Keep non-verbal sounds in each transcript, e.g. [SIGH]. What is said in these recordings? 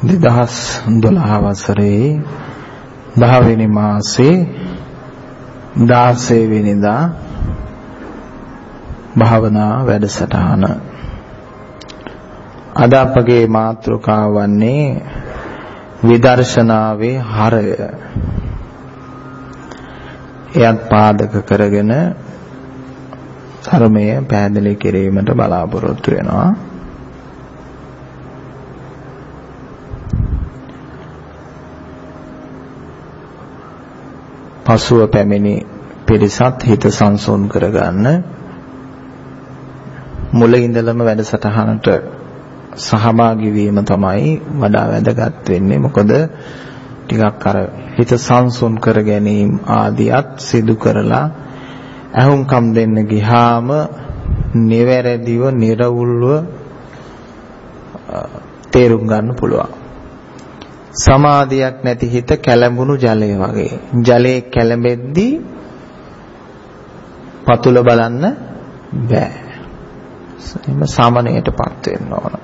2012 වසරේ 10 වෙනි මාසේ 16 වෙනිදා භාවනා වැඩසටහන. අද අපගේ මාතෘකාව වන්නේ විදර්ශනාවේ හරය. එයත් පාදක කරගෙන ධර්මය පැහැදිලි කිරීමට බලාපොරොත්තු වෙනවා. පසුව පැමිණි පිරිසත් හිත සංසුන් කරගන්න. මුල ඉඳලම වැඩසටහනට සහභාගී වීම තමයි වඩා වැදගත් වෙන්නේ. මොකද ටිකක් අර හිත සංසුන් කර ගැනීම ආදියත් සිදු කරලා අහුම්කම් දෙන්න ගියාම නිවැරදිව නිර්වුල්ව තේරුම් ගන්න පුළුවන්. සමාධියක් නැති හිත කැළඹුණු ජලය වගේ. ජලයේ කැළඹෙද්දී පතුල බලන්න බෑ. එම සමනයටපත් වෙන්න ඕන.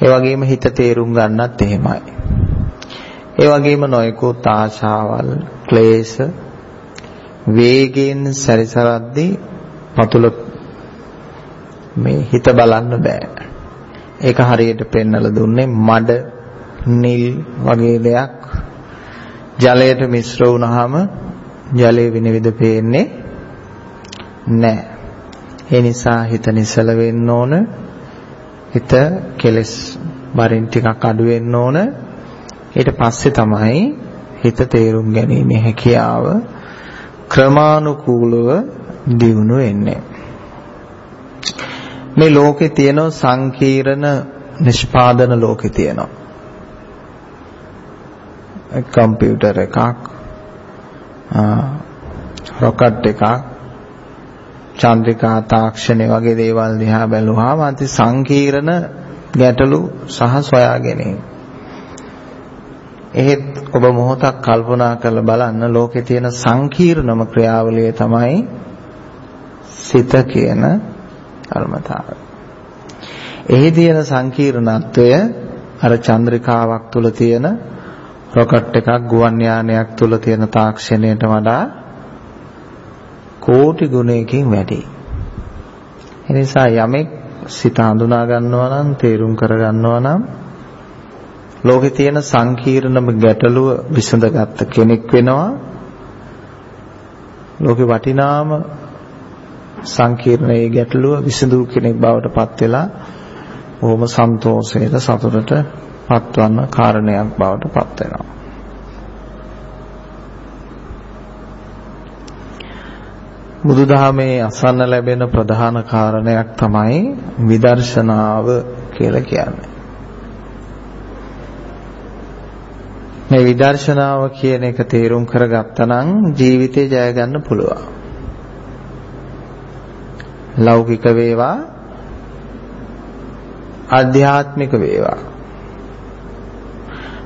ඒ වගේම හිත තේරුම් ගන්නත් එහෙමයි. ඒ වගේම නොයෙකුත් ආශාවල්, ක්ලේශ වේගයෙන් සැරිසරද්දී පතුල මේ හිත බලන්න බෑ. ඒක හරියට පෙන්නලා දුන්නේ මඩ නිල් වගේ දෙයක් ජලයට මිශ්‍ර වුණාම ජලයේ විනිවිද පේන්නේ නැහැ. ඒ නිසා හිත නිසල වෙන්න ඕන. හිත කෙලස් බරින් ටිකක් අඩු වෙන්න ඕන. ඊට පස්සේ තමයි හිත තේරුම් ගැනීමේ හැකියාව ක්‍රමානුකූලව දියුණු වෙන්නේ. මේ ලෝකේ තියෙන සංකීර්ණ නිෂ්පාදන ලෝකේ තියෙනවා. කම්පියුටර් එකක් රොකට් එකක් චන්ද්‍රිකා තාක්ෂණය වගේ දේවල් දිහා බැලුවාම අති සංකීර්ණ ගැටලු සහ සොයා ගැනීම. එහෙත් ඔබ මොහොතක් කල්පනා කරලා බලන්න ලෝකේ තියෙන සංකීර්ණම ක්‍රියාවලිය තමයි සිත කියන කර්මතාවය. එහි තියෙන සංකීර්ණත්වය අර චන්ද්‍රිකාවක් තුල තියෙන රොකට් එකක් ගුවන් යානයක් තුල තියෙන තාක්ෂණයට වඩා කෝටි ගුණයකින් වැඩි. ඒ නිසා යමෙක් සිත හඳුනා ගන්නවා නම් තේරුම් කර ගන්නවා නම් ලෝකේ තියෙන සංකීර්ණම ගැටලුව විසඳගත්ත කෙනෙක් වෙනවා. ලෝකේ වටිනාම සංකීර්ණ ඒ ගැටලුව විසඳූ කෙනෙක් බවට පත් වෙලා බොහොම සන්තෝෂයට සතුටට පත්වන්න කාරණයක් බවට පත් වෙනවා. බුදුදහමේ අසන්න ලැබෙන ප්‍රධාන කාරණයක් තමයි විදර්ශනාව කියලා කියන්නේ. මේ විදර්ශනාව කියන එක තේරුම් කරගත්තා නම් ජීවිතේ ජය ගන්න පුළුවන්. ලෞකික වේවා ආධ්‍යාත්මික වේවා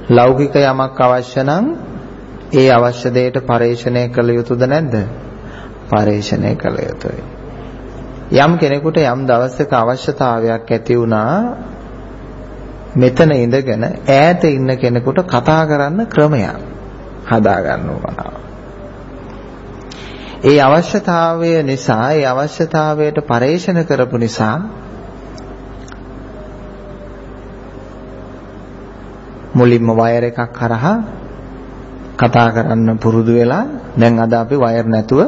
ලෞකික යමක් අවශ්‍ය නම් ඒ අවශ්‍ය දෙයට පරේෂණය කළ යුතුද නැද්ද? පරේෂණය කළ යුතුයි. යම් කෙනෙකුට යම් දවසක අවශ්‍යතාවයක් ඇති වුණා මෙතන ඉඳගෙන ඈත ඉන්න කෙනෙකුට කතා කරන්න ක්‍රමයක් හදා ගන්න ඕන. ඒ අවශ්‍යතාවය නිසා ඒ අවශ්‍යතාවයට පරේෂණ කරපු නිසා මුලින්ම වයර් එකක් හරහා කතා කරන්න පුරුදු වෙලා දැන් අද අපි වයර් නැතුව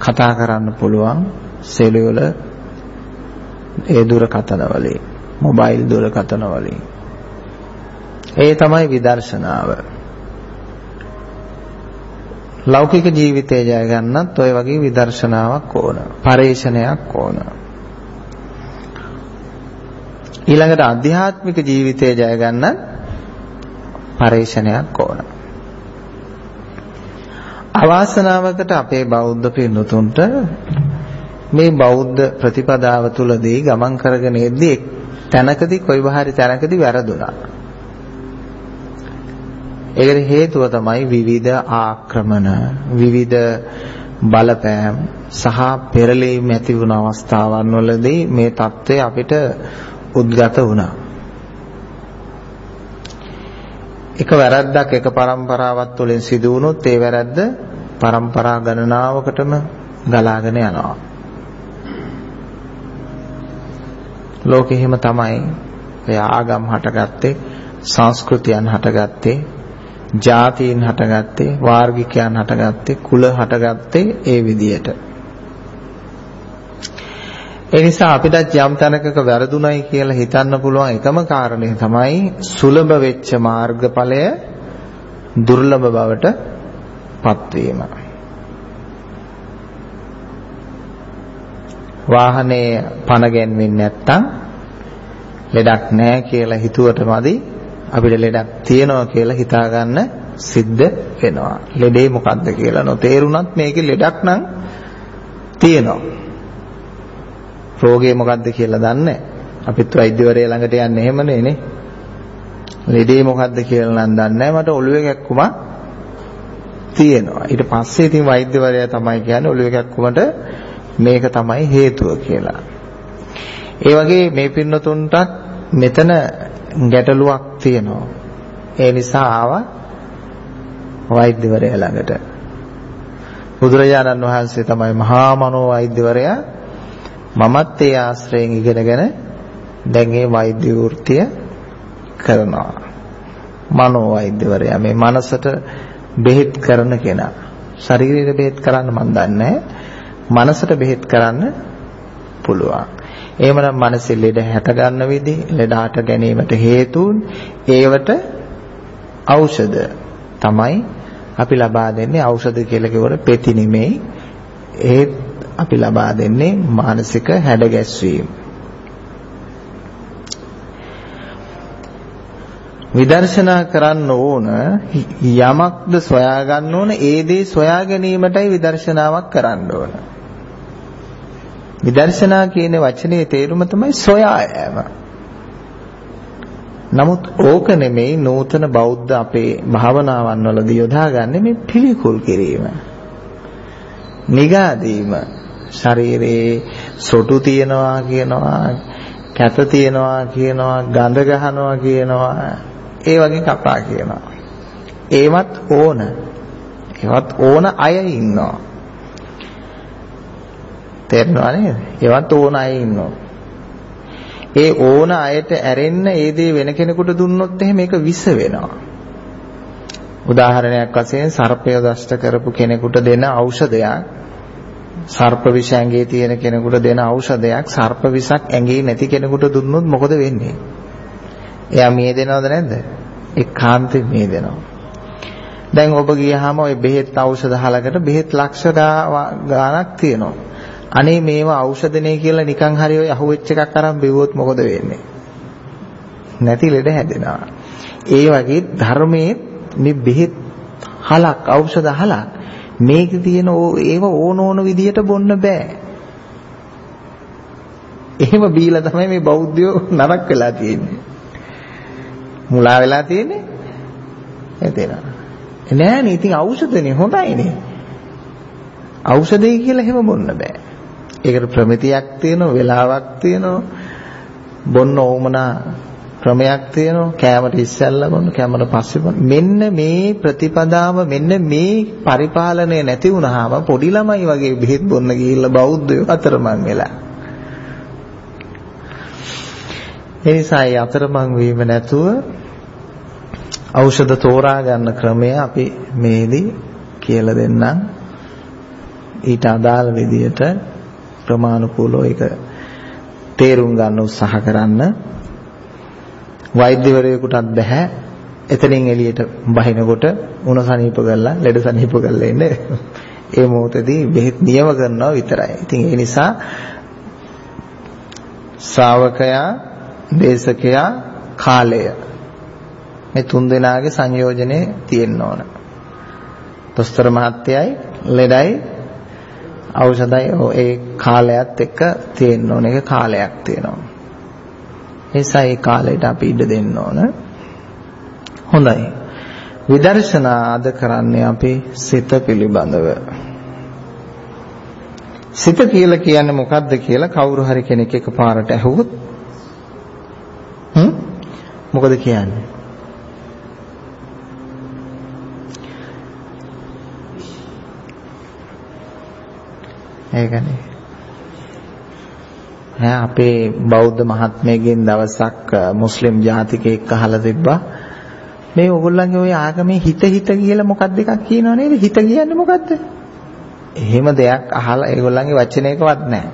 කතා කරන්න පුළුවන් සෙලියුලර් ඒ දුරකථන වලින් මොබයිල් දුරකථන වලින් ඒ තමයි විදර්ශනාව. ලෞකික ජීවිතය ජය ගන්නත් ওই වගේ විදර්ශනාවක් ඕන පරේෂණයක් ඕන. ඊළඟට අධ්‍යාත්මික ජීවිතය ජය ගන්න පරිශ්‍රණයක් ඕන. අවාසනාවකට අපේ බෞද්ධ පින්නතුන්ට මේ බෞද්ධ ප්‍රතිපදාව තුලදී ගමන් කරගෙන යද්දී තැනකදී කොයි බහරි තැනකදී වැරදුනා. ඒකට හේතුව තමයි විවිධ ආක්‍රමණ විවිධ බලපෑම් සහ පෙරලීම් ඇති වුණ අවස්ථාවන් වලදී මේ தත්ත්වය අපිට උද්ගත වුණා. එක වැරද්දක් එක પરම්පරාවක් තුළින් සිදු වුණොත් ඒ වැරද්ද પરම්පරා ගණනාවකටම ගලාගෙන යනවා. ලෝකෙ හිම තමයි ඔය ආගම් හටගත්තේ, සංස්කෘතියන් හටගත්තේ, ජාතීන් හටගත්තේ, වාර්ගිකයන් හටගත්තේ, කුල හටගත්තේ ඒ විදියට. ඒ නිසා අපිට යම් තැනකක වැරදුණයි කියලා හිතන්න පුළුවන් එකම කාරණේ තමයි සුලභ වෙච්ච මාර්ගඵලය දුර්ලභ බවට පත්වීම. වාහනේ පණ ගැන්වෙන්නේ නැත්තම් ලෙඩක් නැහැ කියලා හිතුවට මදි අපිට ලෙඩක් තියෙනවා කියලා හිතාගන්න සිද්ධ වෙනවා. ලෙඩේ මොකද්ද කියලා නොතේරුණත් මේකේ ලෙඩක් නම් තියෙනවා. රෝගේ මොකද්ද කියලා දන්නේ අපිත් වෛද්‍යවරයා ළඟට යන්නේ එහෙමනේ නේ. ලෙඩේ මොකද්ද කියලා නම් දන්නේ මට ඔළුවේ කැක්කුමක් තියෙනවා. ඊට පස්සේ ඉතින් වෛද්‍යවරයා තමයි කියන්නේ ඔළුවේ කැක්කුමට මේක තමයි හේතුව කියලා. ඒ වගේ මේ පින්නතුන්ටත් මෙතන ගැටලුවක් තියෙනවා. ඒ නිසා ආවා වෛද්‍යවරයා ළඟට. බුදුරජාණන් වහන්සේ තමයි මහා මනෝ වෛද්‍යවරයා මමත් ඒ ආශ්‍රයෙන් ඉගෙනගෙන දැන් මේ වෛද්‍ය වෘත්තිය කරනවා. මනෝ වෛද්‍යවරයා මේ මනසට බෙහෙත් කරන කෙනා. ශරීරයට බෙහෙත් කරන්න මන් දන්නේ මනසට බෙහෙත් කරන්න පුළුවන්. එහෙමනම් මනසේ ලෙඩ හැට ගන්න විදි, ලෙඩ හට ගැනීමට හේතුන්, ඒවට ඖෂධ තමයි අපි ලබා දෙන්නේ. ඖෂධ කියලා කියවල පෙති නෙමෙයි. ඒත් අපි ලබා දෙන්නේ මානසික හැඩගැස්වීම. විදර්ශනා කරන්න ඕන යමක්ද සොයා ගන්න ඕන ඒ දේ සොයා ගැනීමටයි විදර්ශනාවක් කරන්න ඕන. විදර්ශනා කියන වචනේ තේරුම තමයි සොයා යාම. නමුත් ඕක නෙමෙයි නූතන බෞද්ධ අපේ භාවනාවන් වලදී යොදාගන්නේ මේ පිළිකුල් කිරීම. නිගාදීම ශරීරේ සොටු තියනවා කියනවා කැත තියනවා කියනවා ගඳ ගහනවා කියනවා. ඒ වගේ කතා කියනවා. ඒවත් ඕන. ඒවත් ඕන අය ඉන්නවා. තේරෙනව නේද? ඒවත් ඕන අය ඉන්නවා. ඒ ඕන අයට ඇරෙන්න ඒ දේ වෙන කෙනෙකුට දුන්නොත් එහෙම ඒක විස වෙනවා. උදාහරණයක් වශයෙන් සර්පය දෂ්ට කරපු කෙනෙකුට දෙන ඖෂධයක් සර්ප විෂ ඇඟේ තියෙන කෙනෙකුට දෙන ඖෂධයක් සර්ප විෂක් ඇඟේ නැති කෙනෙකුට දුන්නොත් මොකද වෙන්නේ? එයා මිය දෙනවද නැද්ද? ඒකාන්තයෙන් මිය දෙනවා. දැන් ඔබ ගියාම ওই බෙහෙත් ඖෂධ හලකට බෙහෙත් ලක්ෂ ගාණක් තියෙනවා. අනේ මේවා ඖෂධනේ කියලා නිකන් හරි ඔය අහුවෙච්ච එකක් අරන් බිව්වොත් මොකද වෙන්නේ? නැති ලෙඩ හැදෙනවා. ඒ වගේ ධර්මයේ මේ බෙහෙත් හලක් ඖෂධ හලක් මේකේ තියෙන ඒව ඕන ඕන විදියට බොන්න බෑ. එහෙම බීලා තමයි මේ බෞද්ධයෝ නරක වෙලා තියෙන්නේ. මුලා වෙලා තියෙන්නේ. එතන. නෑනේ ඉතින් ඖෂධනේ හොඳයිනේ. ඖෂධය කියලා එහෙම බොන්න බෑ. ඒකට ප්‍රමිතියක් තියෙනවා, වෙලාවක් තියෙනවා. බොන්න ඕමනා ක්‍රමයක් තියෙනවා. කැමරට ඉස්සෙල්ලා බොන්න කැමරට පස්සේ බොන්න මෙන්න මේ ප්‍රතිපදාව මෙන්න මේ පරිපාලනය නැති වුනහම පොඩි ළමයි වගේ බෙහෙත් බොන්න ගිහිල්ලා බෞද්ධයෝ අතරමං වෙලා. ඒ නිසා ඒ අතරමං වීම නැතුව ඖෂධ තෝරා ගන්න ක්‍රමය අපි මේදී කියලා දෙන්නම්. ඊට අදාළ විදියට ප්‍රමාණිකූලව ඒක තේරුම් ගන්න උත්සාහ කරන්න. වෛද්‍යවරයෙකුටත් බෑ එතනින් එළියට බහිනකොට උණ සනීප කරලා ලෙඩ සනීප කරලා ඉන්නේ ඒ මොහොතේදී බෙහෙත් නියම කරනවා විතරයි. ඉතින් ඒ නිසා ශ්‍රාවකයා, දේශකයා, කාලය මේ තුන් දෙනාගේ සංයෝජනේ තියෙන්න ඕන. දොස්තර මහත්තයයි, ලෙඩයි, ඖෂධයි ඒ කාලයත් එක්ක තියෙන්න ඕන. ඒක කාලයක් තියෙනවා. නිසා ඒ කාලයට අපි ඉඩ දෙන්න ඕන. හොඳයි. විදර්ශනා අද කරන්නේ අපි සිත පිළිබඳව. සිත කියලා කියන්නේ මොකද්ද කියලා කවුරු හරි කෙනෙක් එකපාරට ඇහුවොත් හ්ම් මොකද කියන්නේ? ඒකනේ ඈ අපේ බෞද්ධ මහත්මයෙක්ගෙන් දවසක් මුස්ලිම් ජාතිකයෙක් අහලා තිබ්බා මේ ඕගොල්ලන්ගේ ওই ආගමේ හිත හිත කියලා මොකක්ද එකක් කියනව නේද? හිත කියන්නේ මොකද්ද? එහෙම දෙයක් අහලා ඒගොල්ලන්ගේ වචනයකවත් නැහැ.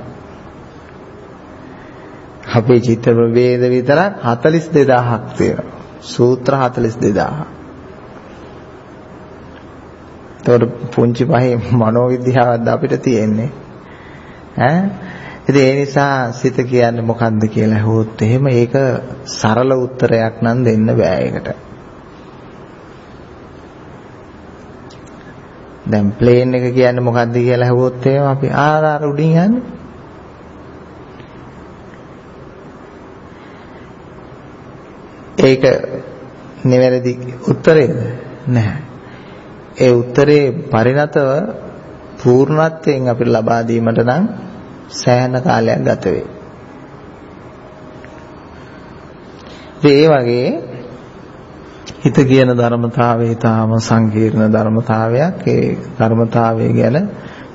අපේ චිත්ත ප්‍රභේද විතරක් 42000ක් තියෙනවා. සූත්‍ර 42000. ඒතකොට පුංචි පහේ මනෝවිද්‍යාවක්ද අපිට තියෙන්නේ. ඈ ඉතින් ඒ නිසා සිත කියන්නේ මොකක්ද කියලා අහුවොත් එහෙම ඒක සරල උත්තරයක් නම් දෙන්න බෑ ඒකට. දැන් ප්ලේන් එක කියන්නේ මොකක්ද කියලා අහුවොත් එහෙම අපි ආර ආර උඩින් යන්නේ. ඒක නිවැරදි උත්තරේද? නැහැ. ඒ උත්තරේ පරිණතව පූර්ණත්වයෙන් අපිට ලබා දීමට නම් සෑහෙන කාලයක් ගත වෙයි. ඒ වගේ හිත කියන ධර්මතාවය ඊටාම සංකීර්ණ ධර්මතාවයක්. ඒ ධර්මතාවය ගැන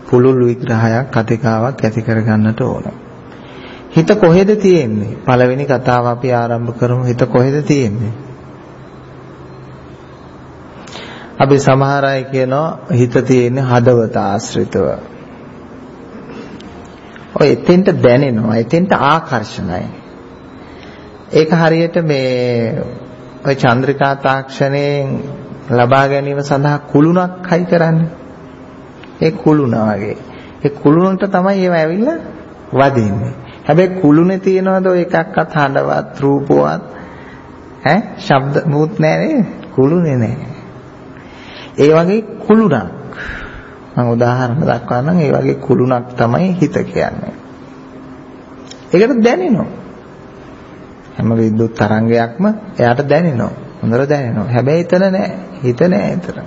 පුළුල් විග්‍රහයක් කතිකාවක් ඇති කරගන්නට ඕන. හිත කොහෙද තියෙන්නේ? පළවෙනි කතාව අපි ආරම්භ කරමු. හිත කොහෙද තියෙන්නේ? අපි සමහර අය කියනවා හිත තියෙන්නේ හදවත ආශ්‍රිතව. ඔය එතෙන්ට දැනෙනවා. එතෙන්ට ආකර්ෂණයි. ඒක හරියට මේ ඔය චන්ද්‍රිකා තාක්ෂණයෙන් ලබා ගැනීම සඳහා කුළුණක් හයි කරන්නේ. ඒ කුළුණ වගේ. ඒ කුළුණට තමයි ඒව ඇවිල්ලා වදින්නේ. හැබැයි කුළුණේ තියනවද ඔය එකක්වත් හඬවත් රූපවත් ඈ ශබ්ද මුත් නෑ නේද? කුළුණේ නෑ. ඒ වගේ කුළුණක් මම උදාහරණ දක්වන්නම් ඒ වගේ කුළුණක් තමයි හිත කියන්නේ. ඒකට දැනෙනවා. හැම විද්‍යුත් තරංගයක්ම එයාට දැනෙනවා. හොඳට දැනෙනවා. හැබැයි එතන නෑ. හිත නෑ එතන.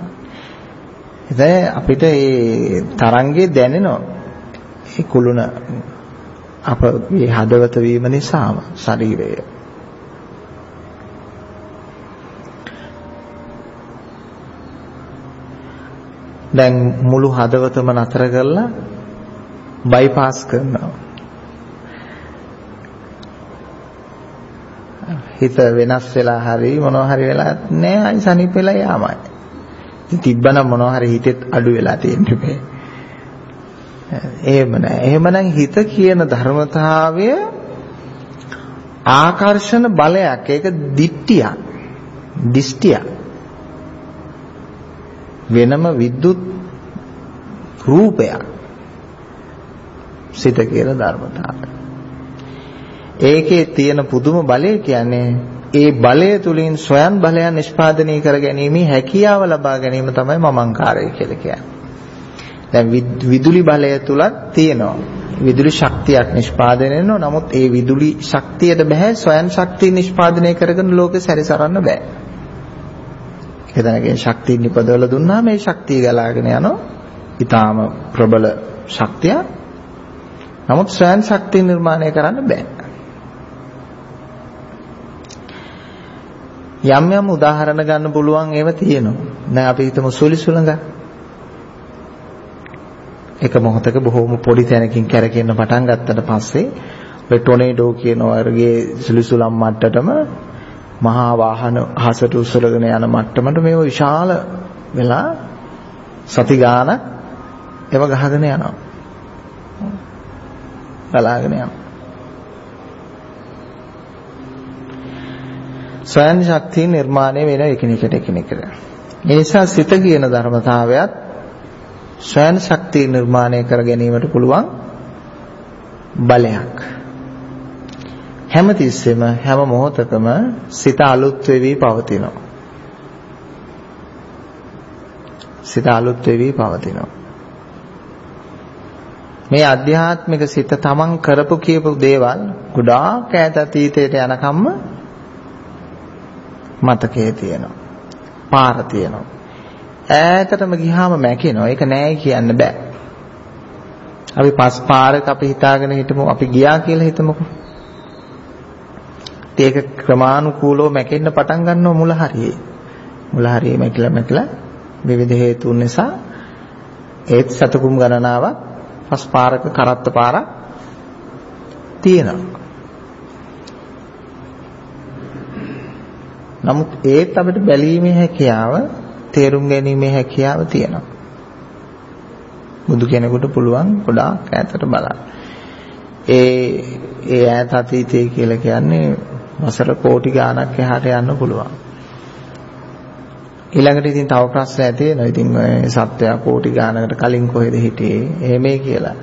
එතන අපිට මේ තරංගේ දැනෙනවා. ඒ කුළුණ අපේ හදවත වීම නිසාම ශරීරය. දැන් මුළු හදවතම නතර කරලා බයිපාස් කරනවා. හිත වෙනස් වෙලා හරි මොනවා හරි වෙලා නැහැ අයි සනීප වෙලා යාමයි. ඉතින් තිබ්බනම් මොනවා හරි හිතෙත් අඩු වෙලා තියෙන්නේ මේ. එහෙම නැහැ. එහෙමනම් හිත කියන ධර්මතාවය ආකර්ෂණ බලයක්. ඒක දිට්ඨියක්. දිෂ්ටියක්. වෙනම විද්‍යුත් රූපයක්. සිත කියන ධර්මතාවය. ඒකේ තියෙන පුදුම බලය කියන්නේ ඒ බලය තුලින් ස්වයන් බලයන් නිෂ්පාදනය කර ගැනීමේ හැකියාව ලබා ගැනීම තමයි මමංකාරය කියලා කියන්නේ. දැන් විදුලි බලය තුලත් තියෙනවා. විදුලි ශක්තියක් නිෂ්පාදනය වෙනවා. නමුත් ඒ විදුලි ශක්තියට බෑ ස්වයන් ශක්තිය නිෂ්පාදනය කරගෙන ලෝකෙ සැරිසරන්න බෑ. එතනකින් ශක්තිය නිපදවලා දුන්නාම මේ ශක්තිය ගලාගෙන යනවා. ඊටාම ප්‍රබල ශක්තිය. නමුත් ස්වයන් ශක්තිය නිර්මාණය කරන්න බෑ. යම් යම් උදාහරණ ගන්න පුළුවන් ඒවා තියෙනවා. දැන් අපි හිතමු සුලි සුලඟ. එක මොහොතක බොහොම පොඩි තැනකින් කැරකෙන්න පටන් ගත්තට පස්සේ ඔය ටොනේඩෝ කියන වර්ගයේ සුලි සුලම් මට්ටටම මහා වාහන අහසට උසලගෙන යන මට්ටමට මේව විශාල වෙලා සති ගානක් ඒව ගහගෙන යනවා. බලාගෙන යනවා. ස්වයන් ශක්තිය නිර්මාණය වෙන එකිනෙකට එකිනෙකට. ඒ නිසා සිත කියන ධර්මතාවයත් ස්වයන් ශක්තිය නිර්මාණය කර ගැනීමට පුළුවන් බලයක්. හැමතිස්සෙම හැම මොහොතකම සිත අලුත් වෙවි පවතිනවා. සිත අලුත් වෙවි පවතිනවා. මේ අධ්‍යාත්මික සිත තමන් කරපු කියපු දේවල් ගොඩාක් ඈත අතීතයට යනකම්ම මතකයේ තියෙනවා. පාර තියෙනවා. ඈතටම ගියාම මැකෙනවා. ඒක නෑ කියන්න බෑ. අපි පස් පාරක අපි හිතාගෙන හිටමු අපි ගියා කියලා හිතමුකෝ. ඒක ක්‍රමානුකූලව මැකෙන්න පටන් ගන්නවා මුල හරියේ. මුල හරියේ මැකිලා මැකිලා විවිධ හේතුන් නිසා ඒත් සතකුම් ගණනාවක් හාල්පස් පාරක කරත්ත පාරක් තියෙනවා. නමුත් ඒත් අපිට බැලීමේ හැකියාව, තේරුම් ගැනීමේ හැකියාව තියෙනවා. බුදු කෙනෙකුට පුළුවන් ගොඩාක් ඈතට බලන්න. ඒ ඒ ඈත අතීතය කියලා කියන්නේ වසර කෝටි ගාණක් එහාට යන්න පුළුවන්. ඊළඟට ඉතින් තව ප්‍රශ්න ඇති වෙනවා. ඉතින් සත්‍යය කෝටි ගාණකට කලින් කොහෙද හිටියේ? එහෙමයි කියලා.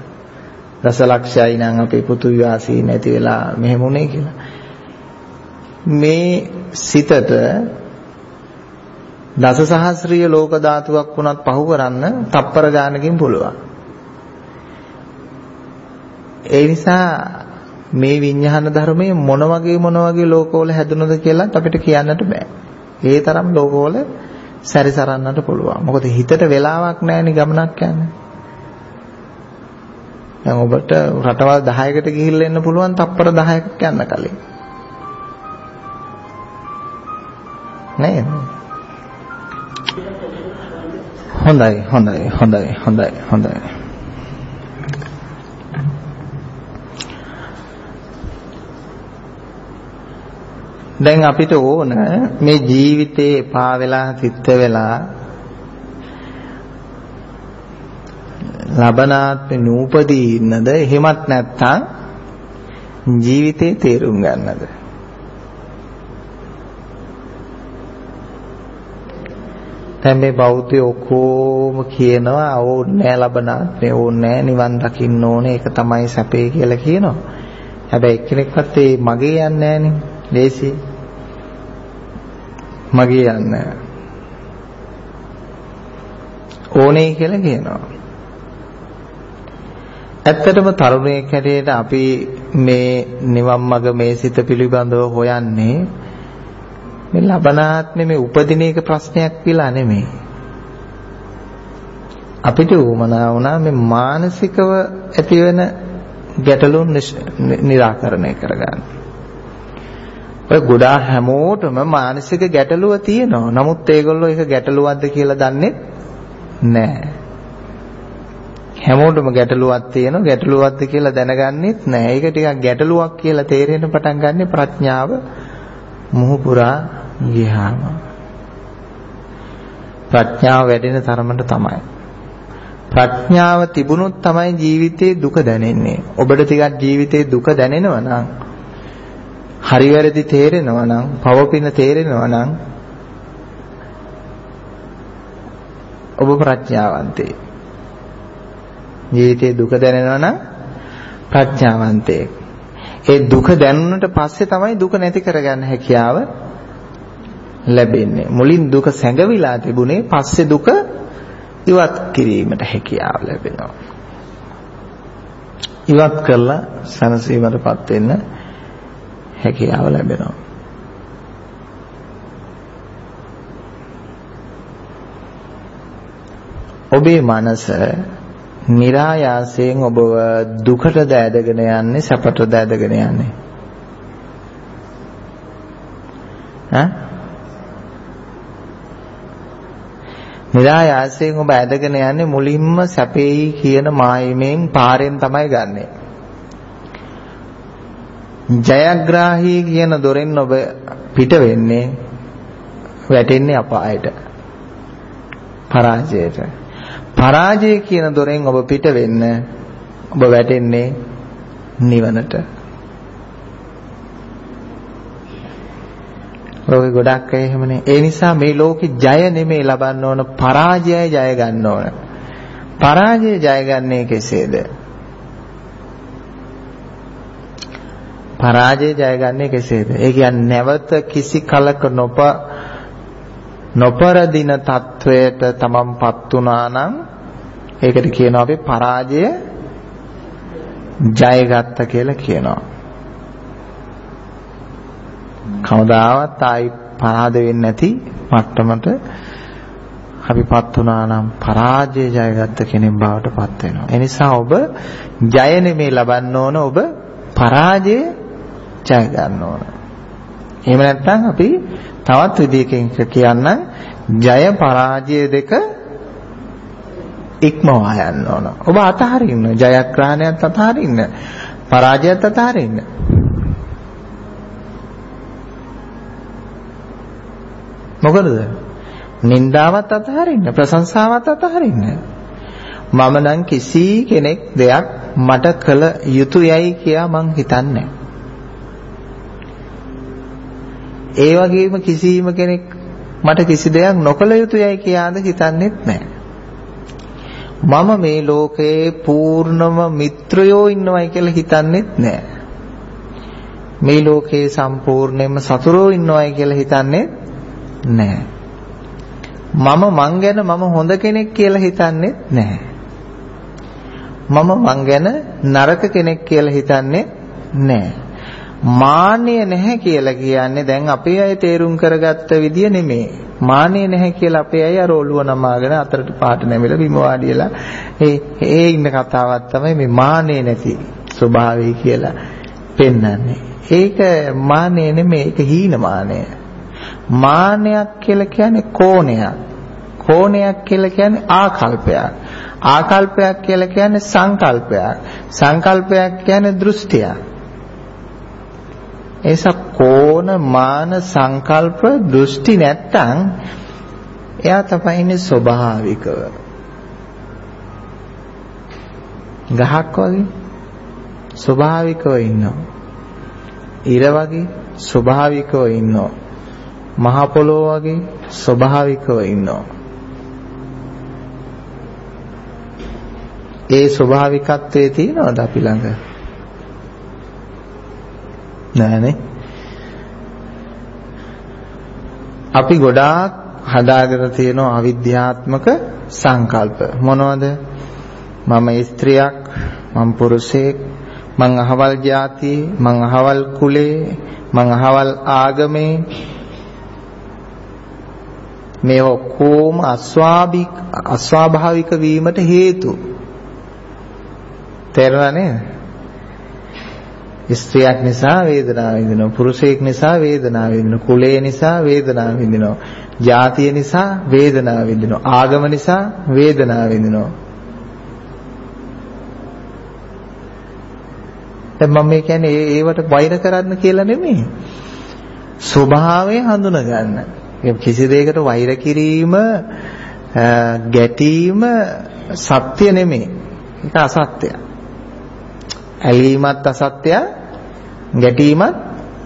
දසලක්ෂයයි නම් අපේ පෘථුවි වාසී නැති වෙලා මෙහෙම උනේ කියලා. මේ සිතට දසසහස්‍රීය ලෝක ධාතුවක් වුණත් පහු කරන්න තප්පර ගානකින් පුළුවන්. ඒ නිසා මේ විඤ්ඤාණ ධර්මයේ මොන වගේ මොන වගේ ලෝකවල හැදුනද කියලා අපිට කියන්නට බෑ. ඒ තරම් ලෝකවල සැරිසරන්නට පුළුවන්. මොකද හිතට වෙලාවක් නැහෙනි ගමනක් යන්න. දැන් ඔබට රටවල් 10කට ගිහිල්ලා එන්න පුළුවන් තප්පර 10ක් යන්න කලින්. නේද? හොඳයි හොඳයි හොඳයි හොඳයි හොඳයි. දැන් අපිට ඕන මේ ජීවිතේ එපා වෙලා තිත්ත වෙලා ලබනාත්මේ නූපදී ඉන්නද එහෙමත් නැත්නම් ජීවිතේ තේරුම් ගන්නද දැන් මේ බෞද්ධයෝ ඔක්කොම කියනවා ඕනේ ලබනාත්මේ ඕනේ නිවන් දකින්න ඕනේ ඒක තමයි සැපේ කියලා කියනවා. හැබැයි එක්කෙනෙක්වත් ඒ මගේ යන්නේ නැහනේ. ලේසි. මගේ යන්නේ ඕනේ කියලා කියනවා. ඇත්තටම තරුණයෙක් හැටියට අපි මේ නිවන් මඟ මේ සිත පිළිබඳව හොයන්නේ මේ ලබනාත්මේ මේ උපදින එක ප්‍රශ්නයක් කියලා නෙමෙයි. අපිට උමනා වුණා මේ මානසිකව ඇතිවෙන ගැටලුන් निराකරණය කරගන්න. ඔය ගොඩාක් හැමෝටම මානසික ගැටලුව තියෙනවා. නමුත් ඒගොල්ලෝ ඒක ගැටලුවක්ද කියලා දන්නේ නැහැ. හැමෝටම ගැටලුවක් තියෙනවා ගැටලුවක්ද කියලා දැනගන්නෙත් නැහැ. ඒක ටිකක් ගැටලුවක් කියලා තේරෙන්න පටන් ගන්න ප්‍රඥාව මුහු පුරා ගියාම ප්‍රඥාව වැඩෙන තරමට තමයි. ප්‍රඥාව තිබුණොත් තමයි ජීවිතේ දුක දැනෙන්නේ. ඔබට ටිකක් ජීවිතේ දුක දැනෙනවා නම් හරි වැරදි තේරෙනවා නම් පවපින තේරෙනවා නම් ඔබ ප්‍රඥාවන්තේ. ජීවිතේ දුක දැනෙනවා නම් ප්‍රඥාවන්තේ. ඒ දුක දැනුණට පස්සේ තමයි දුක නැති කරගන්න හැකියාව ලැබෙන්නේ. මුලින් දුක සැඟවිලා තිබුණේ පස්සේ දුක ඉවත් කිරීමට හැකියාව ලැබෙනවා. ඉවත් කරලා සනසීමටපත් වෙන්න හැකියාව ලැබෙනවා. ඔබේ මනස નિરાයාසයෙන් ඔබව දුකටද ඇදගෙන යන්නේ සැපටද ඇදගෙන යන්නේ. ඈ? નિરાයාසයෙන් ඔබ ඇදගෙන යන්නේ මුලින්ම සැපේයි කියන මායමෙන් පාරෙන් තමයි ගන්නේ. ජයග්‍රාහී කියන දොරෙන් ඔබ පිට වෙන්නේ වැටෙන්නේ අපායට. පරාජයට. පරාජය කියන දොරෙන් ඔබ පිට වෙන්න ඔබ වැටෙන්නේ නිවනට. ලෝකේ ගොඩක් අය එහෙමනේ. ඒ නිසා මේ ලෝකේ ජය නෙමෙයි ලබන්න ඕන පරාජය ජය ගන්න ඕන. පරාජය ජය ගන්නේ කෙසේද? පරාජය ජය ගන්නේ කෙසේද? ඒ කියන්නේ නැවත කිසි කලක නොප නොපරදින තත්වයට තමන්පත් වුණා නම් ඒකට කියනවා අපි පරාජය ජයගත්ත කියලා කියනවා. කවදාවත් ආයි පරාද වෙන්නේ නැති මට්ටමට අපිපත් වුණා නම් පරාජය ජයගත්ත කෙනෙක් බවට පත් වෙනවා. ඒ නිසා ඔබ ජය නෙමේ ලබන්න ඕන ඔබ පරාජය ජය ගන්න ඕන. එහෙම නැත්නම් අපි තවත් විදිහකින් කියන්න ජය පරාජය දෙක ඉක්මවා යන්න ඕන. ඔබ අතහරින්න. ජයග්‍රහණයත් අතහරින්න. පරාජයත් අතහරින්න. මොකද? නින්දාවත් අතහරින්න, ප්‍රශංසාවත් අතහරින්න. මම නම් කිසි කෙනෙක් දෙයක් මට කළ යුතුයයි කියා මං හිතන්නේ ඒ වගේම කිසිම කෙනෙක් මට කිසි දෙයක් නොකළ යුතුයයි කියාද හිතන්නේත් නැහැ. මම මේ ලෝකයේ පූර්ණම මිත්‍රයෝ ඉන්නවයි කියලා හිතන්නේත් නැහැ. මේ ලෝකයේ සම්පූර්ණයෙන්ම සතුරෝ ඉන්නවයි කියලා හිතන්නේ නැහැ. මම මං ගැන මම හොඳ කෙනෙක් කියලා හිතන්නේ නැහැ. මම මං ගැන නරක කෙනෙක් කියලා හිතන්නේ නැහැ. මාන්නය නැහැ කියලා කියන්නේ දැන් අපේ අය තේරුම් කරගත්ත විදිය නෙමෙයි. මාන්නය නැහැ කියලා අපේ අය අර ඔළුව නමාගෙන අතරට පාට නැමිලා බිම වාඩිලා ඒ ඒ ඉන්න කතාවක් තමයි මේ මාන්නය නැති ස්වභාවය කියලා පෙන්වන්නේ. ඒක මාන්නය නෙමෙයි ඒක හීන මාන්නය. මාන්නයක් කියලා කියන්නේ කෝණයක්. කෝණයක් කියලා කියන්නේ ආකල්පයක්. ආකල්පයක් කියලා කියන්නේ සංකල්පයක්. සංකල්පයක් කියන්නේ දෘෂ්ටියක්. එස කෝණ මාන සංකල්ප දෘෂ්ටි නැත්තම් එයා තමයි ඉන්නේ ස්වභාවිකව. ගහක් වගේ ස්වභාවිකව ඉන්නවා. ඉර වගේ ස්වභාවිකව ඉන්නවා. මහ පොළොව වගේ ස්වභාවිකව ඉන්නවා. ඒ ස්වභාවිකත්වයේ තියෙනවද අපි ළඟ? නෑනේ. අපි ගොඩාක් හදාගෙන තියෙන අවිද්‍යාත්මක සංකල්ප මොනවද? මම ස්ත්‍රියක්, මම පුරුෂයෙක්, මං අහවල් ජාතියේ, මං අහවල් කුලේ, මං අහවල් ආගමේ මේ ඔක්කොම අස්වාභික අස්වාභාවික වීමට හේතු තේරුණා නේද? ස්ත්‍රියක් නිසා වේදනාව විඳිනවා. පුරුෂයෙක් නිසා වේදනාව විඳිනවා. කුලය නිසා වේදනාව විඳිනවා. ජාතිය නිසා වේදනාව විඳිනවා. ආගම නිසා වේදනාව විඳිනවා. දැන් මම මේ කියන්නේ ඒවට වෛර කරන්න කියලා නෙමෙයි. ස්වභාවය හඳුනා ගන්න. කිසි දෙයකට වෛර කිරීම ගැටීම සත්‍ය නෙමෙයි. ඒක අසත්‍යයක්. ඇලීමත් අසත්‍යයි ගැටීමත්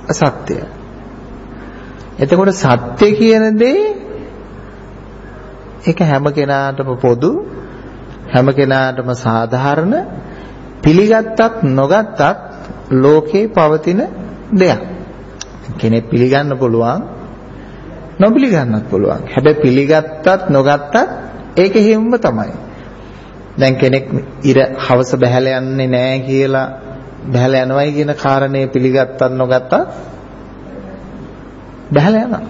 අසත්‍යයි. එතකොට සත්‍ය කියන දේ ඒක හැම කෙනාටම පොදු හැම කෙනාටම සාධාරණ පිළිගත්තත් නොගත්තත් ලෝකේ පවතින දෙයක්. කෙනෙක් පිළිගන්න පුළුවන් නොපිළිගන්නත් පුළුවන්. හැබැයි පිළිගත්තත් නොගත්තත් ඒක හිම්ම තමයි. දැන් කෙනෙක් ඉර හවස බහැල යන්නේ නැහැ කියලා බහැල යනවයි කියන කාරණේ පිළිගත්තත් නොගත්තත් බහැල යනවා.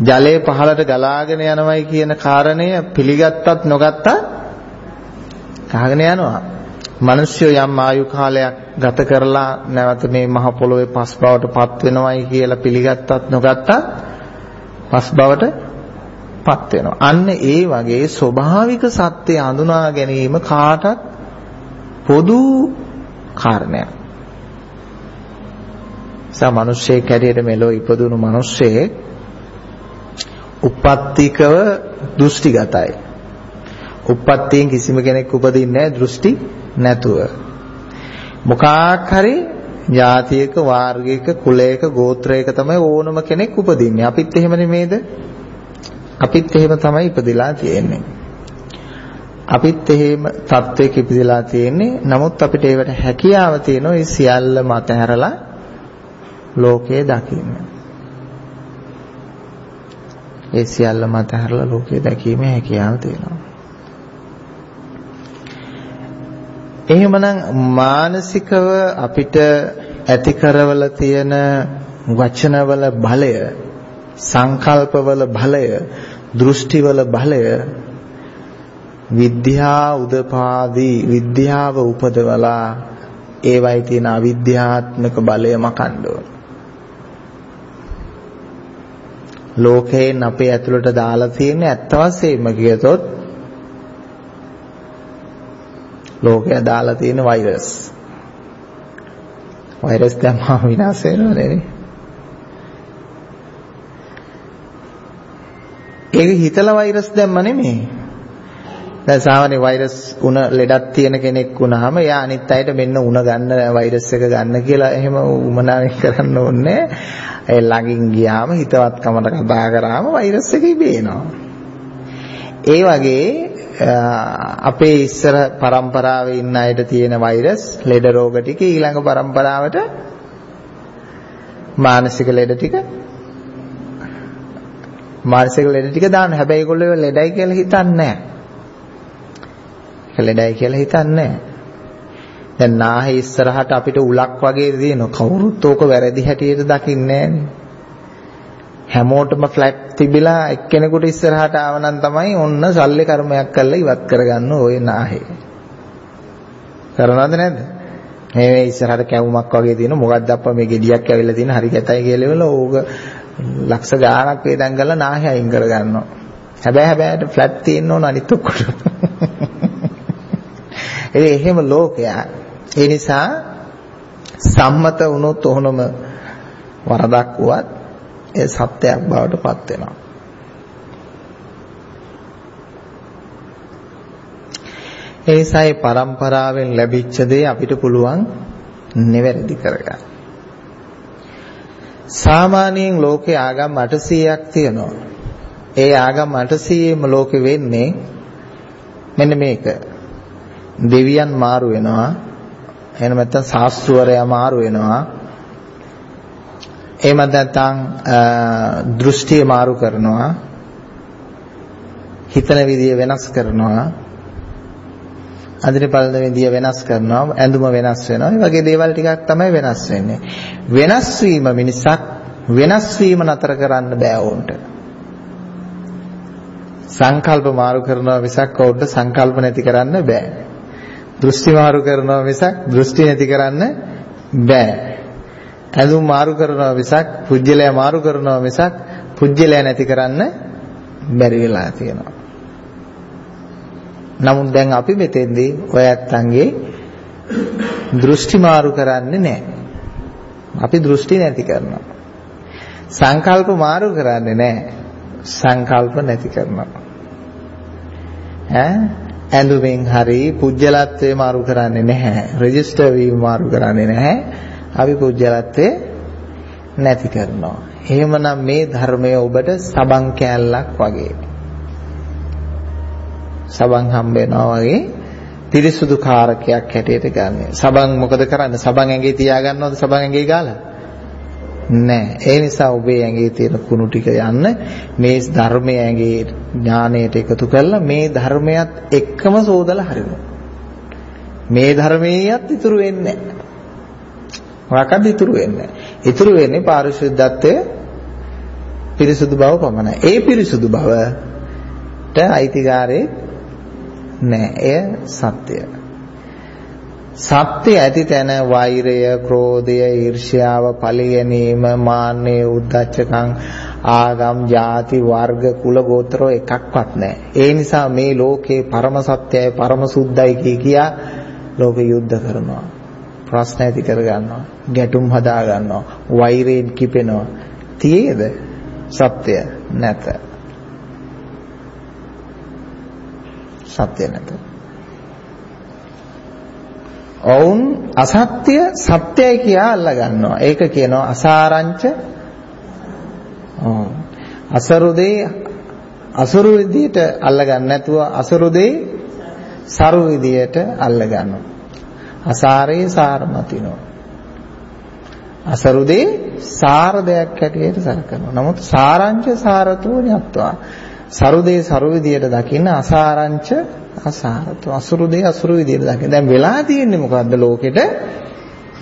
ජලය පහළට ගලාගෙන යනවයි කියන කාරණය පිළිගත්තත් නොගත්තත් කහගෙන යනවා. මිනිස්සු යම් ආයු කාලයක් ගත කරලා නැවත මේ මහ පොළොවේ පස් බවට පත් වෙනවයි කියලා පිළිගත්තත් නොගත්තත් පස් බවට පත් වෙනවා. අන්න ඒ වගේ ස්වභාවික සත්‍ය හඳුනා ගැනීම කාටත් පොදු කාරණයක්. සා මිනිස්සේ කැරියට මෙලෝ ඉපදුණු මිනිස්සේ උපත්තිකව දෘෂ්ටිගතයි. උපත්තියෙන් කිසිම කෙනෙක් උපදින්නේ නැහැ දෘෂ්ටි නැතුව. මොකක් හරි ජාතියක වාර්ගයක කුලයක ගෝත්‍රයක තමයි ඕනම කෙනෙක් උපදින්නේ. අපිත් එහෙම නෙමේද? අපිත් එහෙම තමයි ඉපදිලා තියෙන්නේ. අපිත් එහෙම තත්වයක ඉපදිලා තියෙන්නේ. නමුත් අපිට ඒවට හැකියාව තියෙනවා ඒ සියල්ලම අතහැරලා ලෝකය දකින්න. ඒ සියල්ලම අතහැරලා ලෝකය දැකීමේ හැකියාව තියෙනවා. එහෙමනම් මානසිකව අපිට ඇති කරවල තියෙන වචනවල බලය සංකල්පවල බලය දෘෂ්ටිවල බලය විද්‍යා උදපාදී විද්‍යාව උපදවලා ඒවයි තියෙන අවිද්‍යාත්මක බලය මකන්න ඕන. ලෝකයෙන් අපේ ඇතුළට දාලා තියෙන ඇත්ත වශයෙන්ම කියතොත් ලෝකය දාලා තියෙන වෛරස්. වෛරස් දැම්මම විනාශ වෙනවනේ නේ. ඒක හිතලා වෛරස් දැම්ම නෙමෙයි. දැන් සාමාන්‍ය වෛරස් උණ ලෙඩක් තියෙන කෙනෙක් වුණාම එයා අනිත් අයට මෙන්න උණ ගන්න වෛරස් එක ගන්න කියලා එහෙම උමනාවෙන් කරන්න ඕනේ. ඒ ළඟින් ගියාම හිතවත්කමට කතා කරාම වෛරස් එක ඉබේනවා. ඒ වගේ අපේ ඉස්සර પરම්පරාවේ ඉන්න අයට තියෙන වෛරස් ලෙඩ රෝග ටික ඊළඟ પરම්පරාවට මානසික ලෙඩ ටික මානසික ලෙඩ ටික දාන්න හැබැයි ඒගොල්ලෝ ලෙඩයි කියලා හිතන්නේ නැහැ ලෙඩයි කියලා හිතන්නේ නැහැ. දැන් නාහේ ඉස්සරහට අපිට උලක් වගේ තියෙනවා. කවුරුත් ඕක වැරදි හැටියට දකින්නේ හැමෝටම ෆ්ලැට් තිබිලා එක්කෙනෙකුට ඉස්සරහට ආවනම් තමයි ඔන්න සල්ලි කර්මයක් කරලා ඉවත් කරගන්න ওই නාහේ. කරනවද නැද්ද? මේ ඉස්සරහට කැවුමක් වගේ තියෙන මොකක්ද අප්පා මේ ගෙඩියක් ඇවිල්ලා තියෙන හරි කැතයි කියලා වෙල ඕක ලක්ෂ ගාණක් වේදන් කරලා නාහේ අයින් කරගන්නවා. හැබැයි හැබැයිට ෆ්ලැට් තියෙන්න ඕන අනිත් ඔක්කොට. ඒ එහෙම ලෝකයක්. ඒ නිසා සම්මත වුණොත් ඔහොනම වරදක් වුවත් ඒ සත්‍යයක් බවට පත් වෙනවා. ඒ නිසා මේ પરම්පරාවෙන් ලැබිච්ච දේ අපිට පුළුවන් නිවැරදි කරගන්න. සාමාන්‍යයෙන් ලෝකේ ආගම් 800ක් තියෙනවා. ඒ ආගම් 800ෙම ලෝකෙ වෙන්නේ මෙන්න මේක. දෙවියන් මාරු වෙනවා. එහෙම නැත්නම් ශාස්ත්‍රවරයා මාරු වෙනවා. එහෙම නැත්නම් දෘෂ්ටිය මාරු කරනවා. හිතන විදිය වෙනස් කරනවා. අදින පළඳ විදිය වෙනස් කරනවා. ඇඳුම වෙනස් වෙනවා. මේ වගේ දේවල් ටිකක් තමයි වෙනස් වෙන්නේ. වෙනස් වීම මිනිසක් වෙනස් වීම නතර කරන්න බෑ වොන්ට. සංකල්ප මාරු කරනවා මිසක් කවුරුද සංකල්ප නැති කරන්න බෑ. දෘෂ්ටි මාරු කරනවා මිසක් දෘෂ්ටි නැති කරන්න බෑ. ඇඳුම් මාරු කරනවා මිසක් පුජ්‍යලය මාරු කරනවා මිසක් පුජ්‍යලය නැති කරන්න බැරි වෙලා තියෙනවා. නමුත් දැන් අපි මෙතෙන්දී ඔය ඇත්තන්ගේ දෘෂ්ටි මාරු කරන්නේ නැහැ. අපි දෘෂ්ටි නැති කරනවා. සංකල්ප මාරු කරන්නේ නැහැ. සංකල්ප නැති කරනවා. ඈ ඇඳුමින් හරි පුජ්‍යලත්වයේ මාරු කරන්නේ නැහැ. රෙජිස්ටර් වීම මාරු කරන්නේ නැහැ. අපි පුජ්‍යලත්වයේ නැති කරනවා. එහෙමනම් මේ ධර්මය ඔබට සබන් කෑල්ලක් වගේ. සබන් හම්බ වෙනවා වගේ පිරිසුදු කාරකයක් හැටියට ගන්න. සබන් මොකද කරන්නේ? සබන් ඇඟේ තියාගන්නවද සබන් ඇඟේ ගාලා? නෑ. ඒ නිසා ඔබේ ඇඟේ තියෙන කුණු ටික යන්න මේ ධර්මයේ ඇඟේ ඥාණයට එකතු කරලා මේ ධර්මයත් එක්කම සෝදලා හරිනවා. මේ ධර්මයේත් ඉතුරු වෙන්නේ නෑ. මොකක්ද ඉතුරු වෙන්නේ? ඉතුරු වෙන්නේ පාරිශුද්ධත්වයේ පිරිසුදු බව පමණයි. ඒ පිරිසුදු බවට අයිතිකාරේ නෑ. එය සත්‍යය. සත්‍ය ඇති තැන වෛරය, ක්‍රෝධය, ඊර්ෂ්‍යාව, පලිගැනීම, මාන්නය, උද්ධච්චකම්, ආගම්, ಜಾති, වර්ග, කුල, ගෝත්‍ර එකක්වත් නැහැ. ඒ නිසා මේ ලෝකේ පරම සත්‍යයි, පරම සුද්ධයි කිය කියා ලෝක යුද්ධ කරනවා. ප්‍රශ්න ඇති කර ගන්නවා. ගැටුම් හදා ගන්නවා. වෛරයෙන් කිපෙනවා. තියේද? සත්‍ය නැත. සත්‍ය නැත. ඔවුන් අසත්‍ය සත්‍යයි කියා අල්ලා ගන්නවා. ඒක කියනවා අසාරංච අසරුදේ අසුරු විදියට අල්ල ගන්න නැතුව අසරුදේ සරු විදියට අල්ල ගන්නවා. අසාරේ සාරමතිනෝ. අසරුදේ සාර දෙයක් හැටියට සලකනවා. නමුත් සාරංච සාරතෝ ඤත්වා. සරුදේ සරු විදියට දකින්න අසාරංච අසහරතු අසුරු දේ අසුරු විදියට දකින්න. දැන් වෙලා තියෙන්නේ මොකද්ද ලෝකෙට?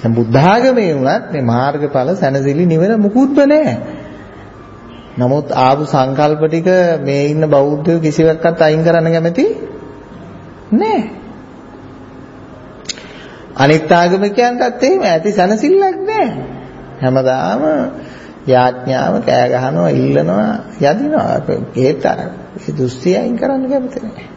දැන් බුද්ධ ආගමේ වුණත් මේ මාර්ගඵල සැනසෙලි නිවන මුකුත්ම නැහැ. නමුත් ආපු සංකල්ප ටික මේ ඉන්න බෞද්ධයෝ කිසිවක්වත් අයින් කරන්න කැමති නැහැ. අනිත් ආගමිකයන්ටත් එහෙම ඇති සැනසෙල්ලක් නැහැ. හැමදාම යාඥාව කෑ ගහනවා ඉල්ලනවා යදිනවා ඒත් අර ඒ දුස්තිය අයින් කරන්න කැමති නැහැ.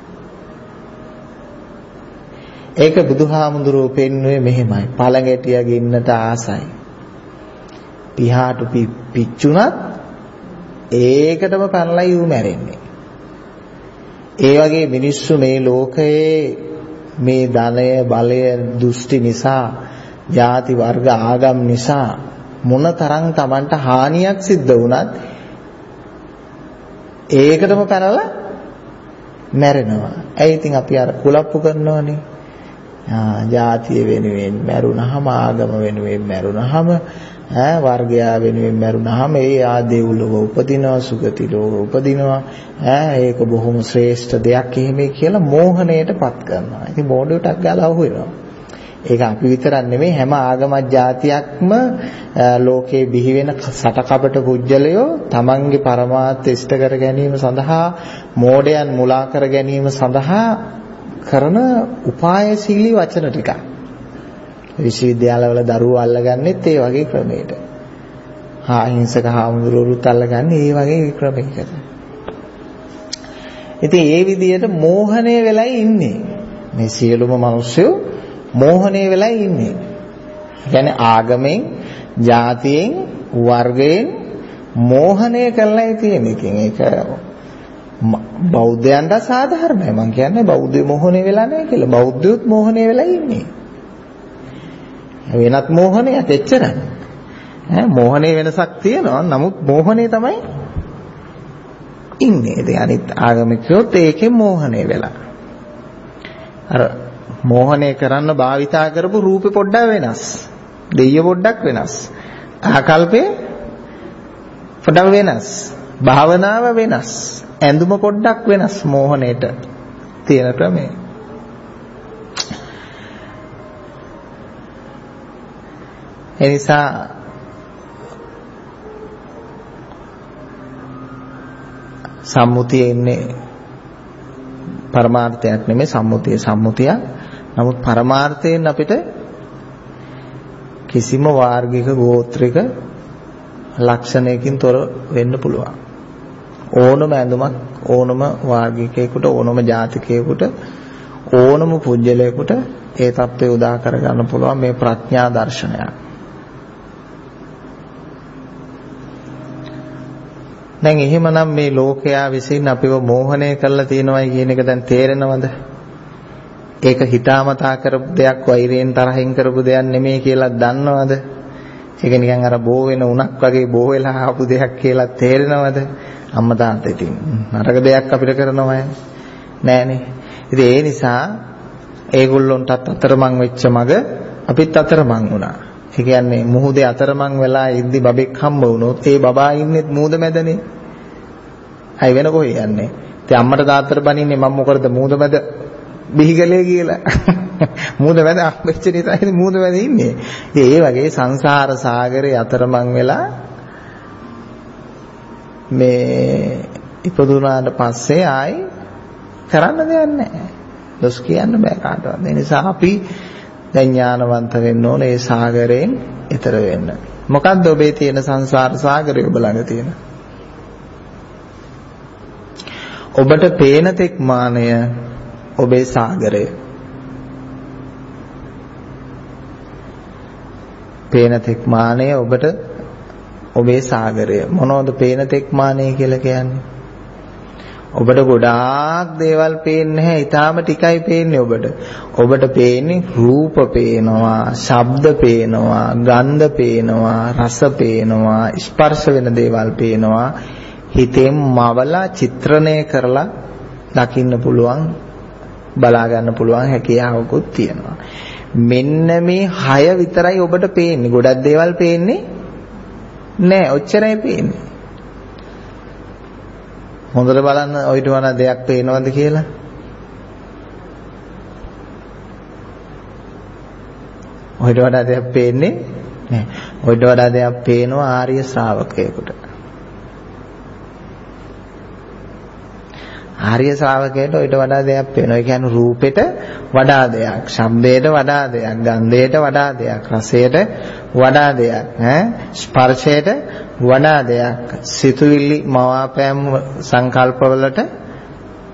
ඒක බුදුහාමුදුරුවෝ පෙන්වුවේ මෙහෙමයි. පළඟැටිය ගින්නට ආසයි. පිහාටු පිච්චුණත් ඒකටම පැනලා යූ මැරෙන්නේ. ඒ වගේ මිනිස්සු මේ ලෝකයේ මේ ධනය බලය දෘෂ්ටි නිසා ಜಾති වර්ග ආගම් නිසා මොනතරම් Tamanට හානියක් සිද්ධ වුණත් ඒකටම පැනලා මැරෙනවා. ඇයි ඉතින් අපි අර කුලප්පු කරනවනේ. ආ ජාතිය වෙනුවෙන් මැරුණාම ආගම වෙනුවෙන් මැරුණාම ඈ වර්ගයා වෙනුවෙන් මැරුණාම ඒ ආදේව්ලොව උපදිනවා සුගති ලෝක උපදිනවා ඈ ඒක බොහොම ශ්‍රේෂ්ඨ දෙයක් එහෙමයි කියලා මෝහණයටපත් කරනවා. ඉතින් බෝඩුවටක් ගාලා අහුවෙනවා. ඒක අපි විතරක් නෙමෙයි හැම ආගමක් જાතියක්ම ලෝකේ බිහි වෙන සටකපට පුජ්‍යලයෝ තමන්ගේ පරමාර්ථ ඉෂ්ට කර ගැනීම සඳහා මෝඩයන් මුලා කර ගැනීම සඳහා කරන උපායශීලී වචන ටිකක්. විශ්වවිද්‍යාලවල දරුවෝ අල්ලගන්නෙත් ඒ වගේ ක්‍රමයකට. හා අහිංසක හාමුදුරුවෝත් අල්ලගන්නේ ඒ වගේ ක්‍රමයකට. ඉතින් ඒ විදිහට මෝහණය වෙලයි ඉන්නේ. මේ සියලුම මිනිස්සු මෝහණය වෙලයි ඉන්නේ. කියන්නේ ආගමෙන්, ජාතියෙන්, වර්ගයෙන් මෝහණය කරලායි තියෙන්නේ. ඉතින් ඒක බෞද්ධයන්ට සාධාරණයි. මම කියන්නේ බෞද්ධ මොහොනේ වෙලා නැහැ කියලා. බෞද්ධයොත් මොහොනේ වෙලා ඉන්නේ. වෙනත් මෝහණයක් එච්චරයි. ඈ මෝහණේ වෙනසක් තියෙනවා. නමුත් මෝහණේ තමයි ඉන්නේ. ඉතින් අනිත් ආගමිකයොත් ඒකේ මෝහණේ වෙලා. අර මෝහණය කරන්න භාවිතා කරපු රූපේ පොඩ්ඩක් වෙනස්. දෙයිය පොඩ්ඩක් වෙනස්. ආකල්පේ පොඩ්ඩක් වෙනස්. භාවනාව වෙනස්. ඇඳුම පොඩ්ඩක් වෙනස් මෝහණයට තියෙන ක්‍රමය. එනිසා සම්මුතියේ ඉන්නේ පරමාර්ථයක් නෙමෙයි සම්මුතිය සම්මුතියක්. නමුත් පරමාර්ථයෙන් අපිට කිසිම වාර්ගික ගෝත්‍රික ලක්ෂණයකින් තොර වෙන්න පුළුවන්. ඕනම ඇඳුමක් ඕනම වාර්ගිකයෙකුට ඕනම ජාතිකයෙකුට ඕනම පුජ්‍යලයකට ඒ தත්ත්වය උදා කරගන්න පුළුවන් මේ ප්‍රඥා දර්ශනයක්. දැන් එහෙමනම් මේ ලෝකයා විසින් අපිව මෝහණය කරලා තියෙනවයි කියන එක දැන් තේරෙනවද? ඒක හිතාමතා කරපු දෙයක් වෛරයෙන් තරහින් කරපු දෙයක් නෙමෙයි කියලා දන්නවද? ඒක නිකන් අර බෝ වෙන උණක් වගේ බෝ වෙලා ආපු දෙයක් කියලා තේරෙනවද? අම්මා තාත්තා ඉතින් නරක දෙයක් අපිට කරනවය නෑනේ. ඉතින් ඒ නිසා ඒගොල්ලොන්ටත් අතරමං වෙච්ච මග අපිත් අතරමං වුණා. ඒ කියන්නේ මුහුදේ අතරමං වෙලා ඉද්දි බබෙක් හම්බ වුණොත් ඒ බබා ඉන්නෙත් මුහුද මැදනේ. අය වෙන කොහේ යන්නේ? ඉතින් අම්මට තාත්තට බනින්නේ මම මොකටද මුහුද මැද බිහිගලේ කියලා. [LAUGHS] මුහුද මැද හම්බෙච්ච නිසා මුහුද මැද ඉන්නේ. ඉතින් ඒ වගේ සංසාර සාගරේ අතරමං වෙලා මේ ඉපදුනාට පස්සේ ආයි කරන්න දෙයක් නැහැ. දොස් කියන්න බෑ කාටවත්. ඒ නිසා අපි දැන් ඥානවන්ත වෙන්න ඕනේ ඒ සාගරයෙන් එතර වෙන්න. මොකද්ද ඔබේ තියෙන සංසාර සාගරය ඔබ ළඟ තියෙන? ඔබට පේන තෙක් මානය ඔබේ සාගරය. පේන තෙක් මානය ඔබට ඔබේ සාගරය. මොනවද පේන තෙක්මානය කියලා කියන්නේ? ඔබට ගොඩාක් දේවල් පේන්නේ නැහැ. ඊටාම ටිකයි පේන්නේ ඔබට. ඔබට පේන්නේ රූප පේනවා, ශබ්ද පේනවා, ගන්ධ පේනවා, රස පේනවා, ස්පර්ශ වෙන දේවල් පේනවා. හිතෙන් මවලා චිත්‍රණය කරලා දකින්න පුළුවන් බලා ගන්න පුළුවන් හැකියාවකුත් තියෙනවා. මෙන්න මේ හය විතරයි ඔබට පේන්නේ. ගොඩක් දේවල් පේන්නේ නෑ ඔච්චරයි පේන්නේ. හොඳට බලන්න ඔයිට වඩා දෙයක් පේනවද කියලා. ඔයිට වඩා දෙයක් පේන්නේ නෑ. ඔයිට වඩා දෙයක් පේනවා ආර්ය ශ්‍රාවකයෙකුට. ආර්ය ශ්‍රාවකයට ඊට වඩා දෙයක් පේනවා. ඒ කියන්නේ රූපෙට වඩා දෙයක්, ශබ්දයට වඩා දෙයක්, ගන්ධයට වඩා දෙයක්, රසයට වඩා දෙයක්, ඈ ස්පර්ශයට වඩා දෙයක්, සිතුවිලි මවාපෑම් සංකල්පවලට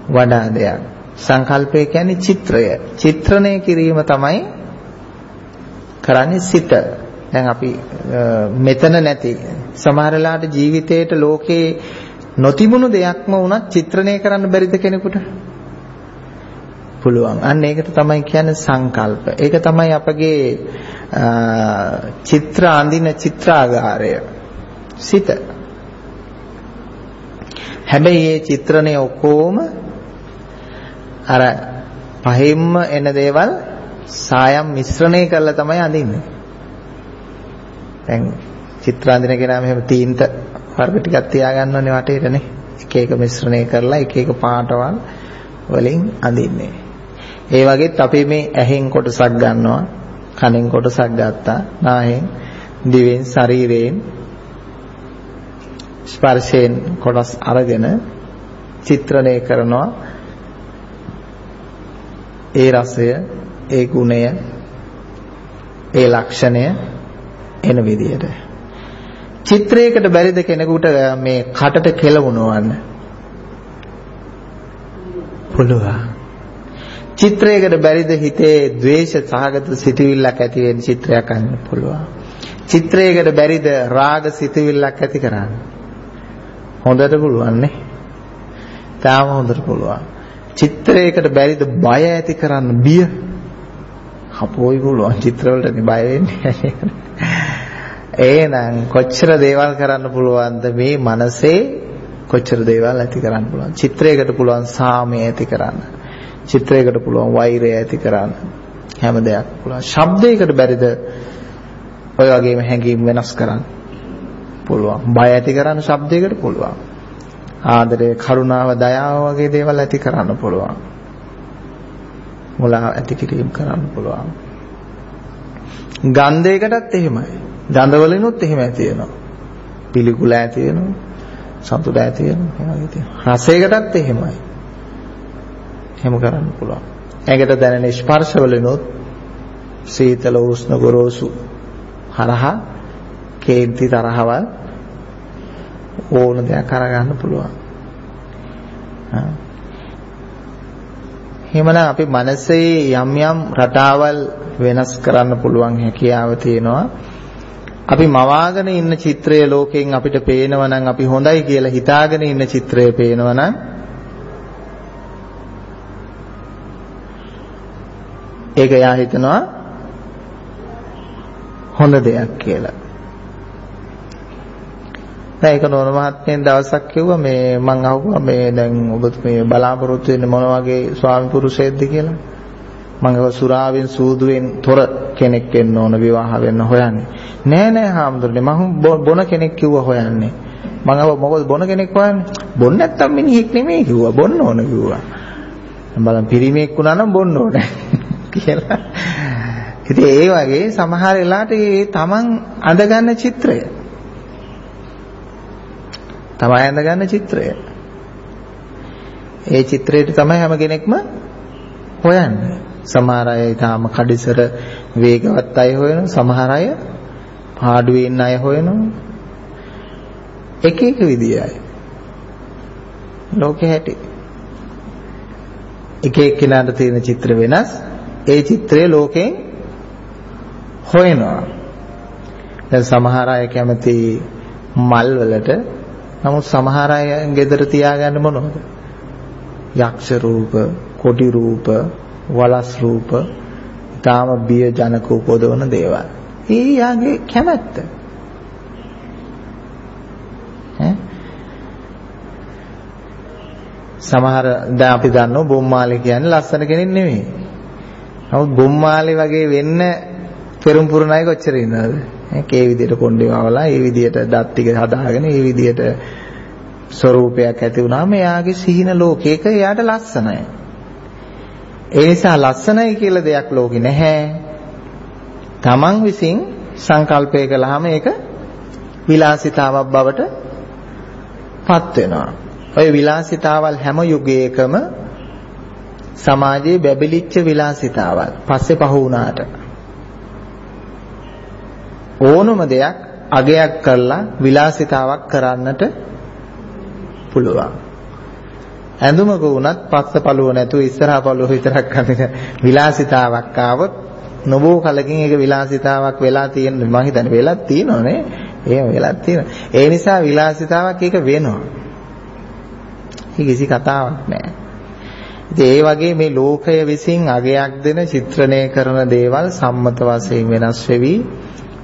වඩා දෙයක්. සංකල්පය කියන්නේ චිත්‍රය. චිත්‍රණය කිරීම තමයි කරන්නේ සිත. දැන් අපි මෙතන නැති සමහර වෙලාවට ජීවිතේට ලෝකේ නොතිබුණු දෙයක්ම වුණත් චිත්‍රණය කරන්න බැරිද කෙනෙකුට? පුළුවන්. අන්න ඒකට තමයි කියන්නේ සංකල්ප. ඒක තමයි අපගේ චිත්‍ර අඳින චිත්‍රාගාරය. සිත. හැබැයි මේ චිත්‍රණය ඔක්කොම අර පහින්ම එන දේවල් සායම් මිශ්‍රණය කරලා තමයි අඳින්නේ. දැන් චිත්‍ර අඳින කෙනා මෙහෙම තීන්ත වර්ග ටිකක් තියාගන්නවනේ වටේටනේ. එක එක මිශ්‍රණය කරලා එක එක පාටවල් වලින් අඳින්නේ. ඒ වගේත් අපි මේ ඇහෙන් කොටසක් ගන්නවා, කනෙන් කොටසක් ගත්තා, නාහෙන්, දිවෙන්, ශරීරයෙන් ස්පර්ශයෙන් කොටස් අරගෙන චිත්‍රණය කරනවා ඒ රසය ඒ ගුණය ඒ ලක්ෂණය එන විදියට චිත්‍රයකට බැරිද කෙනෙකුට මේ කටට කෙලවුණවන්න පුළුවන් චිත්‍රයකට බැරිද හිතේ ද්වේෂ සහගත සිතුවිල්ලක් ඇති වෙන චිත්‍රයක් අන්න පුළුවන් චිත්‍රයකට බැරිද රාග සිතුවිල්ලක් ඇති කරන්න හොඳට පුළුවන් නේ. තාම හොඳට පුළුවන්. චිත්‍රයකට බැරිද බය ඇති කරන්න බිය? හපෝයි පුළුවන් චිත්‍රවලටනේ බය වෙන්නේ. එහෙනම් කොච්චර දේවල් කරන්න පුළුවන්ද මේ මනසේ කොච්චර දේවල් ඇති කරන්න පුළුවන්. චිත්‍රයකට පුළුවන් සාමය ඇති කරන්න. චිත්‍රයකට පුළුවන් වෛරය ඇති කරන්න. හැම දෙයක් පුළුවන්. ශබ්දයකට බැරිද ඔය වගේම හැඟීම් වෙනස් කරන්න. පුළුවන්. බය ඇති කරන්න ශබ්දයකට පුළුවන්. ආදරය, කරුණාව, දයාව වගේ දේවල් ඇති කරන්න පුළුවන්. මුලා ඇති කිරීම කරන්න පුළුවන්. ගන්ධයකටත් එහෙමයි. දඳවලිනුත් එහෙම ඇති වෙනවා. පිළිකුල ඇති වෙනවා. සතුට ඇති වෙනවා. ඒ වගේ තියෙනවා. රසයකටත් එහෙමයි. එහෙම කරන්න පුළුවන්. ඇඟට දැනෙන ස්පර්ශවලිනුත් සීතල උෂ්ණ ගොරෝසු හරහා කේන්ති තරහවල් ඕන දෙයක් අරගන්න පුළුවන්. එහෙමනම් අපි මනසේ යම් යම් රටාවල් වෙනස් කරන්න පුළුවන් හැකියාව තියෙනවා. අපි මවාගෙන ඉන්න චිත්‍රය ලෝකයෙන් අපිට පේනවා නම් අපි හොඳයි කියලා හිතාගෙන ඉන්න චිත්‍රය පේනවා නම් ඒක යා හිතනවා හොඳ දෙයක් කියලා. නෑ ඒක නෝන මහත්මයෙන් දවසක් කිව්වා මේ මං අහුවා මේ දැන් ඔබ මේ බලාපොරොත්තු වෙන්නේ මොන වගේ ස්වාමි පුරුෂයෙක්ද කියලා. මං අහුවා සුරාවෙන් සූදුවෙන් තොර කෙනෙක් වෙන්න ඕන විවාහ වෙන්න හොයන්නේ. නෑ නෑ හාමුදුරනේ මම බොන කෙනෙක් කිව්වා හොයන්නේ. මං අහුවා මොකද බොන කෙනෙක් හොයන්නේ? බොන්න නැත්තම් මිනිහෙක් නෙමෙයි කිව්වා. බොන්න ඕන කිව්වා. බලන්න පිරිමියෙක් වුණා නම් බොන්න ඕනේ [LAUGHS] කියලා. ඉතින් ඒ වගේ සමහර වෙලාවට ඒ තමන් අඳගන්න චිත්‍රය තමයි ඇඳගන්න චිත්‍රය. ඒ චිත්‍රයට තමයි හැම කෙනෙක්ම හොයන්නේ. සමහර අය ඊටාම කඩිසර වේගවත් අය හොයනවා. සමහර අය පාඩුවේ ඉන්න අය හොයනවා. එක එක විදියයි. ලෝකෙ හැටි. එක එක්කෙනාට තියෙන චිත්‍ර වෙනස්. ඒ චිත්‍රය ලෝකෙන් හොයනවා. දැන් සමහර අය කැමති මල් වලට නමුත් සමහර අය ගෙදර තියාගන්න මොනවද? යක්ෂ රූප, කොටි රූප, වලස් රූප, ඊටාම බිය ජනක උපදවන දේවල්. ඒ යාගේ කැමැත්ත. ඈ සමහර දැන් අපි දන්නවා බොම්මාලේ කියන්නේ ලස්සන කෙනෙක් නෙමෙයි. නමුත් බොම්මාලේ වගේ වෙන්න පෙරම් පුරණයි කොච්චර ඉන්නවද? ඒ විදිහට කොණ්ඩේ වවලා ඒ විදිහට දත් ටික හදාගෙන ඒ විදිහට ස්වરૂපයක් ඇති වුණාම එයාගේ සිහින ලෝකයක එයාට ලස්සනයි. ඒ නිසා ලස්සනයි කියලා දෙයක් ලෝකේ නැහැ. Taman විසින් සංකල්පය කළාම ඒක විලාසිතාවක් බවට පත් වෙනවා. ඔය විලාසිතාවල් හැම යුගයකම සමාජයේ බැබලිච්ච විලාසිතාවල් පස්සේ පහ වුණාට ඕනම දෙයක් අගයක් කරලා විලාසිතාවක් කරන්නට පුළුවන්. ඇඳුමක වුණත් පස්ස පළුව නැතුව ඉස්සරහා පළුව විතරක් අඳින විලාසිතාවක් ආවොත් නොබෝ කලකින් ඒක විලාසිතාවක් වෙලා තියෙන මම හිතන්නේ වෙලක් තියෙනවනේ. එහෙම වෙලක් තියෙනවා. ඒ නිසා විලාසිතාවක් ඒක වෙනවා. ඒක කිසි කතාවක් නෑ. ඉතින් ඒ වගේ මේ ලෝකය විසින් අගයක් දෙන චිත්‍රණය කරන දේවල් සම්මත වශයෙන් වෙනස් වෙවි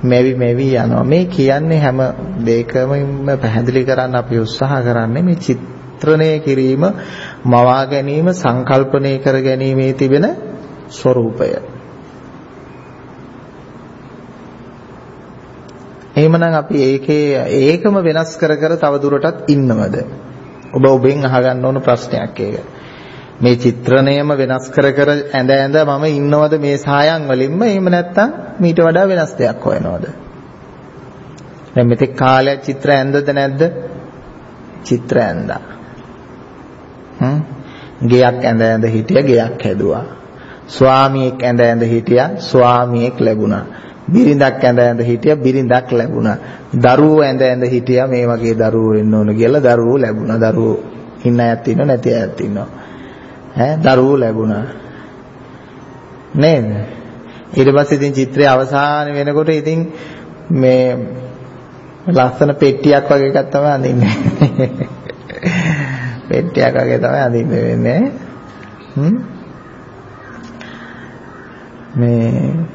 මෙවි මෙවි යනවා. මේ කියන්නේ හැම දෙයකම පැහැදිලි කරන්න අපි උත්සාහ කරන්නේ මේ චිත්‍රණය කිරීම මවා ගැනීම සංකල්පණය කර ගැනීමේ තිබෙන ස්වરૂපය එහෙමනම් අපි ඒකේ ඒකම වෙනස් කර කර තව දුරටත් ඉන්නවද? ඔබ ඔබෙන් අහගන්න ඕන ප්‍රශ්නයක් ඒක. මේ චිත්‍රණයම වෙනස් කර කර ඇඳ ඇඳ මම ඉන්නවද මේ සායන් වලින්ම එහෙම නැත්නම් මීට වඩා වෙනස් දෙයක් හොයනවද? දැන් මෙතෙක් කාලයක් චිත්‍ර ඇඳද නැද්ද? චිත්‍ර ඇඳා. හ්ම් ගෙයක් ඇඳ ඇඳ හිටිය ගෙයක් හැදුවා. ස්වාමියෙක් ඇඳ ඇඳ හිටියා ස්වාමියෙක් ලැබුණා. බිරිඳක් ඇඳ ඇඳ හිටියා බිරිඳක් ලැබුණා. දරුවෝ ඇඳ ඇඳ හිටියා මේ වගේ දරුවෝ වෙන්න ඕන කියලා දරුවෝ ලැබුණා. දරුවෝ ඉන්න අයත් ඉන්නවා නැති අයත් ඉන්නවා. ඈ දරුවෝ ලැබුණා. නේද? ඊට පස්සේ ඉතින් චිත්‍රය අවසාන වෙනකොට ඉතින් මේ ලස්සන පෙට්ටියක් වගේ එකක් තමයි අඳින්නේ. [LAUGHS] පෙට්ටියක් වගේ තමයි අඳින්න වෙන්නේ. හ්ම් මේ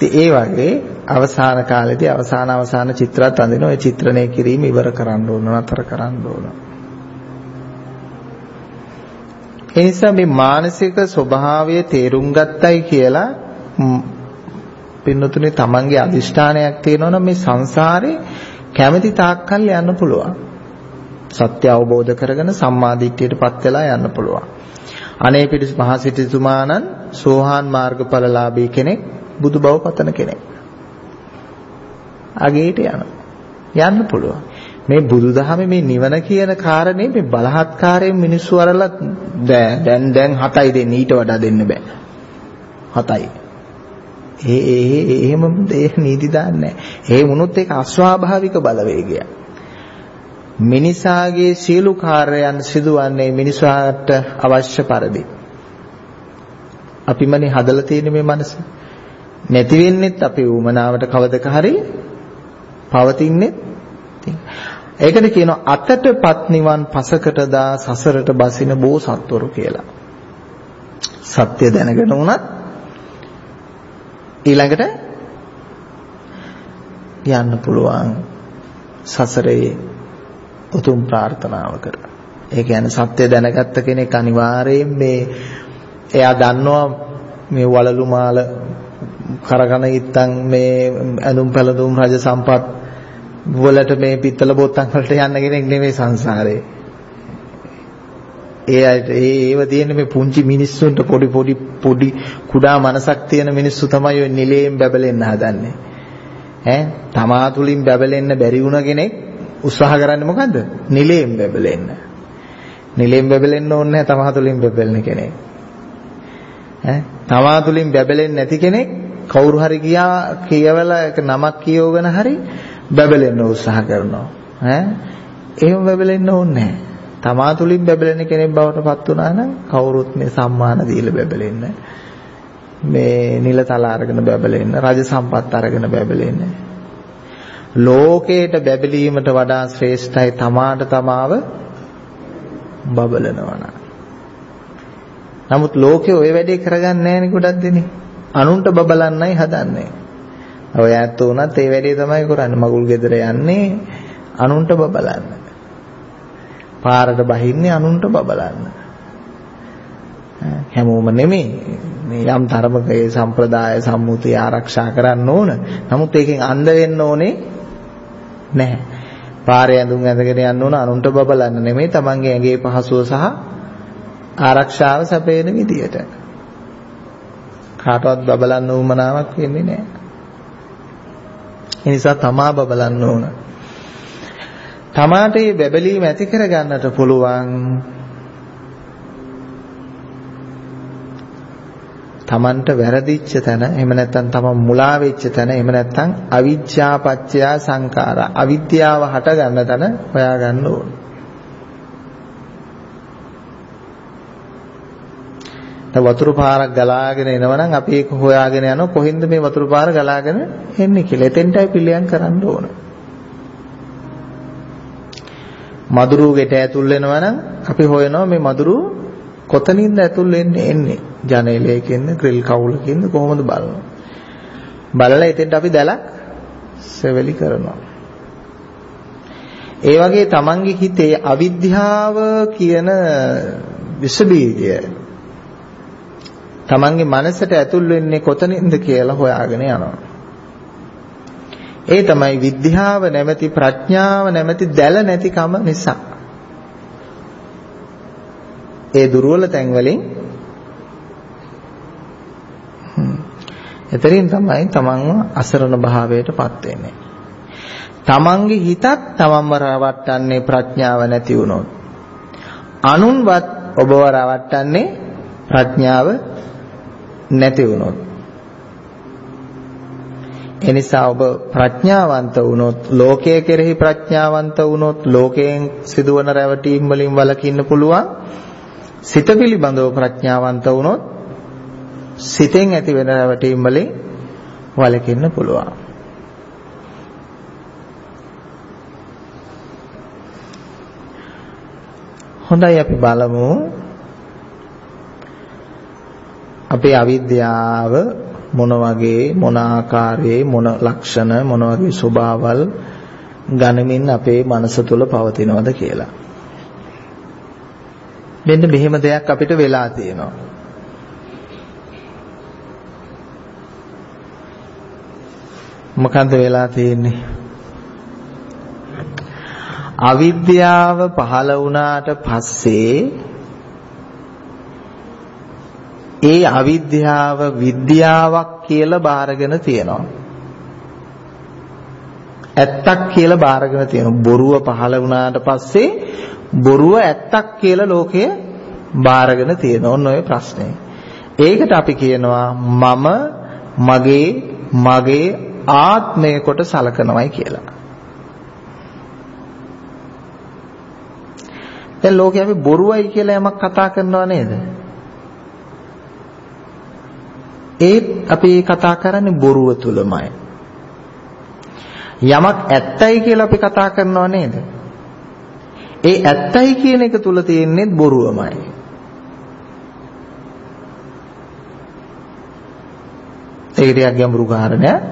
ඒ වගේ අවසාන කාලේදී අවසාන අවසාන චිත්‍රات අඳින ඔය චිත්‍රණය කිරීම ඉවර කරන්න ඕන නතර කරන්න ඕන. ඒ නිසා මේ මානසික ස්වභාවය තේරුම් ගත්තයි කියලා පින්නතුනේ තමන්ගේ අදිෂ්ඨානයක් තියෙනවා නම් මේ සංසාරේ කැමැති තාක්කල් යන්න පුළුවන්. සත්‍ය අවබෝධ කරගෙන සම්මාදිට්ඨියටපත් වෙලා යන්න පුළුවන්. අනේ පිටිස් මහ සිටුතුමාණන් සෝහාන් මාර්ගඵලලාභී කෙනෙක් බුදු බව පතන කෙනෙක්. අගේට යනවා. යන්න පුළුවන්. මේ බුදුදහමේ මේ නිවන කියන කාරණේ මේ බලහත්කාරයෙන් මිනිස්සු අරලා දැන් දැන් 7යි දෙන්නේ ඊට වඩා දෙන්න බෑ. 7යි. ඒ ඒ එහෙම ඒ නීති දාන්නේ නැහැ. ඒ වුණොත් ඒක අස්වාභාවික බලවේගයක්. මිනිසාගේ සියලු කාර්යයන් සිදුවන්නේ මිනිසාට අවශ්‍ය පරිදි. අපිමනේ හදලා තියෙන මේ මනස. නැති වෙන්නෙත් අපේ උමනාවට කවදක හරි පවතින්නේ. ඒකද කියනවා අතටපත් නිවන් පසකට දා සසරට බසින බෝසත්වරු කියලා. සත්‍ය දැනගෙන උනත් ඊළඟට යන්න පුළුවන් සසරේ උතුම් ප්‍රාර්ථනාවකට. ඒ කියන්නේ සත්‍ය දැනගත්ත කෙනෙක් අනිවාර්යයෙන් මේ එයා දන්නවා මේ වලලු මාල කරගෙන ඉත්තන් මේ ඇඳුම් පැළඳුම් රජ සම්පත් වලට මේ පිත්තල බොත්තම් වලට යන්න කෙනෙක් නෙමෙයි සංසාරේ. ඒ අයට ඒ ඒව තියෙන මේ පුංචි මිනිස්සුන්ට පොඩි පොඩි පොඩි කුඩා මනසක් තියෙන මිනිස්සු තමයි ඔය නිලයෙන් බබලෙන්න හදන්නේ. ඈ තමා තුලින් බබලෙන්න බැරි වුණ කෙනෙක් උත්සාහ කරන්නේ මොකද්ද? නිලයෙන් බබලෙන්න. නිලයෙන් බබලෙන්න ඕනේ නැහැ තමා තුලින් බබලන කෙනෙක්. ඈ තමා තුලින් බබලෙන්නේ නැති කෙනෙක් කවුරු හරි ගියා කියවලා එක නමක් කියවගෙන හරි බබලෙන්න උත්සාහ කරනවා. ඈ එහෙම බබලෙන්න ඕනේ නැහැ. තමා තුලින් බබලෙන කෙනෙක් බවට පත් වුණා නම් කවුරුත් මේ සම්මාන දීලා බබලෙන්න මේ නිලතල අරගෙන බබලෙන්න රජ සම්පත් අරගෙන බබලෙන්න ලෝකයට බැබලීමට වඩා ශ්‍රේෂ්ඨයි තමාට තමාව බබලනවා නමුත් ලෝකේ ওই වැඩේ කරගන්නේ නැහැ නේ ගොඩක් දෙනේ. අනුන්ට බබලන්නයි හදන්නේ. ඔය ඇත්ත උනත් ඒ වැඩේ තමයි කරන්නේ. මගුල් ගෙදර යන්නේ අනුන්ට බබලන්න. පාරට බහින්නේ අනුන්ට බබලන්න. හැමෝම නෙමෙයි. මේ යම් තරමක ඒ සම්ප්‍රදාය සම්මුතිය ආරක්ෂා කරන්න ඕන. නමුත් ඒකෙන් අන්ධ වෙන්න ඕනේ නැහැ. පාරේ ඇඳුම් ඇඳගෙන යන්න ඕන අනුන්ට බබලන්න නෙමෙයි තමන්ගේ ඇඟේ පහසුව සහ ආරක්ෂාව සැපේන විදියට. කාටවත් බබලන්න උවමනාවක් වෙන්නේ නැහැ. ඒ නිසා තමා බබලන්න ඕන. තමාට මේ බැබලීම ඇති කරගන්නට පුළුවන් තමන්ට වැරදිච්ච තැන එහෙම නැත්නම් තමන් මුලා වෙච්ච තැන එහෙම නැත්නම් අවිජ්ජා පත්‍ය සංඛාරා අවිද්‍යාව හට ගන්න තැන හොයා ගන්න ඕනේ. දැන් වතුර පාරක් ගලාගෙන එනවනම් අපි ඒක හොයාගෙන යනවා කොහෙන්ද මේ වතුර පාර ගලාගෙන එන්නේ කියලා. එතෙන්ටයි පිළියම් කරන්න ඕන. මදුරු ගෙට ඇතුල් වෙනවනම් අපි හොයනවා මේ මදුරු කොතනින්ද ඇතුල් වෙන්නේ එන්නේ. ජනේලයකින්ද, ක්‍රිල් කවුලකින්ද කොහොමද බලනවා. බලලා එතෙන්ට අපි දැලක් සෙවලි කරනවා. ඒ වගේ තමන්ගේ හිතේ අවිද්‍යාව කියන විස බීජය තමන්ගේ මනසට ඇතුල් වෙන්නේ කොතනින්ද කියලා හොයාගෙන යනවා. ඒ තමයි විද්‍යාව නැමැති ප්‍රඥාව නැමැති දැල නැතිකම නිසා. ඒ දුර්වල තැන් වලින් එතරින් තමයි තමන්ව අසරණ භාවයටපත් වෙන්නේ. තමන්ගේ හිතත් තමන්ව රවට්ටන්නේ ප්‍රඥාව නැති වුණොත්. අනුන්වත් ඔබව රවට්ටන්නේ ප්‍රඥාව නැති වුණොත්. එනිසා ඔබ ප්‍රඥාවන්ත වුණොත් ලෝකයේ කෙරෙහි ප්‍රඥාවන්ත වුණොත් ලෝකයෙන් සිදුවන රැවටීම් වලින් වළකින්න පුළුවන්. සිත පිළිබඳව ප්‍රඥාවන්ත වුණොත් සිතෙන් ඇති වෙන රැවටීම් වලින් වළකින්න පුළුවන්. හොඳයි අපි බලමු අපේ අවිද්‍යාව මොන වගේ මොන ආකාරයේ මොන ලක්ෂණ මොන වගේ ස්වභාවල් ගනිමින් අපේ මනස තුල පවතිනවද කියලා. මෙන්න මෙහෙම දෙයක් අපිට වෙලා තියෙනවා. මොකන්ද වෙලා තියෙන්නේ? අවිද්‍යාව පහළ වුණාට පස්සේ ඒ අවිද්‍යාව විද්‍යාවක් කියලා බාරගෙන තියෙනවා. ඇත්තක් කියලා බාරගෙන තියෙනවා. බොරුව පහළ වුණාට පස්සේ බොරුව ඇත්තක් කියලා ලෝකය බාරගෙන තියෙනවා. ඔන්න ඔය ප්‍රශ්නේ. ඒකට අපි කියනවා මම මගේ මගේ ආත්මය කොට සලකනවයි කියලා. දැන් ලෝකේ අපි බොරුවයි කියලා යමක් කතා කරනවා නේද? ඒත් අපි කතා කරන්නේ බොරුව තුලමයි. යමක් ඇත්තයි කියලා අපි කතා කරනව නේද? ඒ ඇත්තයි කියන එක තුල තියෙන්නේ බොරුවමයි. ඒක ටිකක් ගැඹුරු කාරණයක්.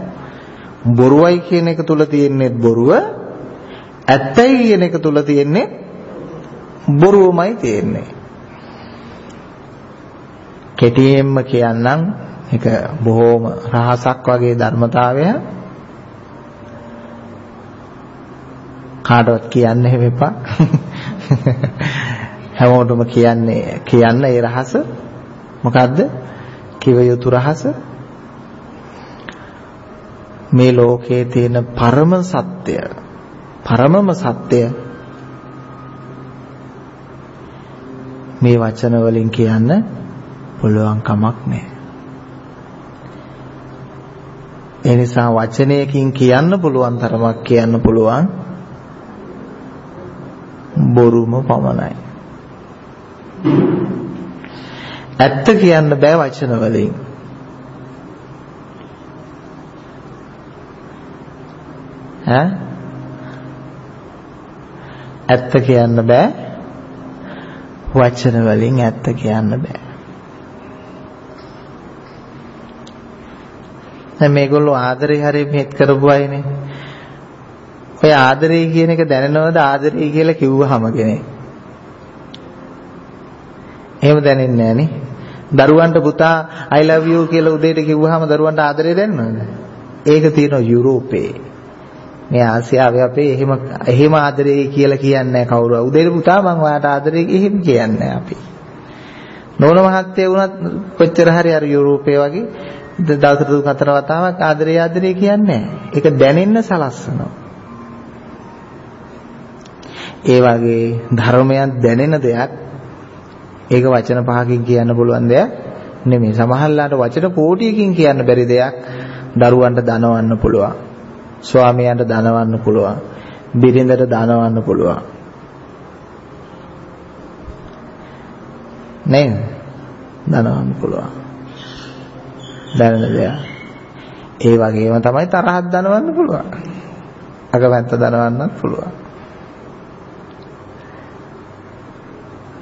බොරුවයි කියන එක තුල තියෙන්නේ බොරුව. ඇත්තයි කියන එක තුල තියෙන්නේ බොරුවමයි තියෙන්නේ. කෙටියෙන්ම කියන්නම් ඒක බොහොම රහසක් වගේ ධර්මතාවය කාටවත් කියන්න හැම එපා. හැමෝටම කියන්නේ කියන්න ඒ රහස. මොකද්ද? කිව යුතු රහස. මේ ලෝකයේ තියෙන පරම සත්‍ය පරමම සත්‍ය මේ වචන වලින් කියන්න පුළුවන් කමක් නැහැ. ඒ නිසා වචනයකින් කියන්න පුළුවන් තරමක් කියන්න පුළුවන් බොරුම පමණයි. ඇත්ත කියන්න බෑ වචන වලින්. ඈ ඇත්ත කියන්න බෑ වචන වලින් ඇත්ත කියන්න බෑ. දැන් මේගොල්ලෝ ආදරේ හරිය මෙහෙත් කරපු අයනේ. ඔය ආදරේ කියන එක දැනනවද ආදරේ කියලා කිව්වහම කෙනෙක්? එහෙම දැනෙන්නේ නැහනේ. දරුවන්ට පුතා I love you කියලා උදේට කිව්වහම දරුවන්ට ආදරේ දැනෙනවද? ඒක තියෙනවා යුරෝපේ. මේ ආසියාවේ අපේ එහෙම එහෙම ආදරේ කියලා කියන්නේ නැහැ කවුරු. උදේට පුතා මම ඔයාට ආදරේ එහෙම කියන්නේ අපි. නෝන මහත්තයා වුණත් කොච්චර හරි අර යුරෝපේ වගේ දවසට තුන් හතර වතාවක් ආදරේ ආදරේ කියන්නේ ඒක දැනෙන්න සලස්සනවා. ඒ වගේ ධර්මයක් දැනෙන දෙයක් ඒක වචන පහකින් කියන්න පුළුවන් දෙයක් නෙමෙයි. සමහරලාට වචන කෝටියකින් කියන්න බැරි දෙයක් දරුවන්ට දනවන්න පුළුවන්. ස්වාමියාට දනවන්න පුළුවන්. බිරිඳට දනවන්න පුළුවන්. නේද? දනවන්න පුළුවන්. දැනෙන දෙයක්. ඒ වගේම තමයි තරහක් දනවන්න පුළුවන්. අකමැත්ත දනවන්නත් පුළුවන්.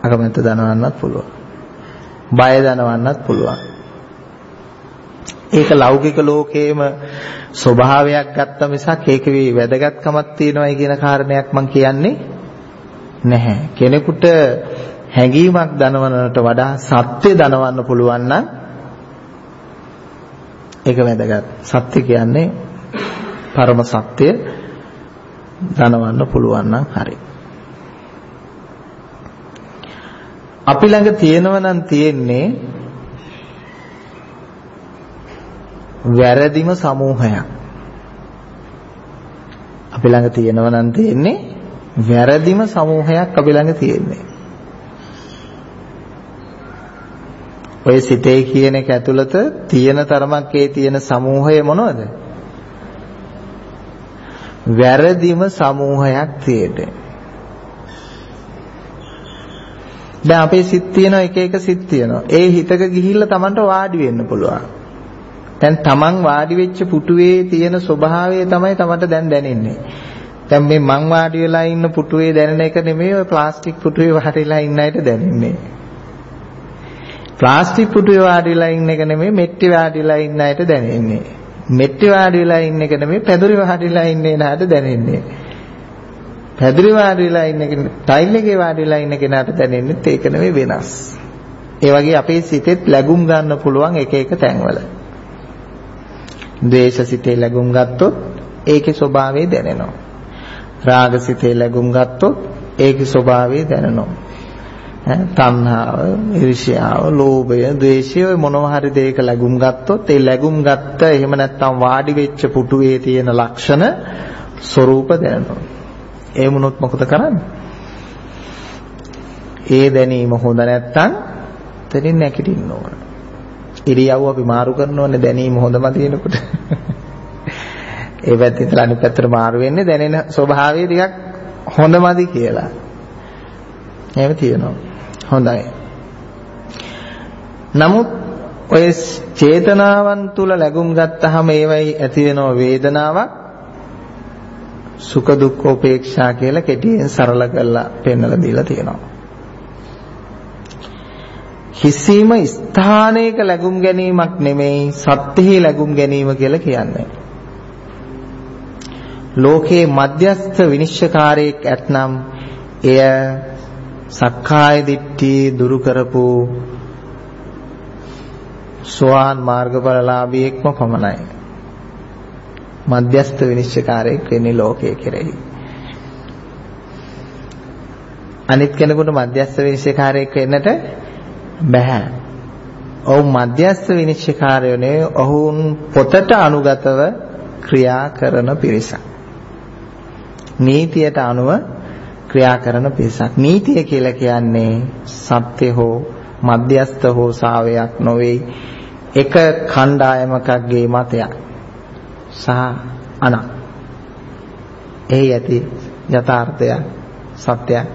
අකමැත්ත දනවන්නත් පුළුවන්. බය දනවන්නත් පුළුවන්. ඒක ලෞකික ලෝකයේම ස්වභාවයක් ගත්ත මිසක් ඒකේ වැදගත්කමක් තියෙනවයි කියන කාරණයක් මම කියන්නේ නැහැ. කෙනෙකුට හැඟීමක් දනවනට වඩා සත්‍ය දනවන්න පුළුවන් නම් ඒක වැදගත්. සත්‍ය කියන්නේ පරම සත්‍ය දනවන්න පුළුවන් නම් හරි. අපි ළඟ තියෙනව නම් තියෙන්නේ වැරදිම සමූහයක්. අපි ළඟ තියෙනව නම් තියෙන්නේ වැරදිම සමූහයක් අපි ළඟ තියෙන්නේ. ඔය සිතේ කියන එක ඇතුළත තියෙන තරමක් ඒ තියෙන සමූහය මොනවද? වැරදිම සමූහයක් තියෙන්නේ. දැන් අපේ සිත් තියෙනවා එක එක සිත් තියෙනවා. ඒ හිතක ගිහිල්ලා Tamanට වාඩි වෙන්න පුළුවන්. දැන් Taman වාඩි වෙච්ච පුටුවේ තියෙන ස්වභාවය තමයි Tamanට දැන් දැනෙන්නේ. දැන් මේ මං වාඩි වෙලා ඉන්න පුටුවේ දැනෙන එක නෙමෙයි ඔය ප්ලාස්ටික් පුටුවේ වාඩිලා ඉන්න අයට දැනෙන්නේ. ප්ලාස්ටික් පුටුවේ වාඩිලා ඉන්න එක නෙමෙයි මෙට්ටි වාඩිලා ඉන්න අයට දැනෙන්නේ. මෙට්ටි වාඩිලා ඉන්න එක නෙමෙයි පැදුරි වාඩිලා ඉන්න එනාට දැනෙන්නේ. පැදුරි වාඩිලා ඉන්න කෙන ටයිල් එකේ වාඩිලා ඉන්න කෙනාට දැනෙන්නේ ඒක නෙමෙයි වෙනස්. ඒ වගේ අපේ සිතෙත් ලැබුම් ගන්න පුළුවන් එක එක තැන්වල. ද්වේෂ සිතේ ලැබුම් ගත්තොත් ඒකේ ස්වභාවය දැනෙනවා. රාග සිතේ ලැබුම් ගත්තොත් ඒකේ ස්වභාවය දැනෙනවා. තණ්හාව, ඊර්ෂ්‍යාව, ලෝභය, ද්වේෂය ඔය මොනවා හරි දෙයක ලැබුම් ගත්තොත් ඒ ලැබුම් ගත්ත එහෙම නැත්නම් වාඩි වෙච්ච පුටුවේ තියෙන ලක්ෂණ ස්වરૂප දැනෙනවා. ඒ වුණොත් මොකද කරන්නේ? ඒ දැනීම හොඳ නැත්නම් එතනින් නැගිටින්න ඕන. ඉරියව්ව අපි මාරු කරනවනේ දැනීම හොඳම තියෙනකොට. ඒ පැත්තේ ඉඳලා අනිත් පැත්තට මාරු වෙන්නේ දැනෙන ස්වභාවය ටිකක් හොඳමදි කියලා. එහෙම තියෙනවා. හොඳයි. නමුත් ඔය චේතනාවන් තුල ලැබුම් ගත්තාම ඒවයි ඇති වෙන වේදනාවක් සුඛ දුක්ඛ උපේක්ෂා කියලා කෙටියෙන් සරල කරලා පෙන්වලා දීලා තියෙනවා. කිසිම ස්ථානයක ලැබුම් ගැනීමක් නෙමෙයි සත්‍යෙහි ලැබුම් ගැනීම කියලා කියන්නේ. ලෝකේ මධ්‍යස්ථ විනිශ්චයකාරයෙක් ඇතනම් එය සක්කාය දිට්ඨිය දුරු කරපු සෝවාන් මාර්ගඵලලාභියෙක්ම පමණයි. මධ්‍යස්ථ විනිශ්චයකාරයෙක් වෙන්නේ ලෝකයේ කෙරෙහි. අනිත් කෙනෙකුට මධ්‍යස්ථ විනිශ්චයකාරයෙක් වෙන්නට බෑ. ඔව් මධ්‍යස්ථ විනිශ්චයකාරයෝනේ ඔවුන් පොතට අනුගතව ක්‍රියා කරන පිරිසක්. නීතියට අනුව ක්‍රියා කරන පිරිසක්. නීතිය කියලා කියන්නේ සත්‍ය හෝ මධ්‍යස්ත හෝ සාවයක් නොවේ. එක කණ්ඩායමකගේ මතයක් සහ අනක්. එහි ඇති යථාර්ථය සත්‍යයක්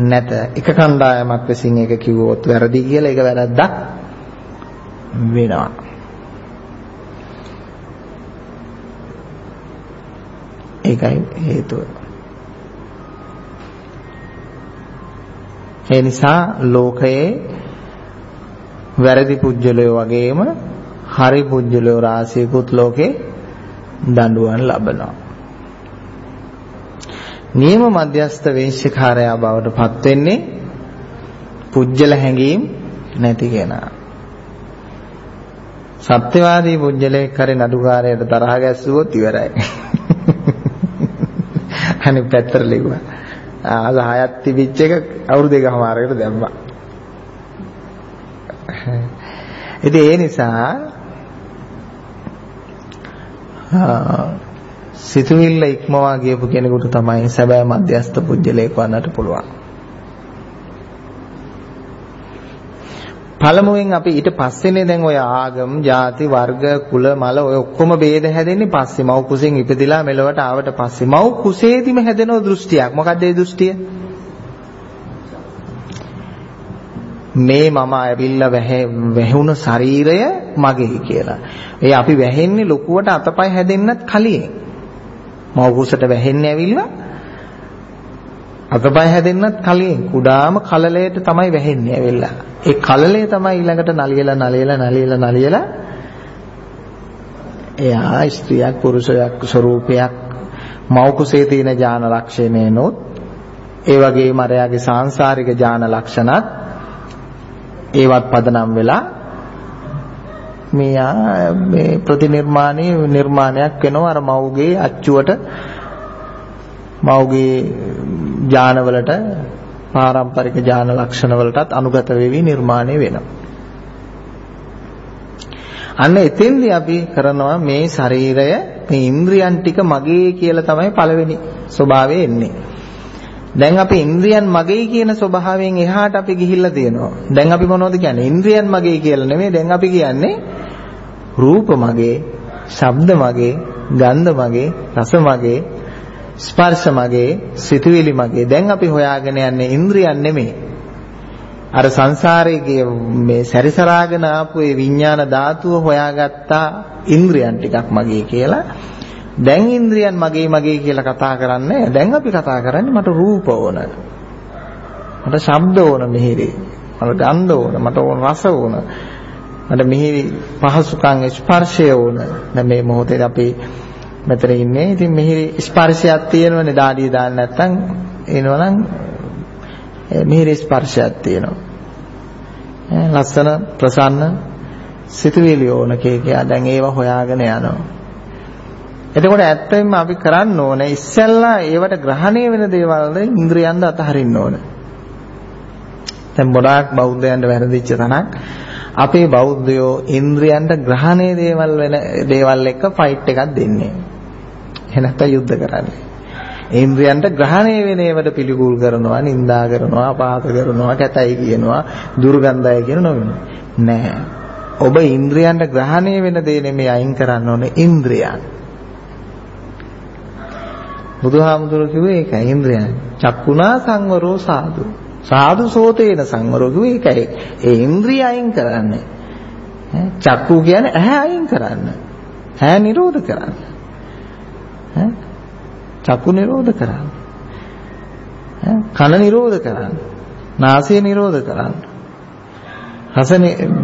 නැත. එක කණ්ඩායමක් විසින් ඒක කිව්වොත් වැරදි කියලා ඒක වැරද්දක් වෙනවා. ඒකයි හේතුව. ඒ නිසා ලෝකයේ වැරදි පුජ්‍යලයෝ වගේම හරි පුජ්‍යලයෝ රාශියකුත් ලෝකේ දඬුවම් ලබනවා. නියම මධ්‍යස්ථ වේශ්‍යකාරයා බවට පත් වෙන්නේ පුජ්‍යල හැඟීම් නැති කෙනා. සත්‍යවාදී පුජ්‍යලෙක් කරේ නඩුකාරයට තරහ ගැස්සුවොත් ඉවරයි. [LAUGHS] අනිත් පැත්තට ලිව්වා. ආස හයක් තිබිච්ච එක අවුරුදු දෙකමාරකට දැම්මා. [LAUGHS] ඉතින් ඒ නිසා සිතුවිල්ල ඉක්මවා ගියපු කෙනෙකුට තමයි සැබෑ මධ්‍යස්ථ පුජ්‍යලයක් වන්නට පුළුවන්. පළමුවෙන් අපි ඊට පස්සේනේ දැන් ඔය ආගම්, ಜಾති, වර්ග, කුල, මල ඔය ඔක්කොම ભેද හැදෙන්නේ පස්සේ. මව් කුසෙන් ඉපදිලා මෙලොවට ආවට පස්සේ. මව් කුසේදිම හැදෙන දෘෂ්ටියක්. මොකක්ද ඒ දෘෂ්ටිය? මේ මම ඇවිල්ලා වැහුණු ශරීරය මගේ කියලා. ඒ අපි වැහෙන්නේ ලොකුවට අතපය හැදෙන්නත් කලින්. මව කුසට වැහෙන්නේ ඇවිල්ලා අතපය හැදෙන්නත් කලින් කුඩාම කලලයට තමයි වැහෙන්නේ ඇවිල්ලා. ඒ කලලය තමයි ඊළඟට නලියලා නලියලා නලියලා නලියලා එයා ස්ත්‍රියක් පුරුෂයක් ස්වરૂපයක් මව කුසේ තියෙන ඥාන ලක්ෂණේනොත් ඒ වගේම අරයාගේ සාංශාරික ඥාන ලක්ෂණත් ඒවත් පදනම් වෙලා මේ මේ ප්‍රතිනිර්මාණී නිර්මාණයක් වෙනවා අර මව්ගේ අච්චුවට මව්ගේ ඥානවලට පාරම්පරික ඥාන ලක්ෂණ වලටත් අනුගත වෙවි නිර්මාණය වෙනවා. අන්න එතෙන්දී අපි කරනවා මේ ශරීරය මේ ඉන්ද්‍රියන් ටික මගේ කියලා තමයි පළවෙනි ස්වභාවය එන්නේ. දැන් අපි ඉන්ද්‍රියන් මගේ කියන ස්වභාවයෙන් එහාට අපි ගිහිල්ලා තියෙනවා. දැන් අපි මොනවද කියන්නේ? ඉන්ද්‍රියන් මගේ කියලා නෙමෙයි. දැන් අපි කියන්නේ රූප මගේ, ශබ්ද මගේ, ගන්ධ මගේ, රස මගේ, ස්පර්ශ මගේ, සිතුවිලි මගේ. දැන් අපි හොයාගෙන යන්නේ ඉන්ද්‍රියන් නෙමෙයි. අර සංසාරයේ මේ සැරිසරාගෙන ආපු ඒ විඥාන ධාතුව හොයාගත්තා ඉන්ද්‍රියන් ටිකක් මගේ කියලා. දැන් ඉන්ද්‍රියන් මගේ මගේ කියලා කතා කරන්නේ දැන් අපි කතා කරන්නේ මට රූප ඕන. මට ශබ්ද ඕන මිහිරි. මට ගන්ධ ඕන. මට ඕන රස ඕන. මට මිහිරි පහසුකම් ස්පර්ශය ඕන. දැන් මේ මොහොතේ අපි මෙතන ඉන්නේ. ඉතින් මිහිරි ස්පර්ශයක් තියෙනවනේ දාඩිය දාන්න නැත්නම් එනවනම් මිහිරි ස්පර්ශයක් තියෙනවා. ලස්සන ප්‍රසන්න සිතුවිලි ඕන කේකියා දැන් ඒව හොයාගෙන යනවා. එතකොට ඇත්තෙන්ම අපි කරන්න ඕනේ ඉස්සෙල්ලා ඒවට ග්‍රහණය වෙන දේවල් ඉන්ද්‍රියන්ද අතහරින්න ඕන. දැන් ගොඩාක් බෞද්ධයන්ට වැරදිච්ච තැනක් අපේ බෞද්ධයෝ ඉන්ද්‍රියන්ට ග්‍රහණය දේවල් වෙන දේවල් එක්ක ෆයිට් එකක් දෙන්නේ. එහෙනම් යුද්ධ කරන්නේ. ඉන්ද්‍රියන්ට ග්‍රහණය වෙන ඒවට පිළිකුල් කරනවා, නිඳා කරනවා, අපහාස කරනවා, කැතයි කියනවා, දුර්ගන්ධයි කියන නෑ. ඔබ ඉන්ද්‍රියන්ට ග්‍රහණය වෙන දේ නෙමෙයි අයින් කරන්න ඕනේ ඉන්ද්‍රියන්. බුදුහාමුදුරුවෝ කිව්වේ ඒකයි ඉන්ද්‍රයන්. චක්කුණා සංවරෝ සාදු. සාදු සෝතේන සංවරෝ කිව්වේ ඒකයි. ඒ ඉන්ද්‍රිය අයින් කරන්නේ. චක්කු කියන්නේ ඇහැ අයින් කරන්න. ඇහැ නිරෝධ කරන්න. චක්කු නිරෝධ කරන්න. කන නිරෝධ කරන්න. නාසය නිරෝධ කරන්න. රස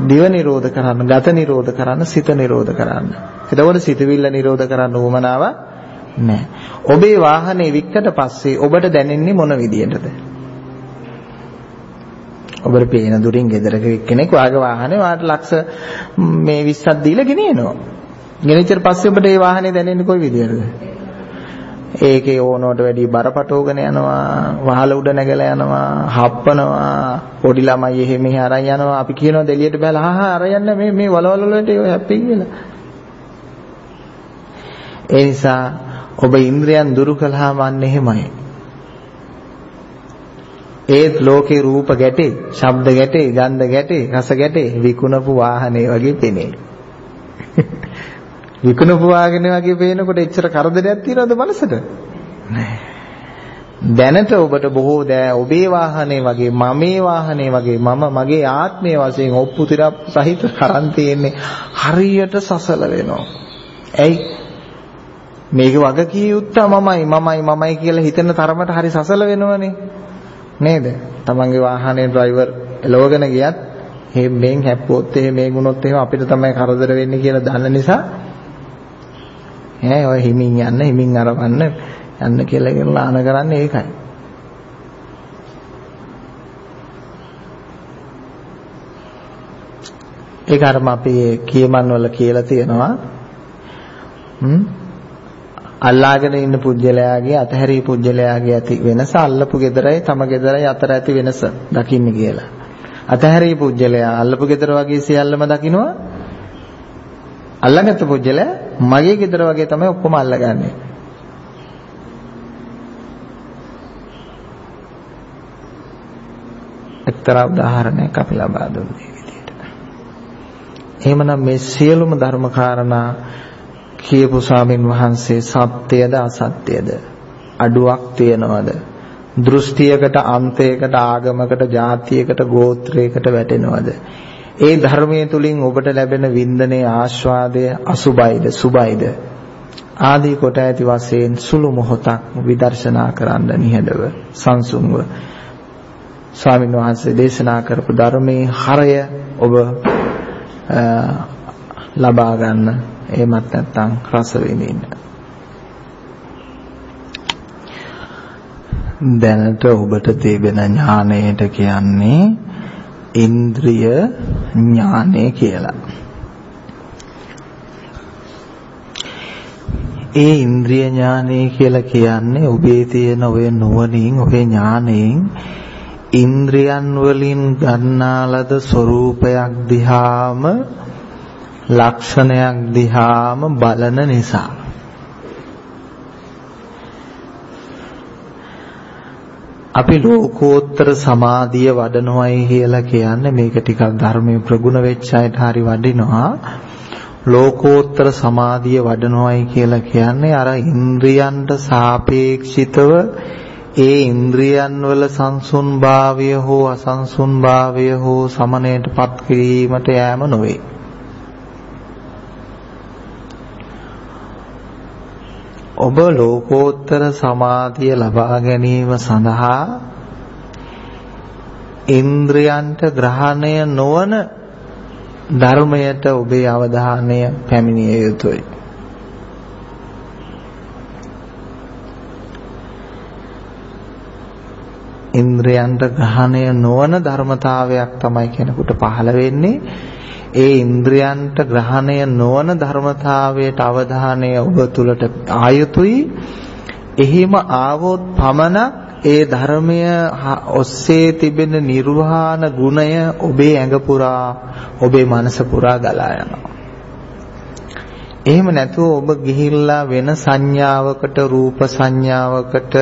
දිව නිරෝධ කරන්න, ගත නිරෝධ කරන්න, සිත නිරෝධ කරන්න. එතකොට සිතවිල්ල නිරෝධ කරන්න උවමනාවක් නැහැ. ඔබේ වාහනේ වික්කට පස්සේ ඔබට දැනෙන්නේ මොන විදියටද? ඔබට පේන දුරින් ගෙදරක එක්කෙනෙක් වාගේ වාහනේ වාට ලක්ෂ මේ 20ක් දීලා ගෙනියනවා. ගෙනිච්චට පස්සේ ඔබට ඒ වාහනේ දැනෙන්නේ කොයි විදියටද? ඒකේ ඕනවට වැඩි බරපටවගෙන යනවා, වහල උඩ නැගලා යනවා, හප්පනවා, පොඩි ළමයි එහෙ මෙහෙ අරන් යනවා. අපි කියනවා දෙලියට බහලා ආහා අර යන්න මේ මේ වලවල වලට ඔය හැප්පි කියලා. ඒ නිසා ඔබ ඉන්ද්‍රයන් දුරු කළාම අන්න එහෙමයි. ඒත් ලෝකේ රූප ගැටේ, ශබ්ද ගැටේ, ගන්ධ ගැටේ, රස ගැටේ විකුණපු වාහනේ වගේ පෙනේ. [LAUGHS] විකුණපු වාහනේ වගේ පේනකොට එච්චර කරදරයක් තියනවද මනසට? නෑ. දැනට ඔබට බොහෝ දෑ ඔබේ වාහනේ වගේ මමේ වාහනේ වගේ මම මගේ ආත්මය වශයෙන් ඔප්පු තිරප් සහිත කරන් තියෙන්නේ හරියට සසල වෙනවා. ඇයි? මේක වගකී යුත්තා මමයි මමයි මමයි කියලා හිතන තරමට හරි සසල වෙනවනේ නේද? තමන්ගේ වාහනේ ඩ්‍රයිවර් එලවගෙන ගියත් මේන් හැප්පුවොත් එහෙම මේ ගුණොත් එහෙම අපිට තමයි කරදර වෙන්නේ කියලා දන්න නිසා ඈ ඔය හිමින් යන්න හිමින් අරවන්න යන්න කියලා කියලා ආන කරන්නේ ඒකයි. ඒක අරම අපි කියමන් වල කියලා තියෙනවා. හ්ම් අල්ලාගෙන ඉන්න පුජ්‍යලයාගේ අතහැරී පුජ්‍යලයාගේ ඇති වෙනස අල්ලපු gedarයි තම gedarයි අතර ඇති වෙනස දකින්න කියලා. අතහැරී පුජ්‍යලයා අල්ලපු gedar වගේ සියල්ලම දකින්නවා. අල්ලගත්තු පුජ්‍යලයා මගේ gedar වගේ තමයි ඔක්කොම අල්ලගන්නේ. එක්තරා උදාහරණයක් අපි ලබා දුන්නේ විදිහට. එහෙමනම් මේ සියලුම ධර්ම කාරණා කියපු ස්වාමින් වහන්සේ සත්‍යද අසත්‍යද? අඩුවක් තියනවද? දෘෂ්ටියකට අන්තයකට ආගමකට ජාතියකට ගෝත්‍රයකට වැටෙනවද? ඒ ධර්මයේ තුලින් ඔබට ලැබෙන වින්දනයේ ආස්වාදය අසුබයිද සුබයිද? ආදී කොට ඇති වශයෙන් සුළු මොහොතක් විදර්ශනා කරන්න නිහඬව සංසුන්ව. ස්වාමීන් වහන්සේ දේශනා කරපු ධර්මයේ හරය ඔබ ලබා ගන්න එහෙමත් නැත්නම් රස විඳින්න දැනට ඔබට තිබෙන ඥාණයට කියන්නේ ඉන්ද්‍රිය ඥානය කියලා. ඒ ඉන්ද්‍රිය ඥානය කියලා කියන්නේ ඔබේ තියෙන ඔය නුවණින් ඔය ඥාණයෙන් ඉන්ද්‍රියන් වලින් ගන්නාලද ස්වરૂපයක් දිහාම ලක්ෂණයක් දිහාම බලන නිසා. අපි ලෝකෝත්තර සමාධිය වඩනවයි කියලා කියන්නේ මේක ටිකක් ධර්මයේ ප්‍රගුණ වෙච්ච අයට හරි වඩිනවා. ලෝකෝත්තර සමාධිය වඩනවයි කියලා කියන්නේ අර ඉන්ද්‍රියන්ට සාපේක්ෂිතව ඒ ඉන්ද්‍රියන් වල සංසුන්භාවය හෝ අසංසුන්භාවය හෝ සමනයටපත් කිරීමට යෑම නොවේ. ඔබ ලෝකෝත්තර සමාධිය ලබා ගැනීම සඳහා ඉන්ද්‍රයන්ට ග්‍රහණය නොවන ධර්මයට ඔබේ අවධානය පැමිණිය යුතුයි. ඉන්ද්‍රයන්ට ග්‍රහණය නොවන ධර්මතාවයක් තමයි කෙනෙකුට පහළ වෙන්නේ ඒ ඉන්ද්‍රයන්ට ග්‍රහණය නොවන ධර්මතාවයට අවධානය ඔබ තුලට ආයුතුයි. එහිම ආවොත් පමණක් ඒ ධර්මය ඔස්සේ තිබෙන නිර්වාණ ගුණය ඔබේ ඇඟ පුරා ඔබේ මනස පුරා ගලා යනවා. එහෙම නැතුව ඔබ ගිහිල්ලා වෙන සංඥාවකට රූප සංඥාවකට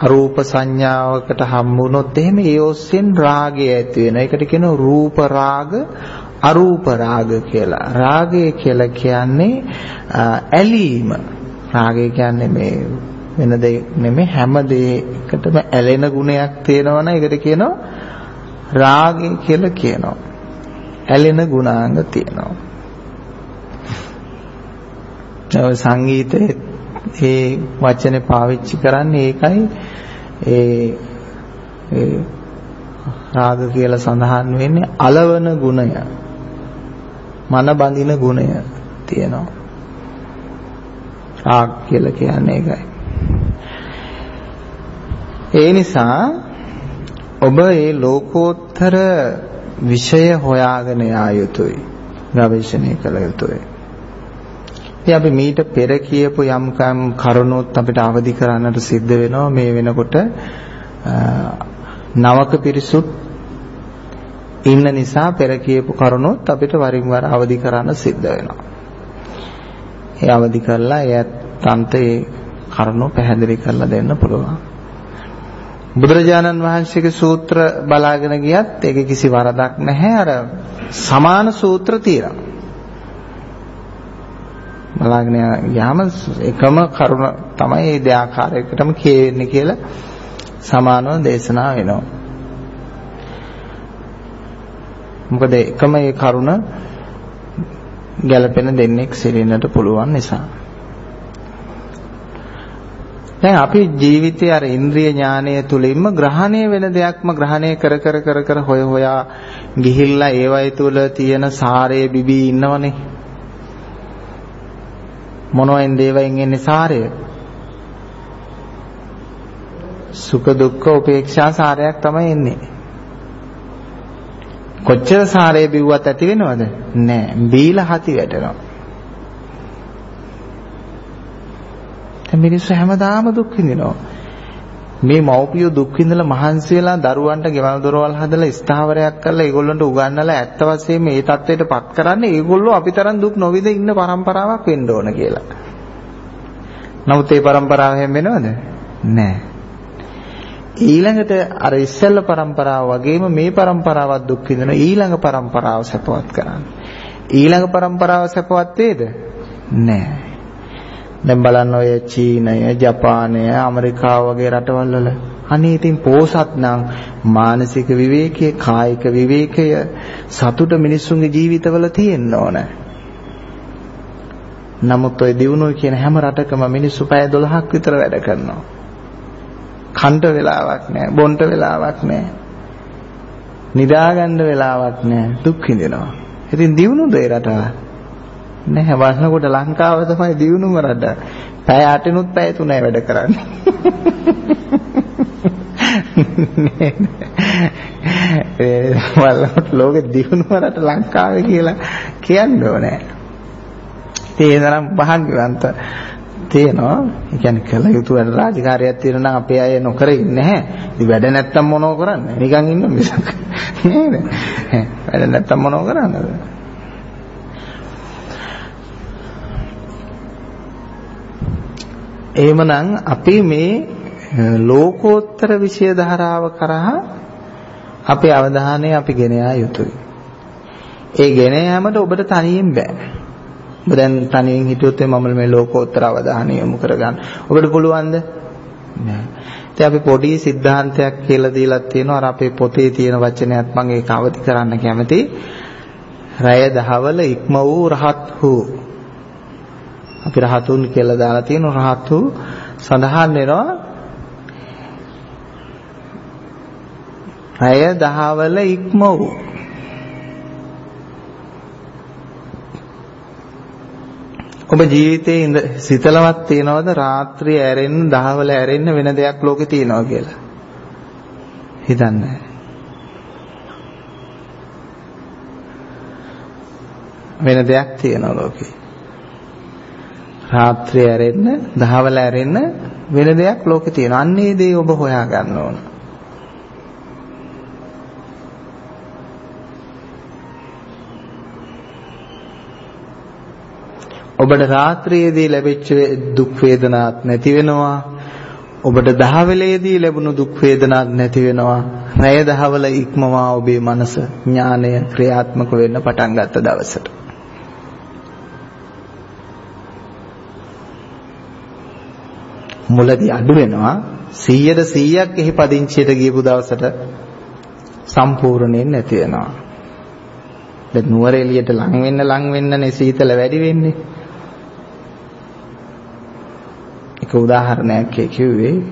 අරූප සංඥාවකට හම්බුනොත් එහෙම ඒ ඔස්සෙන් රාගය ඇති වෙනවා. ඒකට කියනවා රූප රාග අරූප රාග කියලා. රාගය කියලා කියන්නේ ඇලීම. රාගය කියන්නේ මේ වෙන දෙයක් නෙමෙයි හැම දෙයකටම ඇලෙන ගුණයක් තියෙනවනේ ඒකට කියනවා රාගය කියලා කියනවා. ඇලෙන ගුණාංග තියෙනවා. සංගීතයේ ඒ වචනේ පාවිච්චි කරන්නේ ඒකයි ඒ රාග කියලා සඳහන් වෙන්නේ అలවන ගුණය. මන බඳින ගුණය තියෙනවා. රාග කියලා කියන්නේ ඒකයි. ඒ නිසා ඔබ මේ ලෝකෝත්තර විෂය හොයාගෙන යා යුතුයි. ගවේෂණය කළ යුතුයි. ඉතින් අපි මීට පෙර කියපු යම් කම් කරුණොත් අපිට අවදි කරන්නට සිද්ධ වෙනවා මේ වෙනකොට නවක පිරිසුත් ඉන්න නිසා පෙර කියපු කරුණොත් අපිට වරින් වර අවදි කරන්න සිද්ධ වෙනවා. ඒ අවදි කරලා එයත් ඒ කරුණු පැහැදිලි කරලා දෙන්න පුළුවන්. බුදුරජාණන් වහන්සේගේ සූත්‍ර බලාගෙන ගියත් ඒක කිසි වරදක් නැහැ. අර සමාන සූත්‍ර තියෙනවා. බලාගෙන යාම එකම කරුණ තමයි මේ දෙආකාරයකටම කියෙන්නේ කියලා සමානව දේශනා වෙනවා. මොකද එකම ඒ කරුණ ගැළපෙන දෙන්නෙක් සිටින්නට පුළුවන් නිසා. දැන් අපි ජීවිතයේ අර ඉන්ද්‍රිය ඥානය තුලින්ම ග්‍රහණය වෙන දෙයක්ම ග්‍රහණය කර කර කර කර හොය හොයා ගිහිල්ලා ඒවයි තුල තියෙන සාරය බිබී ඉන්නවනේ. මොනවෙන් දේවයෙන් එන්නේ සාරය? සුඛ දුක්ඛ උපේක්ෂා සාරයක් තමයි එන්නේ. කොච්චර සාරය බිව්වත් ඇති වෙනවද? නෑ. බීලා හති වැටෙනවා. දැන් මිනිස්සු හැමදාම දුක් විඳිනවා. මේ මව්පියෝ දුක් විඳලා මහන්සි වෙලා දරුවන්ට ගෙවල් දොරවල් හදලා ස්ථාවරයක් කරලා ඒගොල්ලන්ට උගන්වලා ඇත්ත වශයෙන්ම මේ தത്വයට පත් කරන්නේ ඒගොල්ලෝ අපිතරම් දුක් නොවිඳ ඉන්න પરම්පරාවක් වෙන්න ඕන කියලා. නමුත් ඒ પરම්පරාව හැම වෙනවද? නෑ. ඊළඟට අර ඉස්සෙල්ල પરම්පරාව වගේම මේ પરම්පරාවත් දුක් විඳින ඊළඟ પરම්පරාව සපවත් කරන්න. ඊළඟ પરම්පරාව සපවත් වේද? නෑ. දැන් බලන්න ඔය චීනය, ජපානය, ඇමරිකාව වගේ රටවල් වල අනේ ඉතින් පෝසත් නම් මානසික විවේකයේ, කායික විවේකය සතුට මිනිස්සුන්ගේ ජීවිතවල තියෙන්න ඕන. නමුත් ඔය දිනුනෝ කියන හැම රටකම මිනිස්සු පැය 12ක් විතර වැඩ කරනවා. කන්ට වෙලාවක් නැහැ, බොන්ට වෙලාවක් නැහැ. නිදාගන්න වෙලාවක් නැහැ, දුක් විඳිනවා. ඉතින් දිනුනොද ඒ රට? නැහැ වස්නකොට ලංකාව තමයි දිනුනම රට. පැය 8නුත් පැය 3යි වැඩ කරන්නේ. ඒ වලට ලෝකෙ දිනුනම රට ලංකාවේ කියලා කියන්න ඕනේ. ඒ තරම් භාග්‍යවන්ත තියෙනවා. ඒ කියන්නේ කළ යුතු වැඩ රාජකාරියක් තියෙනවා නම් අපේ අය නොකර ඉන්නේ නැහැ. ඉතින් වැඩ නැත්තම් මොනව කරන්නේ? නිකන් ඉන්න මිසක් නේද? වැඩ නැත්තම් මොනව කරන්නද? එහෙමනම් අපි මේ ලෝකෝත්තර විෂය ධාරාව කරා අපේ අවධානය අපි ගෙන යා යුතුයි. ඒ ගෙන යාමට ඔබට තනියෙන් බෑ. ඔබ දැන් තනියෙන් හිටියොත් මම මේ ලෝකෝත්තර අවධානය යොමු කරගන්න. ඔබට පුළුවන්ද? නෑ. ඉතින් අපි පොඩි સિદ્ધාන්තයක් කියලා දීලා තියෙනවා. අර අපේ පොතේ තියෙන වචනයත් මම ඒක අවදි කරන්න කැමතියි. රැය දහවල ඉක්ම වූ රහත් වූ අපි රහතුන් කියලා දාලා තියෙන රහත් වූ සඳහන් වෙනවා රැය දහවල ඉක්ම වූ ඔබ ජීවිතේ ඉඳ සිතලවත් තියනවද රාත්‍රිය ඇරෙන්න දහවල ඇරෙන්න වෙන දෙයක් ලෝකේ තියනවා කියලා හිතන්නේ වෙන දෙයක් තියනවා ලෝකේ රාත්‍රිය ඇරෙන්න, දහවල ඇරෙන්න වෙන දෙයක් ලෝකේ තියෙනවා. අන්නේ දේ ඔබ හොයා ගන්න ඕන. ඔබට රාත්‍රියේදී ලැබිච්ච දුක් වේදනාවක් නැති වෙනවා. ඔබට දහවලේදී ලැබුණු දුක් වේදනාවක් නැති වෙනවා. රැය දහවල ඉක්මවා ඔබේ මනස ඥානය ක්‍රියාත්මක වෙන්න පටන් ගත්ත දවසට. මුලදී අඩු වෙනවා 100ට 100ක් එහි පදිංචියට ගියපු දවසට සම්පූර්ණයෙන් නැති වෙනවා. දැන් නුවර එළියට ලං වෙන්න ලං වෙන්නනේ සීතල වැඩි වෙන්නේ. එක උදාහරණයක් කිව්වේ.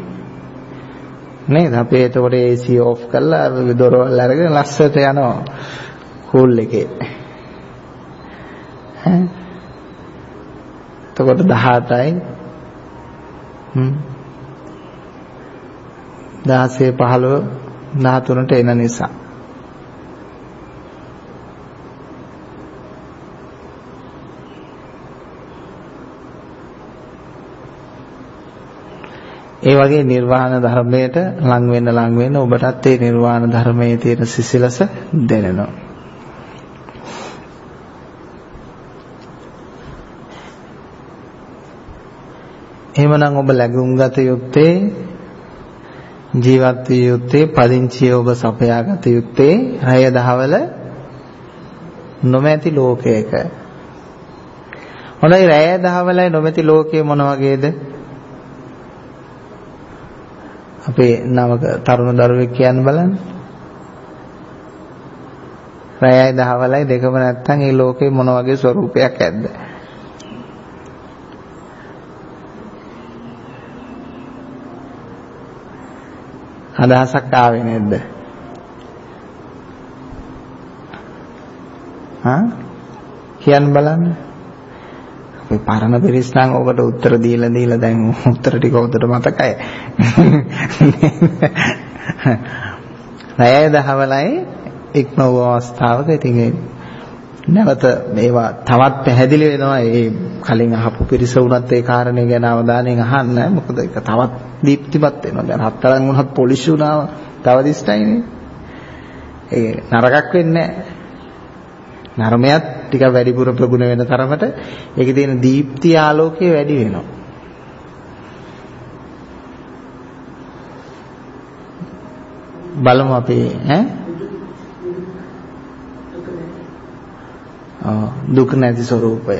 නේද? අපි එතකොට AC ඔෆ් කරලා දොරවල් අරගෙන ලස්සට යනවා. කූල් එකේ. ඈ? එතකොට 18යි 16 15 13ට එන නිසා. ඒ වගේ නිර්වාණ ධර්මයට ලං වෙන්න ලං වෙන්න ඔබටත් ඒ නිර්වාණ ධර්මයේ තියෙන සිසිලස දැනෙනවා එහෙමනම් ඔබ läගුම් ගත යුත්තේ ජීවත් විය යුත්තේ පදිංචිය ඔබ සපයා ගත යුත්තේ රය දහවල නොමැති ලෝකයක. හොඳයි රය දහවලයි නොමැති ලෝකය මොන වගේද? අපේ නවක තරුණ දරුවෙක් කියන්න බලන්න. රයයි දහවලයි දෙකම නැත්තම් මේ ලෝකේ මොන වගේ ස්වરૂපයක් ඇද්ද? අදහසක් ආවේ නැද්ද? හා කියන්න බලන්න. අපි පරණ පිරිස් නම් ඔබට උත්තර දීලා දීලා දැන් උත්තර ටික හොඳට මතකයි. රැය දහවලයි ඉක්ම වූ අවස්ථාවක ඉතින් නැවත මේවා තවත් පැහැදිලි වෙනවා. ඒ කලින් අහපු පිරිස වුණත් ඒ කාරණේ ගැන අවධානයෙන් අහන්න. මොකද ඒක තවත් දීප්තිමත් වෙනවා. දැන් හත්තරන් වුණත් පොලිෂ් වුණාම තව දිස්ටයිනේ. ඒ නරකක් වෙන්නේ නරමයක් ටිකක් වැඩිපුර ප්‍රගුණ වෙන තරමට ඒකේ තියෙන දීප්ති ආලෝකය වැඩි වෙනවා බලමු අපි ඈ දුක නැති ස්වરૂපය.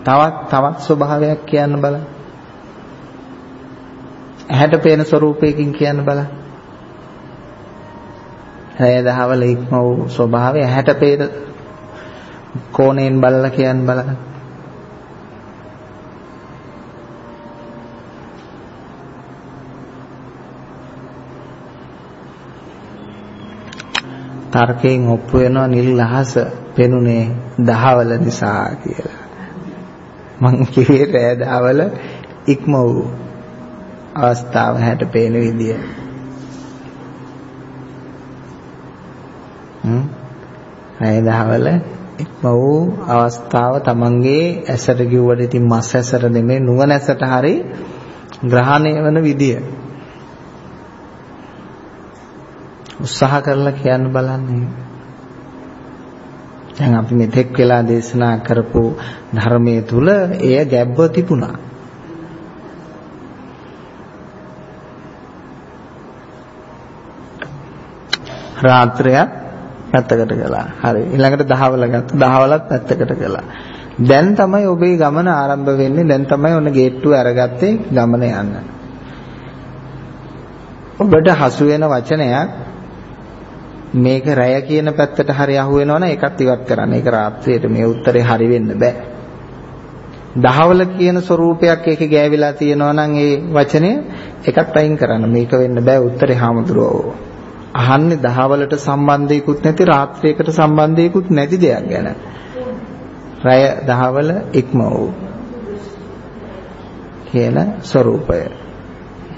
තවත් තවත් ස්වභාවයක් කියන්න බලන්න. ඇහැට පේන ස්වરૂපයකින් කියන්න බලන්න. රැය දහවල ඉක්ම වූ ස්වභාවය ඇහැට පේන කෝණයෙන් බලලා කියන්න බලන්න. තර්කයෙන් ඔප්පු වෙනවා නිල් අහස පෙනුනේ දහවල නිසා කියලා. මං කිව්වේ රෑ දහවල ඉක්ම වූ අවස්ථාව හැට පේන විදිය. හ්ම් රෑ දහවල ඉක්ම වූ අවස්ථාව තමන්ගේ ඇසට කිව්වට ඉතින් මස් ඇසට නෙමෙයි නුවණ ඇසට හරි ග්‍රහණය වෙන විදිය. උත්සාහ කරලා කියන්න බලන්න. දැන් අපි මෙතෙක් වෙලා දේශනා කරපු ධර්මයේ තුල එය ගැබ්ව තිබුණා. රාත්‍රියක් පැත්තකට කළා. හරි. ඊළඟට දහවල ගත්තා. දහවලත් පැත්තකට කළා. දැන් තමයි ඔබේ ගමන ආරම්භ වෙන්නේ. දැන් තමයි ඔන්න ගේට්ටුව අරගත්තේ ගමන යන්න. ඔබට හසු වෙන වචනයක් මේක රැය කියන පැත්තට හරි අහු වෙනවනම් ඒකත් ඉවත් කරන්න. ඒක රාත්‍රියේට මේ උත්තරේ හරි වෙන්න බෑ. දහවල කියන ස්වરૂපයක් ඒකේ ගෑවිලා තියෙනවා නම් ඒ වචනය එකත් අයින් කරන්න. මේක වෙන්න බෑ උත්තරේ හාමුදුරුවෝ. අහන්නේ දහවලට සම්බන්ධයකුත් නැති රාත්‍රියකට සම්බන්ධයකුත් නැති දෙයක් ගැන. රය දහවල ඉක්ම වූ කියන ස්වરૂපය.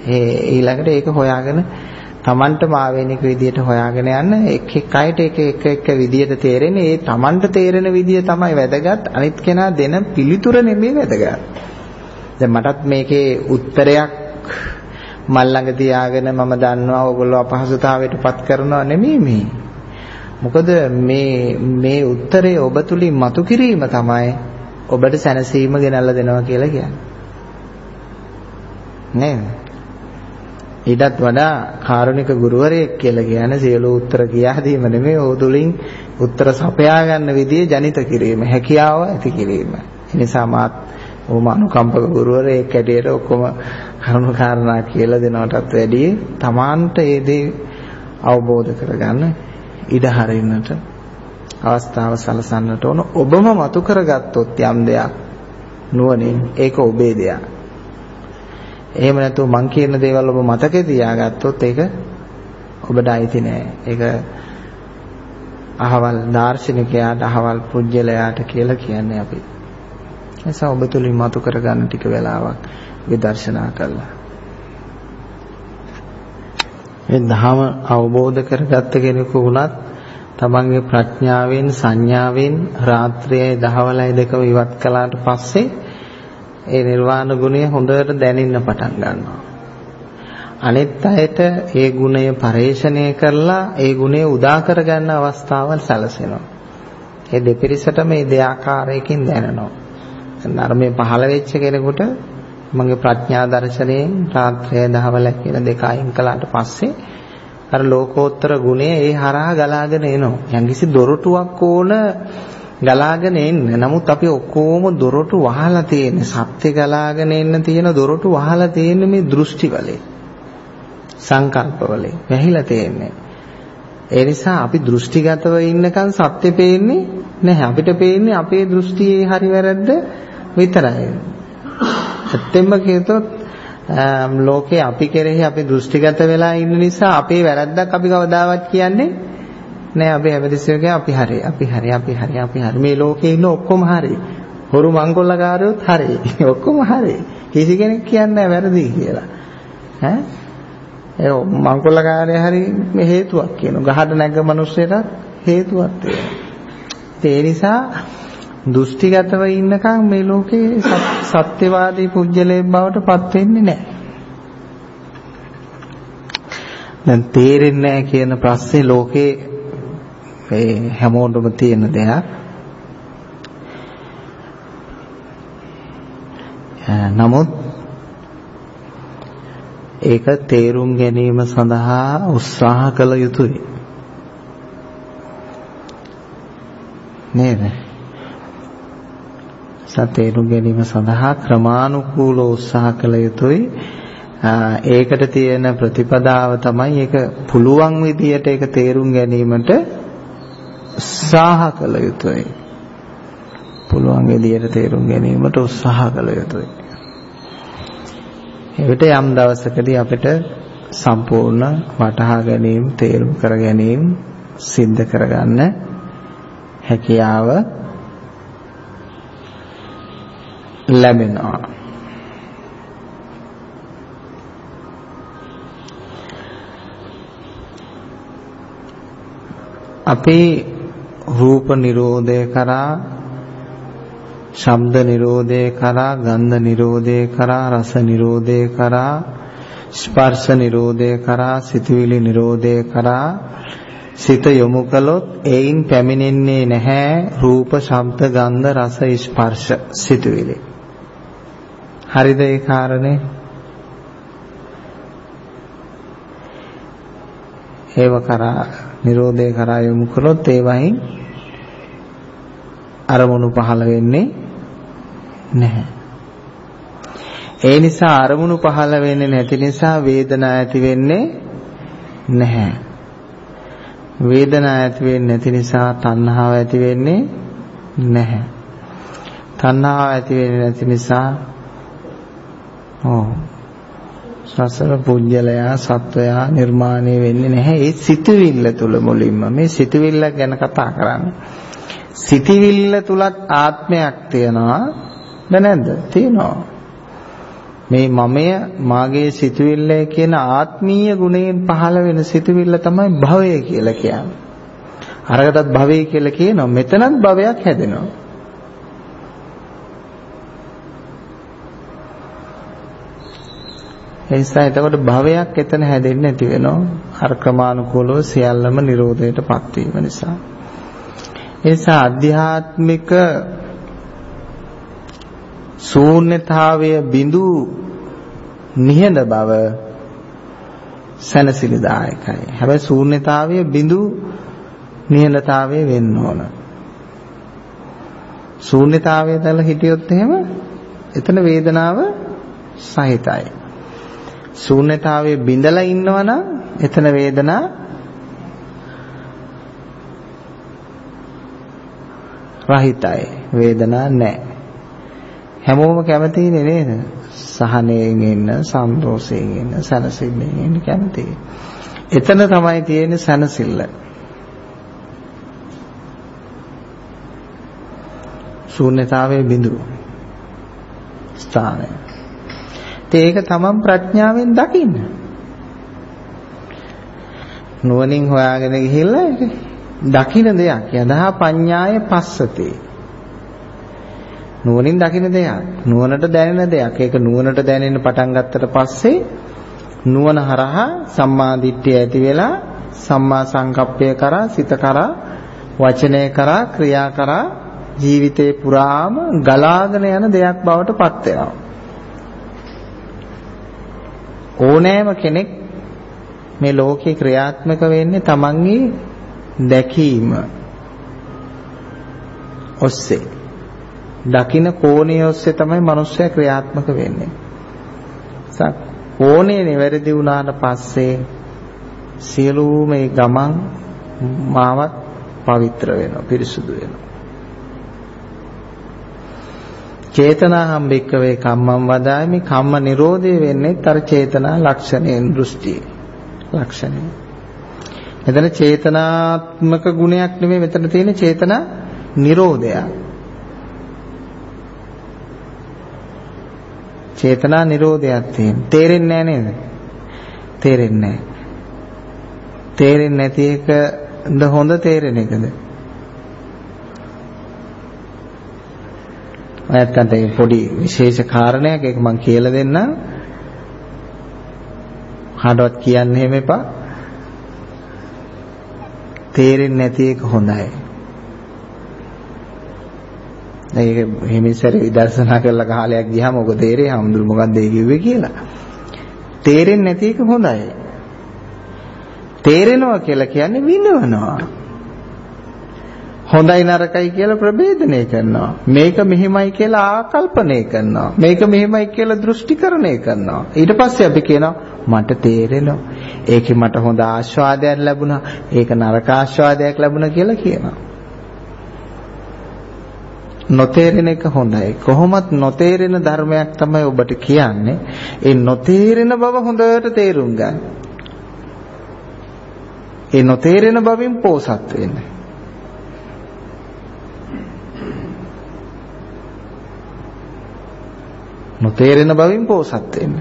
ඒ ඊළඟට ඒක හොයාගෙන Tamanට මාවේනික විදියට හොයාගෙන යන්න එක් එක් අයට එක එක එක විදියට තේරෙන්නේ ඒ Tamanට තේරෙන විදිය තමයි වැදගත් අනිත් කෙනා දෙන පිළිතුර නෙමෙයි වැදගත් දැන් මටත් මේකේ උත්තරයක් මල් ළඟ තියාගෙන මම දන්නවා ඔයගොල්ලෝ අපහසුතාවයටපත් කරනවා නෙමෙයි. මේ මොකද මේ මේ උත්තරේ ඔබ තුලින් මතු කිරීම තමයි ඔබට සැනසීම ගෙනල්ලා දෙනවා කියලා කියන්නේ. නේද? ඊටත් වඩා කාරුණික ගුරුවරයෙක් කියලා කියන්නේ සියලු උත්තර කියා දීම නෙමෙයි. ඕතුලින් උත්තර සපයා ගන්න විදිය ජනිත කිරීම හැකියාව ඇති කිරීම. ඒ නිසා මාත් ඕම අනුකම්පක ගුරුවරයෙක් ඇටියට ඔක්කොම කරුණු කාරණා කියලා දෙනවටත් වැඩිය තමාන්ට ඒ දේ අවබෝධ කරගන්න ඉඩ හරින්නට අවස්ථාව සලසන්නට ඕන ඔබම මතු කරගත්තොත් යම් දෙයක් නුවණින් ඒක ඔබේ දෙයක් එහෙම නැතුව මං කියන දේවල් ඔබ මතකේ තියාගත්තොත් ඒක ඔබට අයිති නෑ. ඒක අහවල් දාර්ශනිකයාට අහවල් පුජ්‍යලයාට කියලා කියන්නේ අපි. එසා ඔබ තුලින් මතු කරගන්න ටික වෙලාවක් විදර්ශනා කළා. මේ ධහම අවබෝධ කරගත්ත කෙනෙකු වුණත් තමන්ගේ ප්‍රඥාවෙන් සංඥාවෙන් රාත්‍රියයි දහවලයි දෙකම ඉවත් කළාට පස්සේ ඒ නිර්වාණ ගුණය හොඳට දැනෙන්න පටන් ගන්නවා. අනිත් අයට ඒ ගුණය පරේෂණය කරලා ඒ ගුණය උදා කරගන්න අවස්ථාවල් සැලසෙනවා. ඒ දෙපිරිසට මේ දෙආකාරයකින් දැනෙනවා. ධර්මයේ පහළ වෙච්ච කෙනෙකුට මගේ ප්‍රඥා දර්ශනයෙන් රාත්‍රිය දහවල කියන දෙක අයින් කළාට පස්සේ අර ලෝකෝත්තර ගුණය ඒ හරහා ගලාගෙන එනවා. යම්කිසි දොරටුවක් ඕන ගලාගෙන එන්න. නමුත් අපි ඔක්කොම දොරටු වහලා තියෙන්නේ. සත්‍ය ගලාගෙන එන්න තියෙන දොරටු වහලා තියෙන්නේ මේ දෘෂ්ටි වලින්. සංකල්ප වලින්. වැහිලා තියෙන්නේ. ඒ නිසා අපි දෘෂ්ටිගතව ඉන්නකන් සත්‍ය පේන්නේ නැහැ. අපිට පේන්නේ අපේ දෘෂ්ටියේ හරි වැරද්ද විතරයි. ඇත්තෙන්ම කියතොත් ලෝකේ අපි කෙරෙහි අපි දෘෂ්ටිගත වෙලා ඉන්න නිසා අපේ වැරද්දක් අපි කවදාවත් කියන්නේ නෑ. අපි හැමතිස්සෙම කිය අපි හරි අපි හරි අපි හරි අපි හරි. මේ ලෝකේ ඉන්න ඔක්කොම හරි. හොරු මංගොල්ලකාරයොත් හරි. [LAUGHS] ඔක්කොම හරි. කිසි කෙනෙක් කියන්නේ වැරදි කියලා. ඈ? ඒ මංගොල්ලකාරය හරි මේ හේතුවක් කියනවා. ගහට නැග්ග මිනිස්සෙට හේතුවක් තියෙනවා. ඒ නිසා දෘෂ්ටිගතව ඉන්නකම් මේ ලෝකේ සත්‍යවාදී පුජ්‍යලේ බවට පත් වෙන්නේ නැහැ දැන් තේරෙන්නේ නැහැ කියන ප්‍රශ්නේ ලෝකේ ඒ හැමෝටම තියෙන දෙයක්. නමුත් ඒක තේරුම් ගැනීම සඳහා උත්සාහ කළ යුතුයි. නේද? සතේරුම් ගැනීම සඳහා ක්‍රමානුකූලව උත්සාහ කළ යුතුයි. ඒකට තියෙන ප්‍රතිපදාව තමයි ඒක පුළුවන් විදියට ඒක තේරුම් ගැනීමට උත්සාහ කළ යුතුයි. පුළුවන් විදියට තේරුම් ගැනීමට උත්සාහ කළ යුතුයි. එවිට යම් දවසකදී අපිට සම්පූර්ණ වටහා ගැනීම, තේරුම් කර ගැනීම සිද්ධ කරගන්න හැකියාව ලැබෙනවා. අපේ රූප නිරෝධය කරා ශබ්ද නිරෝධය කරා ගන්ධ නිරෝධය කරා රස නිරෝධය කරා ස්පර්ශ නිරෝධය කරා සිතුවිලි නිරෝධය කරා සිත යොමු කළොත් එයින් පැමිණෙන්නේ නැහැ රූප ශබ්ද ගන්ධ රස ස්පර්ශ සිතුවිලි හරිද ඒ කාරණේ ඒව කරා Nirodhe කරා යොමු කළොත් ඒ වහින් අරමුණු පහළ වෙන්නේ නැහැ. ඒ නිසා අරමුණු පහළ වෙන්නේ නැති නිසා වේදනා ඇති වෙන්නේ නැහැ. වේදනා ඇති වෙන්නේ නැති නිසා තණ්හාව ඇති වෙන්නේ නැහැ. තණ්හාව ඇති වෙන්නේ නැති නිසා ඔව්. සසර පුජ්‍යලයා සත්වයා නිර්මාණය වෙන්නේ නැහැ. ඒ සිතුවිල්ල තුල මුලින්ම. මේ සිතුවිල්ල ගැන කතා කරන්නේ. සිතුවිල්ල තුලත් ආත්මයක් තියෙනවා නැද්ද? තියෙනවා. මේ මමය මාගේ සිතුවිල්ල කියන ආත්මීය ගුණයෙන් පහළ වෙන සිතුවිල්ල තමයි භවය කියලා කියන්නේ. අරකටත් භවය කියලා කියනවා. මෙතනත් භවයක් හැදෙනවා. ඒ නිසා එතකොට භවයක් එතන හැදෙන්නේ නැති වෙනවා. අර ක්‍රමානුකූලව සියල්ලම Nirodhaයටපත් වීම නිසා. ඒ නිසා අධ්‍යාත්මික ශූන්‍යතාවය බිඳු නිහඬ බව සනසිලිදායකයි. හැබැයි ශූන්‍යතාවය බිඳු නිහඬතාවය වෙන්න ඕන. ශූන්‍යතාවය දැල හිටියොත් එහෙම එතන වේදනාව සහිතයි. ශූන්‍යතාවයේ බිඳලා ඉන්නවනම් එතන වේදනා රහිතයි. වේදනා නැහැ. හැමෝම කැමතිනේ නේද? සහනයෙන් ඉන්න සන්තෝෂයෙන් ඉන්න සනසිල්ලෙන් ඉන්න කැමතියි. එතන තමයි තියෙන්නේ සනසිල්ල. ශූන්‍යතාවයේ බිඳු ස්ථානය. ඒක තමන් ප්‍රඥාවෙන් දකින්න. නුවණින් හොයාගෙන ගිහිල්ලා ඒක දකින්න දෙයක්. යදා පඤ්ඤාය පස්සතේ. නුවණින් දකින්න දෙයක්. නුවණට දැනෙන දෙයක්. ඒක නුවණට දැනෙන්න පටන් ගත්තට පස්සේ නුවණ හරහා සම්මා දිට්ඨිය ඇති වෙලා සම්මා සංකප්පය කරා සිත කරා වචනය කරා ක්‍රියා කරා ජීවිතේ පුරාම ගලාගෙන යන දෙයක් බවට පත් වෙනවා. ඕනෑම කෙනෙක් මේ ලෝකේ ක්‍රියාත්මක වෙන්නේ තමන්ගේ දැකීම ඔස්සේ දකින්න කෝණය ඔස්සේ තමයි මනුස්සයා ක්‍රියාත්මක වෙන්නේ. සක් කෝණේ නිවැරදි වුණාට පස්සේ සියලුම මේ ගමන් මාවත් පවිත්‍ර වෙනවා පිරිසුදු වෙනවා. චේතනාහම් බික්කවේ කම්මං වදාමි කම්ම නිරෝධය වෙන්නේ තර චේතනා ලක්ෂණයෙන් දෘෂ්ටි ලක්ෂණය. මෙතන චේතනාත්මක ගුණයක් නෙමෙයි මෙතන තියෙන චේතනා නිරෝධය. චේතනා නිරෝධයක් තියෙන. තේරෙන්නේ නැහැ නේද? තේරෙන්නේ නැහැ. තේරෙන්නේ නැති එකද හොඳ තේරෙන එකද? නැත්තන්ට ඒ පොඩි විශේෂ කාරණයක් ඒක මම කියලා දෙන්නම්. කාටවත් කියන්න එහෙම එපා. තේරෙන්නේ නැති එක හොඳයි. ඒක හිමිසර විදර්ශනා කරලා කාලයක් ගියාම ඔක තේරෙයි හැමදෙරු මොකක්ද ඒ කිව්වේ කියලා. තේරෙන්නේ නැති එක හොඳයි. තේරෙනවා කියලා කියන්නේ විඳවනවා. හොඳයි නරකයි කියලා ප්‍රභේදනය කරනවා. මේක මෙහෙමයි කියලා ආකල්පනය කරනවා. මේක මෙහෙමයි කියලා දෘෂ්ටිකරණය කරනවා. ඊට පස්සේ අපි කියනවා මට තේරෙනවා. ඒකේ මට හොඳ ආස්වාදයක් ලැබුණා. ඒක නරක ආස්වාදයක් ලැබුණා කියලා කියනවා. නොතේරෙන එක හොඳයි. කොහොමත් නොතේරෙන ධර්මයක් තමයි ඔබට කියන්නේ. ඒ නොතේරෙන බව හොඳට තේරුම් ගන්න. ඒ නොතේරෙන බවින් පෝසත් වෙන්න. නොතේරෙන බවින් පෝසත් වෙන්න.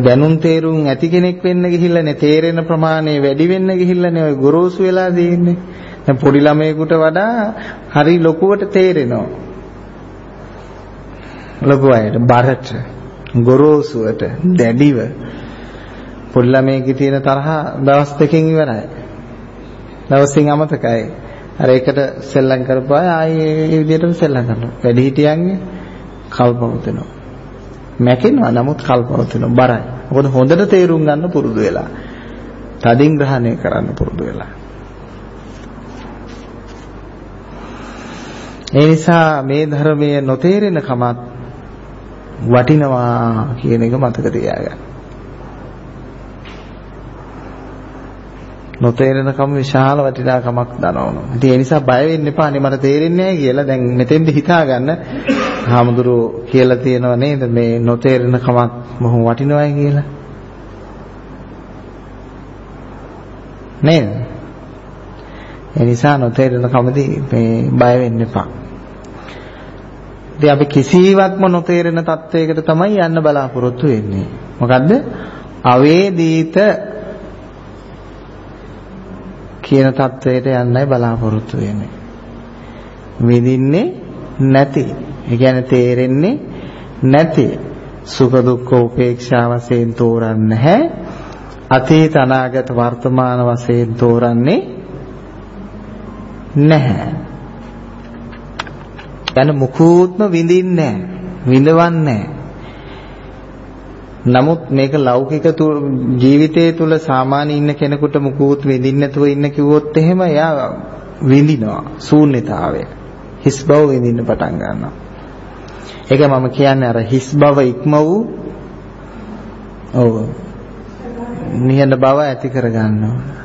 දැනුම් තේරුම් ඇති කෙනෙක් වෙන්න ගිහිල්ලා නේ තේරෙන ප්‍රමාණය වැඩි වෙන්න ගිහිල්ලා නේ ඔය ගොරෝසු වෙලා දෙන්නේ. දැන් පොඩි ළමයෙකුට වඩා හරි ලොකුවට තේරෙනවා. ලොකු අයට බරට ගොරෝසුවට දැඩිව පොඩි ළමයෙක්ගේ තියෙන තරහ දවස් දෙකකින් ඉවරයි. දවසින් අමතකයි. අර ඒකට සෙල්ලම් කරපුවා ආයේ ඒ විදිහටම සෙල්ලම් කරනවා. වැඩි හිටියන්ගේ කල්පවතුනවා. මැකෙනවා නමුත් කල්පවතුනවා බරයි. මොකද හොඳට තේරුම් ගන්න පුරුදු වෙලා. තදින් ග්‍රහණය කරන්න පුරුදු වෙලා. ඒ නිසා මේ ධර්මයේ නොතේරෙන කමත් වටිනවා කියන එක මතක තියාගන්න. නොතේරෙන කම විශාල වටිනාකමක් දනවනවා. ඉතින් ඒ නිසා බය වෙන්න එපා. අනේ මට තේරෙන්නේ නැහැ කියලා දැන් මෙතෙන්ද හිතාගන්න. හාමුදුරුවෝ කියලා තියෙනව නේද මේ නොතේරෙන කමක් මොහොම වටිනවයි කියලා. නේද? ඒ නිසා නොතේරෙන කමදී මේ බය වෙන්න එපා. ඉතින් අපි කිසිවක්ම නොතේරෙන තත්වයකට තමයි යන්න බලාපොරොත්තු වෙන්නේ. මොකද්ද? අවේදීත කියන தത്വයට යන්නයි බලාපොරොත්තු වෙන්නේ. විඳින්නේ නැති. ඒ කියන්නේ තේරෙන්නේ නැති. සුඛ දුක්ඛ උපේක්ෂා වශයෙන් තෝරන්නේ නැහැ. අතීත අනාගත වර්තමාන වශයෙන් තෝරන්නේ නැහැ. යන මුකුත්ම විඳින්නේ නැහැ. විඳවන්නේ නැහැ. නමුත් මේක ලෞකික ජීවිතයේ තුල සාමාන්‍ය ඉන්න කෙනෙකුට මුකුත් විඳින්න නැතුව ඉන්න කිව්වොත් එහෙම එයා විඳිනවා ශූන්‍යතාවය. හිස් බව විඳින්න පටන් ගන්නවා. ඒක මම කියන්නේ අර හිස් බව ඉක්ම වූ ඔව් නිහඬ බව ඇති කර ගන්නවා.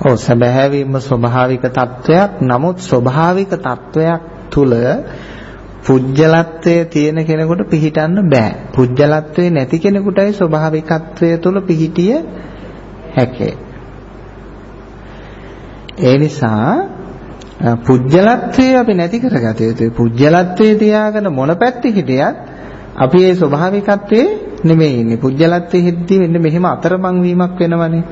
ඔව් සැබෑවීම ස්වභාවික තත්වයක් නමුත් ස්වභාවික තත්වයක් තුල පුජ්‍යලත්වයේ තියෙන කෙනෙකුට පිහිටන්න බෑ. පුජ්‍යලත්වයේ නැති කෙනෙකුටයි ස්වභාවිකත්වයේ තුල පිහිටිය හැකේ. ඒ නිසා පුජ්‍යලත්වයේ අපි නැති කරගත යුතුයි. පුජ්‍යලත්වයේ තියාගෙන මොන පැත්තේ හිටියත් අපි ඒ ස්වභාවිකත්වයේ නෙමෙයි ඉන්නේ. පුජ්‍යලත්වයේ හිටිද්දී මෙන්න මෙහෙම අතරමං වීමක් වෙනවනේ.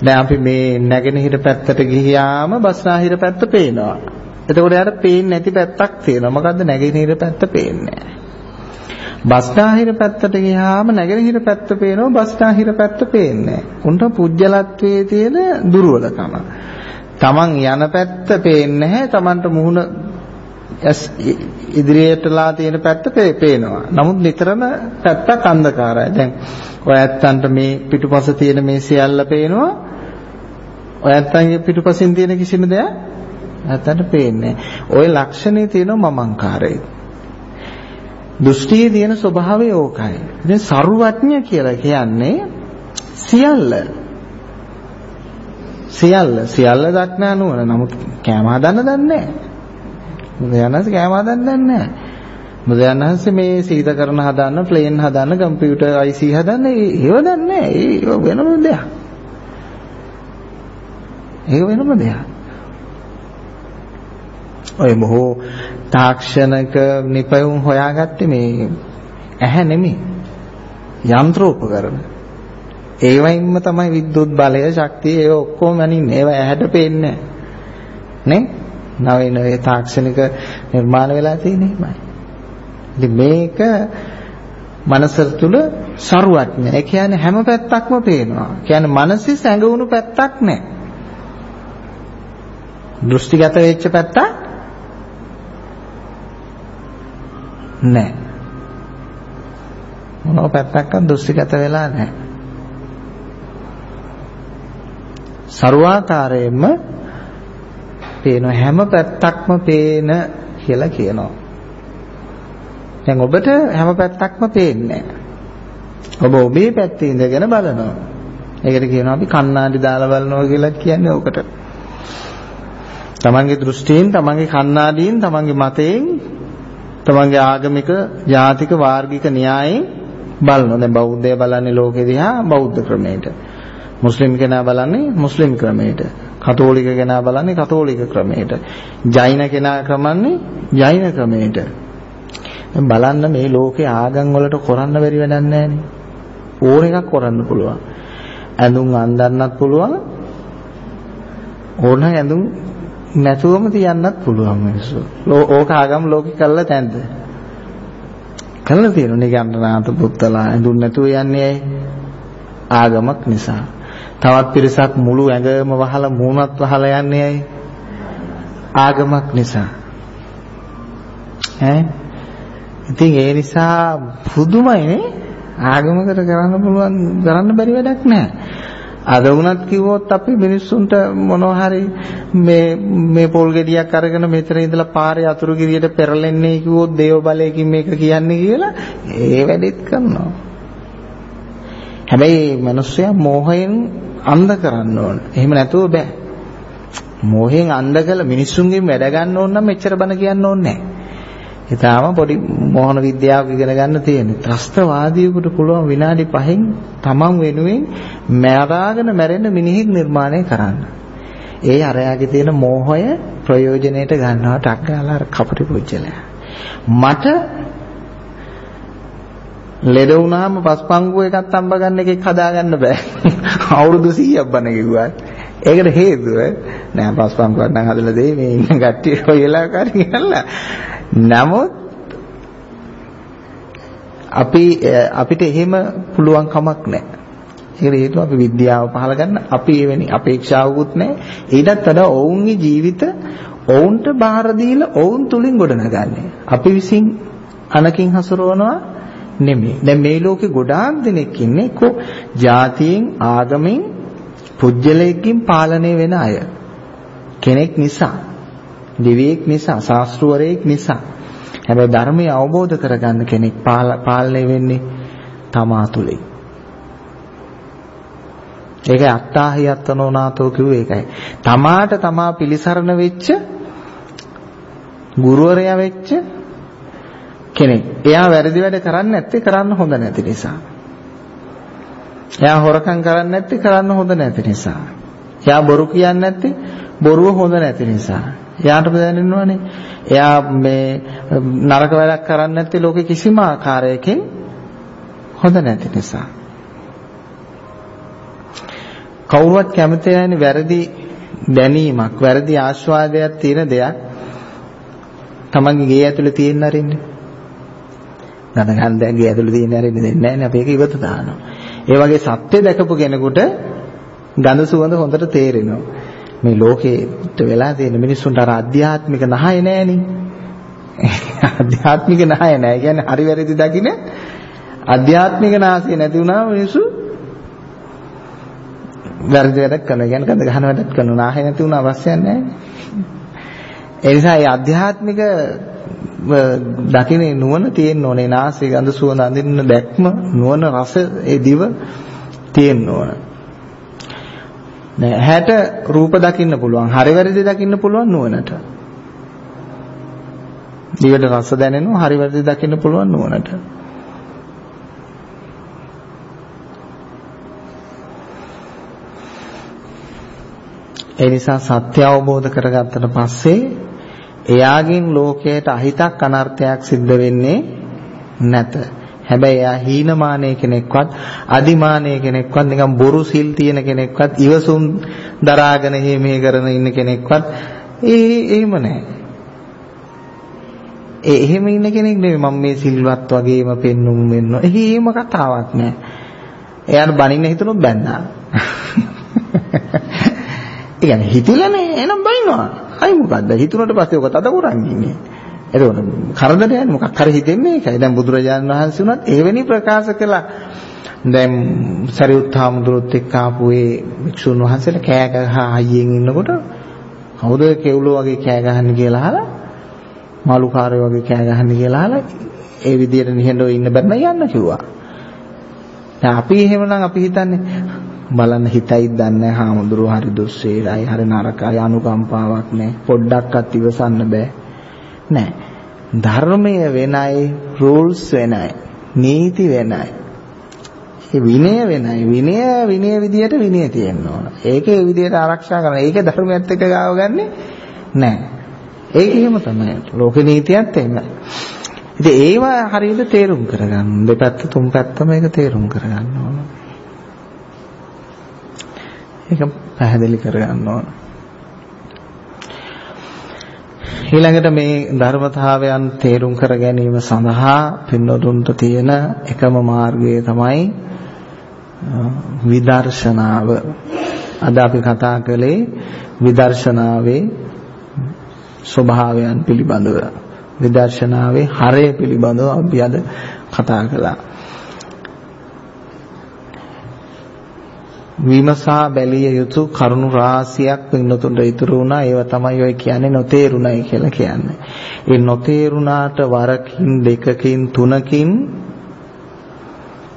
දැන් අපි මේ නැගෙනහිර පැත්තට ගිහියාම බස්නාහිර පැත්ත පේනවා. එතකොට යාට පේන්නේ නැති පැත්තක් තියෙනවා. මොකද්ද නැගෙනහිර පැත්ත පේන්නේ බස්නාහිර පැත්තට ගියාම නැගෙනහිර පැත්ත පේනවා බස්නාහිර පැත්ත පේන්නේ උන්ට පුජ්‍යලත්වයේ තියෙන දුර්වලකම. Taman යන පැත්ත පේන්නේ නැහැ. Tamanට මුහුණ ඉදිරියටලා තියෙන පැත්ත පේනවා. නමුත් නිතරම පැත්තක් අන්ධකාරයි. දැන් ඔය ඇත්තන්ට මේ පිටුපස තියෙන මේ සියල්ල පේනවා. ඔය ඇත්තන්ගේ පිටුපසින් තියෙන කිසිම දෙයක් නැත්තන්ට පේන්නේ ওই ලක්ෂණේ තියෙනවා මමංකාරයේ. දෘෂ්ටියේ තියෙන ස්වභාවය ඕකයි. ඉතින් සරුවඥ කියලා කියන්නේ සියල්ල. සියල්ල සියල්ල දක්නා නුවණ. නමුත් කෑම හදන්න දන්නේ නැහැ. බුදුරජාණන්සේ කෑම හදන්න දන්නේ නැහැ. බුදුරජාණන්සේ මේ සීතකරණ හදන්න, ප්ලේන් හදන්න, කම්පියුටර් IC හදන්න ඒව දන්නේ නැහැ. ඒ වෙනම දෙයක්. ඒක වෙනම දෙයක්. ඔය බොහෝ තාක්ෂණික නිපැයුම් හොයාගත්තේ මේ ඇහැ නෙමෙයි. යන්ත්‍රෝපකරණ. ඒවයින්ම තමයි විද්‍යුත් බලය ශක්තිය ඒ ඔක්කොම අනින්නේ. ඒව ඇහැට පේන්නේ නේ? නවීන ඒ තාක්ෂණික නිර්මාණ වෙලා තියෙන එහෙමයි ඉතින් මේක මනස තුල සරුවඥ ඒ කියන්නේ හැම පැත්තක්ම පේනවා. කියන්නේ මනසේ සැඟවුණු පැත්තක් නැහැ දෘෂ්ටිගත වෙච්ච පැත්තක් නැහැ. මොනෝ පැත්තක්වත් දෘෂ්ටිගත වෙලා නැහැ. ਸਰවාකාරයෙන්ම පේන හැම පැත්තක්ම පේන කියලා කියනවා. දැන් ඔබට හැම පැත්තක්ම පේන්නේ ඔබ ඔබේ පැත්තේ ඉඳගෙන බලනවා. ඒකට කියනවා අපි කණ්ණාඩි දාලා බලනවා කියලා කියන්නේ ඕකට. තමන්ගේ දෘෂ්ටියෙන්, තමන්ගේ කණ්ණාඩියෙන්, තමන්ගේ මතයෙන්, තමන්ගේ ආගමික, ජාතික, වාර්ගික න්‍යායෙන් බලනවා. දැන් බෞද්ධය බලන්නේ ලෝකෙ දිහා බෞද්ධ ක්‍රමයට. මුස්ලිම් කෙනා බලන්නේ මුස්ලිම් ක්‍රමයට. කතෝලික කෙනා බලන්නේ කතෝලික ක්‍රමයට. ජෛන කෙනා ක්‍රමන්නේ ජෛන ක්‍රමයට. බලන්න මේ ලෝකේ ආගම් වලට කරන්න බැරි වැඩක් නැහැ ඕන එකක් කරන්න පුළුවන්. ඇඳුම් අඳන්නත් පුළුවන්. ඕන ඇඳුම් නැතුවම තියන්නත් පුළුවන් මිනිස්සු. ඕක ආගම් ලෝකේ කළා තැන්ද? කළා තියෙනවා නිගණ්ඨනාත පුත්තලා ඇඳුම් නැතුව යන්නේ ආගමක් නිසා. තවත් පිරිසක් මුළු ඇඟම වහලා මූණත් වහලා යන්නේ ඇයි? ආගමක් නිසා. ඈ ඉතින් ඒ නිසා පුදුමයිනේ ආගමකට කරන්න පුළුවන් කරන්න බැරි වැඩක් නැහැ. අද වුණත් කිව්වොත් අපි මිනිස්සුන්ට මොනවා හරි මේ මේ පොල් ගෙඩියක් අරගෙන මෙතන ඉඳලා පාරේ අතුරු ගිරියට පෙරලෙන්නේ කිව්වොත් දේව බලයකින් මේක කියන්නේ කියලා ඒ වැඩෙත් කරනවා. හැබැයි මිනිස්සයා මෝහයෙන් අන්ධ කරන්න ඕන. එහෙම නැතුව බෑ. මෝහයෙන් අන්ධ කළ මිනිස්සුන්ගෙන් වැඩ ගන්න ඕන නම් මෙච්චර බන කියන්න ඕනේ නැහැ. ඊටාම පොඩි මොහන විද්‍යාවක් ඉගෙන ගන්න තියෙනවා. ත්‍රස්තවාදියෙකුට පුළුවන් විනාඩි 5න් තමන් වෙනුවෙන් මරාගෙන මැරෙන්න මිනිහෙක් නිර්මාණය කරන්න. ඒ අරයාගේ තියෙන මෝහය ප්‍රයෝජනෙට ගන්නවා ටක් ගාලා අර කපටි පුජ්‍යලයා. මට ලෙඩ වුණාම පස්පංගුව එකක් තම්බ ගන්න එකෙක් හදා ගන්න බෑ. අවුරුදු 100ක් බණ කිව්වා. ඒකට හේතුව නෑ පස්පංගුවක් නම් හදලා දෙයි මේ ඉන්න කට්ටිය ඔයලා කරි කියලා. නමුත් අපි අපිට එහෙම පුළුවන් කමක් නැහැ. ඒකට හේතුව අපි විද්‍යාව පහල ගන්න අපි එවැනි අපේක්ෂාවකුත් නැහැ. ඊටත් වඩා ඔවුන්ගේ ජීවිත ඔවුන්ට බාර දීලා ඔවුන් තුලින් ගොඩනගන්නේ. අපි විසින් අනකින් හසුරවනවා නෙමෙයි. දැන් මේ ලෝකේ ගොඩාක් දෙනෙක් ඉන්නේ කො ජාතියෙන් ආගමෙන් පුජ්‍යලයකින් පාලනය වෙන අය. කෙනෙක් නිසා දිවියෙක් නිසා, ශාස්ත්‍රවරයෙක් නිසා. හැබැයි ධර්මය අවබෝධ කරගන්න කෙනෙක් පාලනය වෙන්නේ තමා තුලින්. ඒක අත්තාහි අත්තනෝනාතෝ කිව්වේ ඒකයි. තමාට තමා පිළිසරණ වෙච්ච ගුරුවරයා වෙච්ච කෙනෙක්. එයා වැරදි වැඩ කරන්නේ නැත්තේ කරන්න හොඳ නැති නිසා. එයා හොරකම් කරන්නේ නැත්තේ කරන්න හොඳ නැති නිසා. එයා බොරු කියන්නේ නැත්තේ බොරුව හොඳ නැති නිසා. එයාටම දැනෙන්නවනේ. එයා මේ නරක වැඩක් කරන්නේ නැත්තේ ලෝකේ කිසිම ආකාරයකින් හොඳ නැති නිසා. කවුරුවත් කැමති නැහැනේ වැරදි දැනීමක්, වැරදි ආස්වාදයක් තියෙන දෙයක් තමන්ගේ ගේ ඇතුලේ තියෙන්න අරින්නේ. ගඳ ගන්ධයන් ගේ ඇතුලේ තියෙන්න අරින්නේ දෙන්නේ නැහැ නේ අපි ඒක ඉවත දානවා. ඒ වගේ සත්‍ය දැකපු කෙනෙකුට ගඳ සුවඳ හොඳට තේරෙනවා. මේ ලෝකේට වෙලා තියෙන මිනිස්සුන්ට අර අධ්‍යාත්මික නහය නෑනේ. අධ්‍යාත්මික නහය නෑ. කියන්නේ හරි වැරදි දකින්න අධ්‍යාත්මික නාසය නැති වුණාම මිනිස්සු වැරදි වැඩක් කරනවා. කියන්නේ කඳ ගහන වැඩක් කරනවා. නාහය නැති වුණා අවශ්‍යයක් නෑ. ඒ නිසා මේ අධ්‍යාත්මික දකින්නේ නුවණ තියෙන්න ඕනේ. නාසය ගඳ සුවඳ අඳින්න දැක්ම නුවණ රස ඒ දිව තියෙන්න ඕනේ. නෑ ඇහැට රූප දකින්න පුළුවන්. හරි වැරදි දකින්න පුළුවන් නුවණට. දිවට රස දැනෙනවා හරි වැරදි දකින්න පුළුවන් නුවණට. ඒ නිසා සත්‍ය අවබෝධ කරගත්තට පස්සේ එයාගෙන් ලෝකයට අහිතක් අනර්ථයක් සිද්ධ වෙන්නේ නැත. හැබැයි එයා හීනමානයේ කෙනෙක්වත් අදිමානයේ කෙනෙක්වත් නිකන් බොරු සිල් තියෙන කෙනෙක්වත් ඉවසුම් දරාගෙන මෙහෙ කරන ඉන්න කෙනෙක්වත් ඒ එහෙම නැහැ. ඒ එහෙම ඉන්න කෙනෙක් නෙමෙයි මම මේ සිල්වත් වගේම පෙන්නුම් වෙන්න. එහෙම කතාවක් නෑ. එයාට බනින්න හිතුනොත් බැන්නා. [LAUGHS] ඒ කියන්නේ හිතිලානේ එනම් බනිනවා. අයි මොකද්ද? හිතුනට පස්සේ ඔක තද කරන් ඉන්නේ. එතකොට කරදරයක් මොකක් හරි හිතෙන්නේ ඒකයි. දැන් බුදුරජාණන් වහන්සේ උනත් එවැනි ප්‍රකාශ කළා. දැන් සරියුත් හාමුදුරුවොත් එක්ක ආපු ඒ වික්ෂුන් වහන්සේලා කෑ ගහ හයියෙන් ඉන්නකොට කවුද කෙවුලෝ වගේ කෑ ගහන්නේ කියලා අහලා මාළුකාරයෝ වගේ කෑ ගහන්නේ කියලා අහලා ඒ විදියට නිහඬව ඉන්න බැරි නම් යන්න කිව්වා. දැන් අපි එහෙමනම් අපි හිතන්නේ බලන්න හිතයි දන්නේ හාමුදුරුවෝ හරි දුස්සේරයි හරි නරකයි අනුකම්පාවක් නැහැ පොඩ්ඩක්වත් ඉවසන්න බෑ නෑ ධර්මය වෙනයි රූල්ස් වෙනයි නීති වෙනයි. ඒ විනය වෙනයි. විනය විනය විදියට විනය තියෙන්න ඕන. ඒකේ විදියට ආරක්ෂා කරන ඒක ධර්මයත් එක්ක ගාව ගන්නෙ නෑ ඒක එහෙම තමයි. ලෝක නීතියත් එහෙමයි. ඉතින් ඒවා හරියට තේරුම් කරගන්න. දෙපැත්ත තුන් පැත්තම ඒක තේරුම් කරගන්න ඕන. ඒක පැහැදිලි කරගන්න ඕන. ඊළඟට මේ ධර්මතාවයන් තේරුම් කර ගැනීම සඳහා පින්නතුන්ට තියෙන එකම මාර්ගය තමයි විදර්ශනාව. අද අපි කතා කළේ විදර්ශනාවේ ස්වභාවයන් පිළිබඳව. විදර්ශනාවේ හරය පිළිබඳව අපි අද කතා කළා. විමසා බැලිය යුතු කරුණු රාශියක් පින්නතුන්ට ඉතුරු වුණා. ඒවා තමයි ඔය කියන්නේ නොතේරුණයි කියලා කියන්නේ. ඒ නොතේරුණාට වරකින් දෙකකින් තුනකින්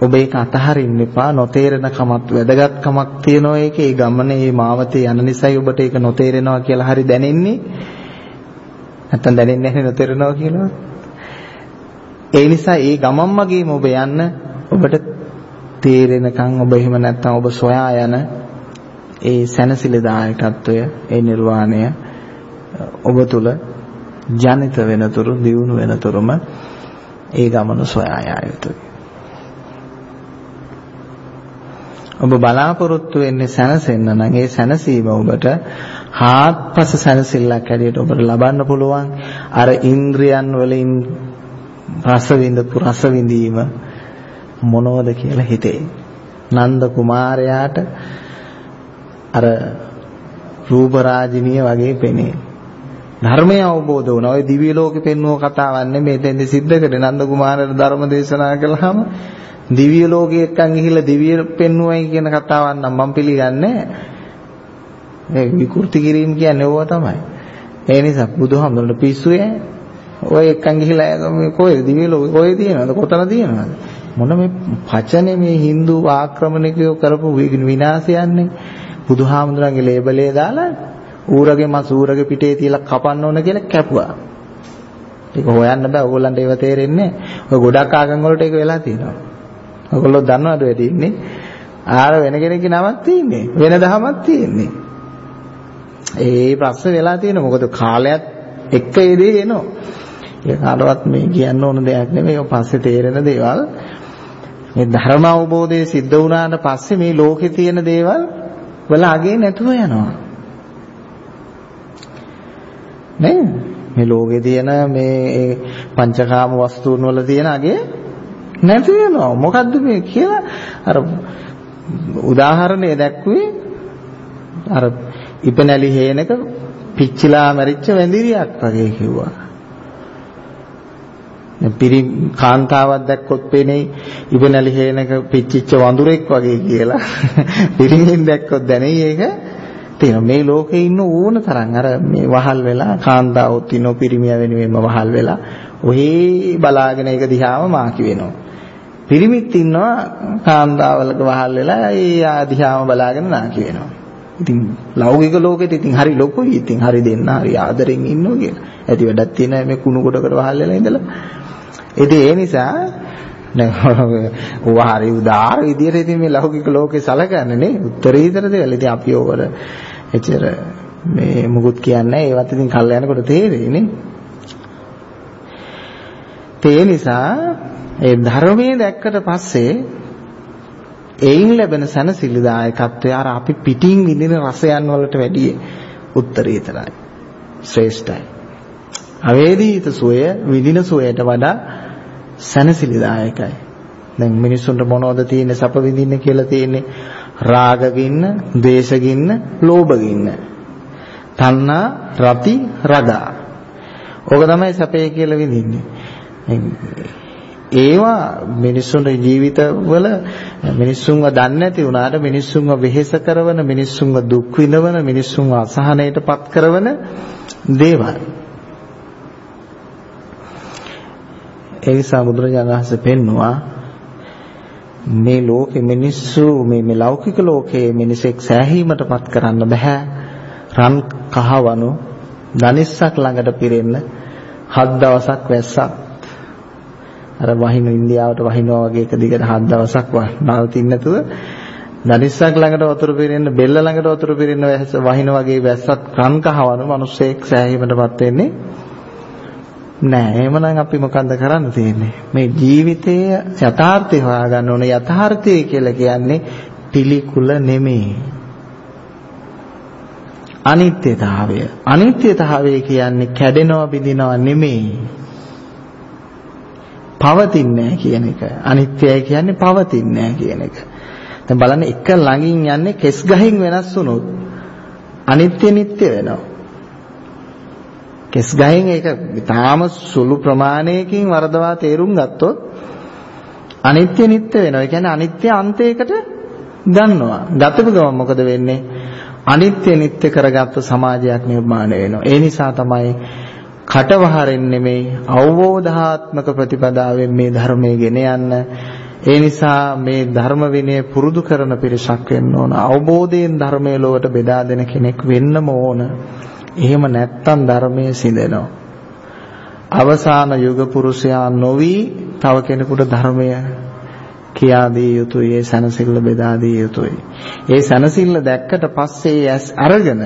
ඔබ ඒක අතහරින්න එපා. නොතේරෙන කමත් වැදගත් කමක් තියෙනවා ඒකේ. ඒ ගමනේ මේ මාවතේ යන නිසායි ඔබට ඒක නොතේරෙනවා කියලා හරි දැනෙන්නේ. නැත්තම් දැනෙන්නේ නැහැ නොතේරෙනවා කියලා. ඒ නිසා ඒ ගමම්මගේම ඔබ යන්න ඔබට තේරෙනකන් ඔබ එහෙම නැත්නම් ඔබ සොයා යන ඒ සැනසෙලදායකත්වය ඒ නිර්වාණය ඔබ තුල ජනිත වෙනතුරු දියුණු වෙනතුරුම ඒ ගමන සොයා යා යුතුයි. ඔබ බලාපොරොත්තු වෙන්නේ සැනසෙන්න නම් ඒ සැනසීම ඔබට හාත්පස සැනසෙල්ලක් හැටියට ඔබට ලබන්න පුළුවන් අර ඉන්ද්‍රියන් වලින් රස විඳපු රස විඳීම මොනවද කියලා හිතේ. නන්ද කුමාරයාට අර රූපරාජිනිය වගේ පෙනේ. ධර්මය අවබෝධ වුණා. ඔය දිව්‍ය ලෝකෙ පෙන්වුව කතාවක් නෙමෙයි. එතෙන්දි සිද්ධ කරේ නන්ද කුමාරයාට ධර්ම දේශනා කළාම දිව්‍ය ලෝකෙ එක්කන් ගිහිල්ලා දිව්‍ය පෙන්වුවයි කියන කතාවක් නම් මම පිළිගන්නේ මේ විකෘති කිරීම කියන්නේ ඕවා තමයි. ඒ නිසා බුදුහාමුදුරන්ට පිස්සුවේ ඔය එක්කන් ගිහිල්ලා මේ කොහෙද දිව්‍ය ලෝකෙ කොහෙද තියෙනවද කොතන තියෙනවද මොන මේ පචනේ මේ Hindu ආක්‍රමණිකයෝ කරපු විනාශයන්නේ බුදුහාමුදුරන්ගේ ලේබලේ දාලා ඌරගේ මස් ඌරගේ පිටේ තියලා කපන්න ඕන කියලා කැපුවා. ඒක හොයන්න බෑ ඕගොල්ලන්ට ඒව තේරෙන්නේ ඔය ගොඩක් ආගම් වලට ඒක වෙලා තියෙනවා. ඔයගොල්ලෝ දන්නවද ඔය තියෙන්නේ? ආර වෙන කෙනෙක්ගේ නමක් තියෙන්නේ. වෙන දහමක් තියෙන්නේ. ඒ ප්‍රශ්න වෙලා තියෙනවා. මොකද කාලයත් එක්ක ඒ දේ එනවා. ඒ කාටවත් මේ කියන්න ඕන දෙයක් නෙමෙයි. ඔය පස්සේ තේරෙන දේවල්. මේ ධර්ම අවබෝධය සිද්ධ වුණාට පස්සේ මේ ලෝකේ තියෙන දේවල් වල අගේ නැතුව යනවා. නේ? මේ ලෝකේ තියෙන මේ පංචකාම වස්තුන් වල තියෙන අගේ නැති වෙනවා. මොකද්ද මේ කියලා අර උදාහරණය දැක්ුවේ අර ඉපනැලි හේනක පිච්චිලා මැරිච්ච වැඳිරියක් වගේ කිව්වා. පිරි කාන්තාවක් දැක්කොත් පේන්නේ ඉබනලි හේනක පිච්චිච්ච වඳුරෙක් වගේ කියලා. [LAUGHS] පිරිමින් දැක්කොත් දැනෙයි ඒක. තියෙනවා මේ ලෝකේ ඉන්න ඕන තරම් අර මේ වහල් වෙලා කාන්තාවොත් ඉන්නෝ පිරිමියා වෙනුවෙන්ම වහල් වෙලා ඔහේ බලාගෙන ඒක දිහාම මාකි වෙනවා. පිරිමිත් ඉන්නවා කාන්තාවලක වහල් වෙලා ඒ දිහාම බලාගෙන නාකි වෙනවා. ඉතින් ලෞකික ලෝකෙට ඉතින් හරි ලොකුයි. ඉතින් හරි දෙන්න හරි ආදරෙන් ඉන්නෝ කියලා. ඇති වැඩක් තියෙන මේ කුණු කොටකට වහල් වෙලා ඉඳලා ඉතින් ඒ නිසා ඕවා හරි උදාාර විදියට ඉතින් මේ ලෞකික ලෝකේ සලකන්නේ නේ උත්තරීතර දේවල්. ඉතින් අපි ඕවර එච්චර මේ මුකුත් කියන්නේ ඒවත් ඉතින් කල් යනකොට තේරෙයි නේ. ඒ නිසා ඒ ධර්මයේ දැක්කට පස්සේ එයින් ලැබෙන සනසිලිදායකත්වය අර අපි පිටින් විඳින රසයන් වලට වැඩිය උත්තරීතරයි. ශ්‍රේෂ්ඨයි. අවේදීත සුවය විඳින සුවයට වඩා සැනසිලිදායකයි. දැන් මිනිස්සුන්ට මොනවද තියෙන්නේ සැප විඳින්න කියලා තියෙන්නේ රාග ගින්න, ද්වේෂ ගින්න, ලෝභ ගින්න. තණ්හා, රති, රදා. ඕක තමයි සැපේ කියලා විඳින්නේ. ඒවා මිනිස්සුන්ගේ ජීවිතවල මිනිස්සුන්ව දන්නේ නැති වුණාට මිනිස්සුන්ව වෙහෙස කරන මිනිස්සුන්ව දුක් විඳවන මිනිස්සුන්ව අසහනයටපත් කරන දේවල්. ඒ නිසා බුදුරජාණන් වහන්සේ පෙන්නවා මේ ලෝකෙ මිනිස්සු මේ මේ ලෞකික ලෝකයේ මිනිසෙක් සෑහීමටපත් කරන්න බෑ. රන් කහවණු දනිස්සක් ළඟට පිරෙන්න හත් දවසක් වැස්සක් අර වහින ඉන්දියාවට වහිනවා වගේ එක දිගට හත් දවසක් නවතින්න නැතුව දනිස්සක් ළඟට වතුර පිරෙන්න බෙල්ල ළඟට වතුර පිරෙන්න වහින වගේ වැස්සක් රන් කහවණු මිනිස්සෙක් සෑහීමටපත් වෙන්නේ නෑ. එහෙමනම් අපි මොකන්ද කරන්න තියෙන්නේ? මේ ජීවිතයේ යථාර්ථය හොයාගන්න ඕනේ. යථාර්ථය කියලා කියන්නේ පිළිකුල නෙමෙයි. අනිත්‍යතාවය. අනිත්‍යතාවය කියන්නේ කැඩෙනවා බිඳිනවා නෙමෙයි. පවතින්නේ කියන එක අනිත්‍යයි කියන්නේ පවතින්නේ කියන එක දැන් බලන්න එක ළඟින් යන්නේ කෙස් ගහින් වෙනස් වුණොත් අනිත්‍ය නිට්ටය වෙනවා කෙස් ගහෙන් ඒක තාම සුළු ප්‍රමාණයකින් වරදවා තේරුම් ගත්තොත් අනිත්‍ය නිට්ටය වෙනවා. ඒ කියන්නේ අනිත්‍ය අන්තයකට ගන්නවා. ගතපු ගමන් මොකද වෙන්නේ? අනිත්‍ය නිට්ටය කරගත්ත සමාජයක් නිර්මාණය වෙනවා. ඒ නිසා තමයි කටවහරෙන් නෙමෙයි අවබෝධාත්මක ප්‍රතිපදාවෙන් මේ ධර්මයේ ගෙන යන්න ඒ නිසා මේ ධර්ම විනය පුරුදු කරන පිරිසක් වෙන්න ඕන අවබෝධයෙන් ධර්මයේ ලොවට බෙදා දෙන කෙනෙක් වෙන්නම ඕන එහෙම නැත්තම් ධර්මයේ සිඳෙනවා. අවසාන යුග පුරුෂයා නොවි තව කෙනෙකුට ධර්මය කියා දිය යුතුයි ඒ සනසිල්ල බෙදා දිය යුතුයි. ඒ සනසිල්ල දැක්කට පස්සේ ඇස් අරගෙන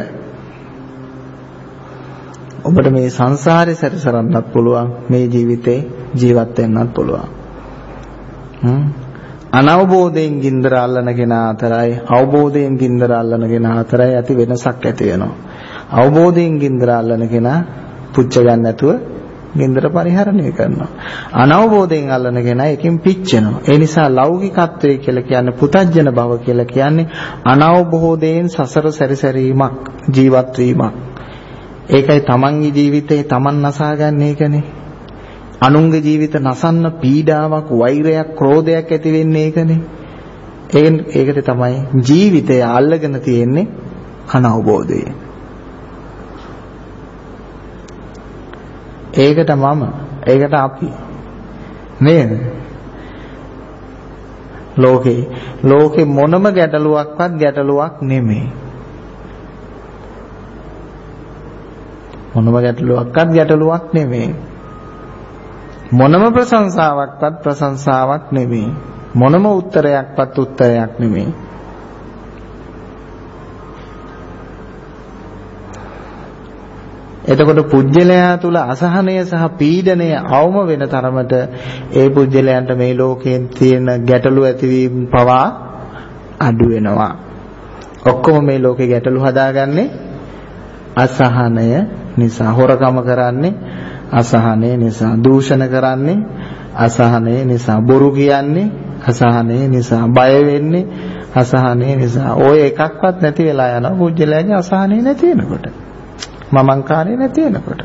ඔබට මේ සංසාරේ සැරිසරන්නත් පුළුවන් මේ ජීවිතේ ජීවත් වෙන්නත් පුළුවන්. අනවබෝධයෙන් ගින්දර අල්ලන කෙනා අතරයි අවබෝධයෙන් ගින්දර අල්ලන කෙනා අතරයි ඇති වෙනසක් ඇති වෙනවා. අවබෝධයෙන් ගින්දර අල්ලන කෙනා පුච්ච ගන්න නැතුව ගින්දර පරිහරණය කරනවා. අනවබෝධයෙන් අල්ලන කෙනා එකෙන් පිච්චෙනවා. ඒ නිසා ලෞකිකත්වය කියලා කියන්නේ පුතජන භව කියලා කියන්නේ අනවබෝධයෙන් සසර සැරිසැරීමක් ජීවත් වීමක්. ඒකයි තමන්ගේ ජීවිතේ තමන් නසාගන්න එකනේ. අනුන්ගේ ජීවිත නසන්න පීඩාවක්, වෛරයක්, ක්‍රෝධයක් ඇති වෙන්නේ ඒකනේ. ඒකට තමයි ජීවිතය අල්ලගෙන තියෙන්නේ අනවබෝධය. ඒකට මම ඒකට අපි නේද ලෝකේ ලෝකේ මොනම ගැටලුවක්වත් ගැටලුවක් නෙමෙයි මොනම ගැටලුවක්වත් ගැටලුවක් නෙමෙයි. මොනම ප්‍රශංසාවක්වත් ප්‍රශංසාවක් නෙමෙයි. මොනම උත්තරයක්වත් උත්තරයක් නෙමෙයි. එතකොට පුජ්‍යලයා තුල අසහනය සහ පීඩනය අවම වෙන තරමට ඒ පුජ්‍යලයන්ට මේ ලෝකයෙන් තියෙන ගැටලු ඇතිවීම පවා අඩු වෙනවා. ඔක්කොම මේ ලෝකේ ගැටලු හදාගන්නේ අසහනය නිසා. හොරකම කරන්නේ අසහනය නිසා. දූෂණ කරන්නේ අසහනය නිසා. බොරු කියන්නේ අසහනය නිසා. බය වෙන්නේ අසහනය නිසා. ওই එකක්වත් නැති වෙලා යනවා පුජ්‍යලයාගේ අසහනය නැති වෙනකොට. මමංකාරය නැති වෙනකොට.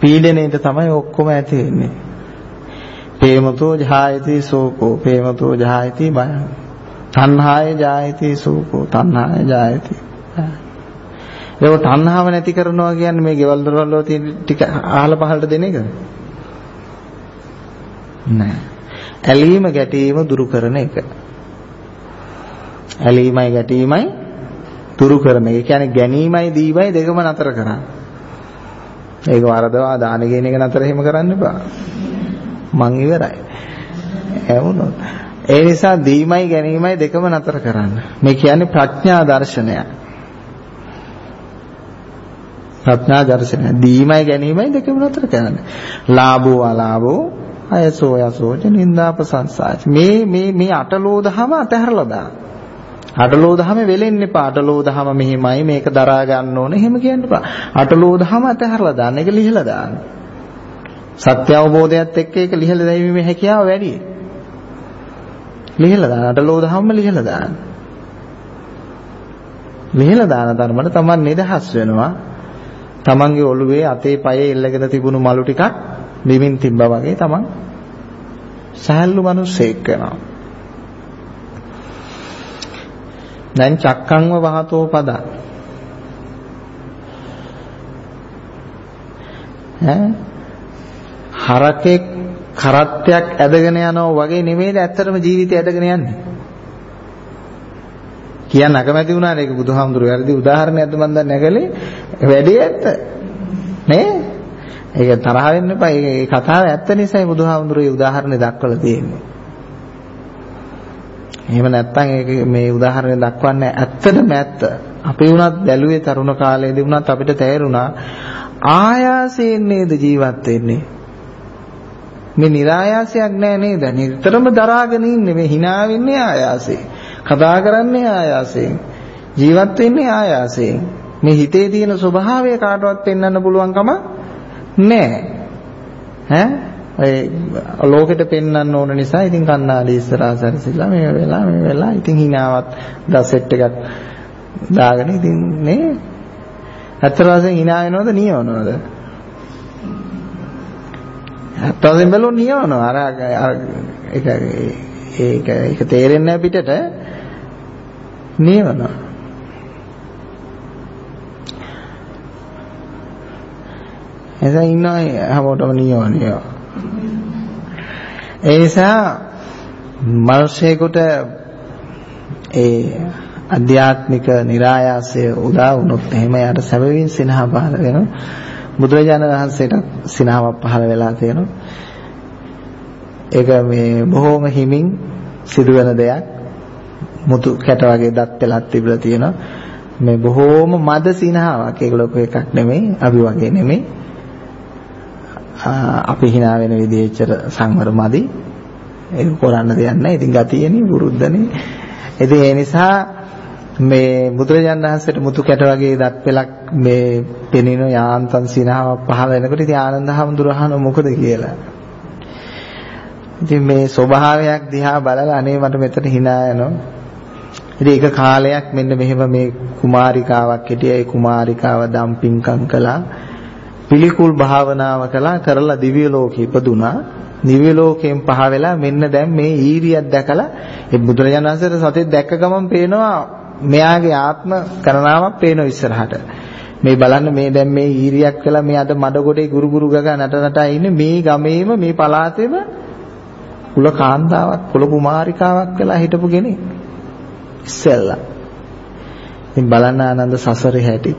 පීඩණයට තමයි ඔක්කොම ඇති වෙන්නේ. ප්‍රේමතෝ ජායති සෝකෝ ප්‍රේමතෝ ජායති බය. තණ්හාය ජායති සෝකෝ තණ්හාය ජායති. ඒක තණ්හාව නැති කරනවා කියන්නේ මේ ගෙවල් දොරවල් වල තියෙන ටික අහල පහලට දෙන එකද? නෑ. ඇලීම ගැටීම දුරු කරන එක. ඇලීමයි ගැටීමයි තුරු කරන එක. ඒ කියන්නේ ගැනීමයි දීමයි දෙකම නතර කරන්න. ඒක වරදවා දාන කියන එක නතර එහෙම කරන්න එපා. මං ඉවරයි. එවුනොත්. ඒ නිසා දීමයි ගැනීමයි දෙකම නතර කරන්න. මේ කියන්නේ ප්‍රඥා දර්ශනයක්. ප්‍රඥා දර්ශනය. දීමයි ගැනීමයි දෙකම නතර කරන්න. ලාභෝ අලාභෝ අයසෝ යසෝච නින්දා ප්‍රසංසාච. මේ මේ මේ අටලෝ දහම අතහැරලා දාන්න. අටලෝ දහමේ වෙලෙන්න එපා. අටලෝ දහම මෙහිමයි මේක දරා ගන්න ඕනේ. එහෙම කියන්න එපා. අටලෝ දහම අතහැරලා දාන්න. ඒක ලිහලා දාන්න. සත්‍ය අවබෝධයත් එක්ක ඒක ලිහලා දැමීමේ හැකියාව වැඩි. ලිහලා දාන්න. අටලෝ දහමම ලිහලා දාන්න. ලිහලා දාන තරමට Taman නිදහස් වෙනවා. Tamanගේ ඔළුවේ අතේ පයේ එල්ලගෙන තිබුණු මලු ටිකක් බිමින් තිබ්බා වගේ තමන් සහැල්ලු මිනිස්සෙක් වෙනවා. දැන් චක්කංව වහතෝ පදා ඈ හරකෙක් කරත්තයක් ඇදගෙන යනවා වගේ නෙමෙයිද ඇත්තටම ජීවිතය ඇදගෙන යන්නේ. කියන්න අකමැති වුණා නේද? බුදුහාමුදුරුවෝ වැරදි උදාහරණයක්ද මන් දන්නේ නැගලේ වැඩි ඇත්ත. නේ? ඒක තරහ වෙන්න එපා. ඒ කතාව ඇත්ත නිසායි බුදුහාමුදුරුවෝ උදාහරණය දක්වලා තියෙන්නේ. එහෙම නැත්නම් ඒක මේ උදාහරණය දක්වන්නේ ඇත්තටම ඇත්ත අපි වුණත් බැලුවේ තරුණ කාලයේදී වුණත් අපිට තේරුණා ආයාසයෙන් නේද ජීවත් වෙන්නේ? මේ નિરાයාසයක් නෑ නේද? නිතරම දරාගෙන ඉන්නේ. මේ hina වෙන්නේ ආයාසයෙන්. කතා කරන්නේ ආයාසයෙන්. ජීවත් වෙන්නේ ආයාසයෙන්. මේ හිතේ තියෙන ස්වභාවය කාටවත් පෙන්වන්න පුළුවන් කම නැහැ. ඈ? ඒ ලෝකෙට පෙන්වන්න ඕන නිසා ඉතින් කන්නාඩි ඉස්සරහා සැරසිලා මේ වෙලා මේ වෙලා ඉතින් hinaවත් දසෙට් එකක් දාගෙන ඉතින් නේ. ඇත්ත වශයෙන් hina වෙනවද නියවනවද? ඇත්ත වශයෙන් බැලුවොත් නියවනවා. අර අර ඒක ඒක ඒක තේරෙන්නේ නැහැ පිටට නියවනවා එතන ඉන්නවා හැමෝටම නියෝනිය. ඒ නිසා මිනිසෙකුට ඒ අධ්‍යාත්මික નિરાයාසය උදා වුණොත් එහෙම යාට සැබවින් සිනහ පහළ වෙනවා. බුදුරජාණන් වහන්සේට සිනහවක් පහළ වෙලා තියෙනවා. ඒක මේ බොහොම හිමින් සිදුවෙන දෙයක්. මුතු කැට වගේ දත් පෙලක් තිබිලා තියෙනවා. මේ බොහොම මද සිනහාවක්. ඒක ලොකු එකක් නෙමෙයි. අපි වගේ නෙමෙයි. අපි hina වෙන විදිහට සංවර මදි. ඒක කරන්න දෙයක් නැහැ. ඉතින් ගතියනේ වරුද්දනේ. ඉතින් ඒ නිසා මේ බුදුරජාණන් වහන්සේට මුතු කැට වගේ දත් පෙලක් මේ පෙනින යාන්තම් සිනාවක් පහළ වෙනකොට ඉතින් ආනන්ද හැමඳුරහන මොකද කියලා. ඉතින් මේ ස්වභාවයක් දිහා බලලා අනේ මට මෙතන hina යනවා. ඉතින් ඒක කාලයක් මෙන්න මෙහෙම මේ කුමාරිකාවක් හිටියා. ඒ කුමාරිකාව දම්පින්කම් කළා. පිළිකුල් භාවනාව කළා කරලා දිව්‍ය ලෝකෙ ඉපදුනා. දිව්‍ය ලෝකයෙන් පහ වෙලා මෙන්න දැන් මේ ඊරියක් දැකලා ඒ බුදුරජාණන් වහන්සේට සතෙක් දැක්ක ගමන් පේනවා මෙයාගේ ආත්ම කරනාවක් පේනවා ඉස්සරහට. මේ බලන්න මේ දැන් මේ ඊරියක් කළා මේ අද මඩ ගොඩේ ගුරු ගුරු ගගා නට නටා ඉන්නේ මේ ගමේම මේ පළාතේම කුල කාන්තාවක් කුල කුමාරිකාවක් වෙලා හිටපු කෙනෙක්. ඉස්සෙල්ලා. ඉතින් බලන්න ආනන්ද සසරේ හැටි.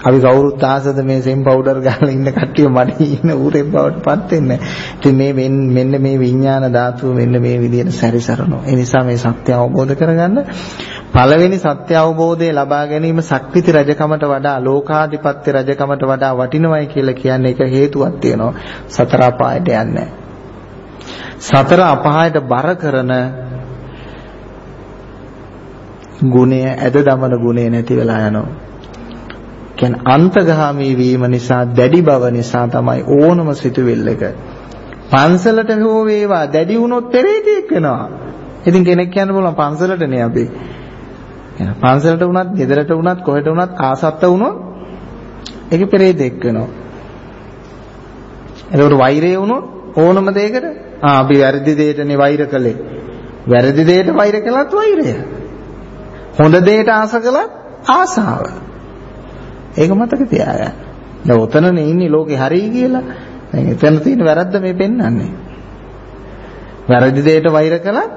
අපි කවුරුත් ආසද මේ සෙම් පවුඩර් ගාලා ඉන්න කට්ටිය මඩේ ඉන්න ඌරෙන් බවටපත් වෙන්නේ. ඉතින් මේ මෙන්න මේ විඥාන ධාතුව මෙන්න මේ විදිහට සැරිසරනවා. ඒ නිසා මේ සත්‍ය අවබෝධ කරගන්න පළවෙනි සත්‍ය අවබෝධය ලබා ගැනීම සක්විති රජකමට වඩා ලෝකාධිපත්‍ය රජකමට වඩා වටිනවයි කියලා කියන්නේ ඒක හේතුවක් තියෙනවා. සතර අපායට යන්නේ. සතර අපායට බර කරන ගුණය ඇද දමන ගුණය නැති වෙලා යනවා. කියන්නේ අන්තගාමී වීම නිසා දැඩි බව නිසා තමයි ඕනම සිතුවිල්ලක පන්සලට හෝ වේවා දැඩි වුණොත් පෙරේතෙක් වෙනවා. ඉතින් කෙනෙක් කියන්න පුළුවන් පන්සලටනේ අපි. එහෙනම් පන්සලට වුණත්, ගෙදරට වුණත්, කොහෙට වුණත් ආසත්ත වුණොත් ඒක පෙරේතෙක් වෙනවා. එතකොට වෛරය වුණොත් ඕනම දෙයකට ආ අපි වැරදි දෙයටනේ වෛර කළේ. වැරදි දෙයට වෛර කළත් වෛරය. හොඳ දෙයට ආස කළත් ආසාව. ඒක මතක තියාගන්න. දැන් උතනනේ ඉන්නේ ලෝකේ හරි කියලා. දැන් එතන තියෙන වැරද්ද මේ පෙන්වන්නේ. වැරදි දෙයට වෛර කළා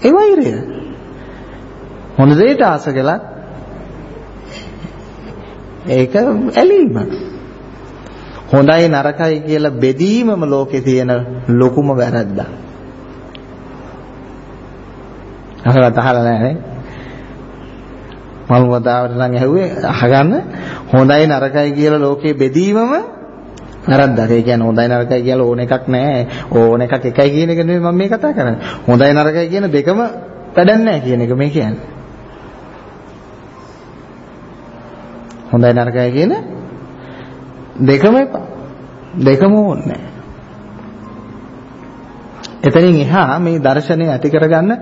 ඒ වෛරය. හොඳ දෙයට ආස කළා ඒක ඇලීම. හොඳයි නරකයි කියලා බෙදීමම ලෝකේ තියෙන ලොකුම වැරද්දක්. අහලා අහලා නැහැ මල් වතාවට නම් ඇහුවේ අහගන්න හොඳයි නරකයි කියලා ලෝකේ බෙදීමම වැරද්දක්. ඒ කියන්නේ හොඳයි නරකයි කියලා ඕන එකක් නැහැ. ඕන එකක් එකයි කියන එක නෙමෙයි මම මේ කතා කරන්නේ. හොඳයි නරකයි කියන දෙකම වැඩක් නැහැ කියන එක මේ කියන්නේ. හොඳයි නරකයි කියන දෙකම එපා. දෙකම ඕනේ නැහැ. එතනින් එහා මේ දර්ශනය ඇති කරගන්න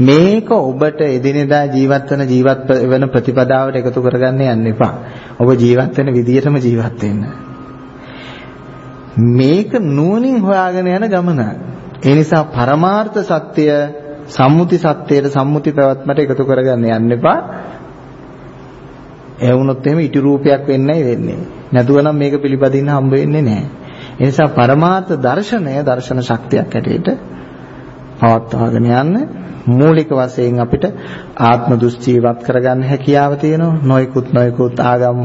මේක ඔබට එදිනෙදා ජීවත් වෙන ජීවත් වෙන ප්‍රතිපදාවට එකතු කරගන්න යන්න එපා. ඔබ ජීවත් වෙන විදියටම ජීවත් වෙන්න. මේක නුවණින් හොයාගෙන යන ගමන. ඒ නිසා පරමාර්ථ සත්‍ය සම්මුති සත්‍යයට සම්මුති පැවැත්මට එකතු කරගන්න යන්න එපා. ඒ වුණොත් එහෙම ඉටි රූපයක් වෙන්නයි වෙන්නේ. නැතුව නම් මේක පිළිපදින්න හම්බ වෙන්නේ නැහැ. ඒ නිසා පරමාර්ථ දර්ශනය දර්ශන ශක්තියක් ඇටියට පවත්වාගෙන යන්න මූලික වශයෙන් අපිට ආත්ම දෘෂ්ටිවත් කරගන්න හැකියාව තියෙනවා නොයිකුත් නොයිකුත් ආගම්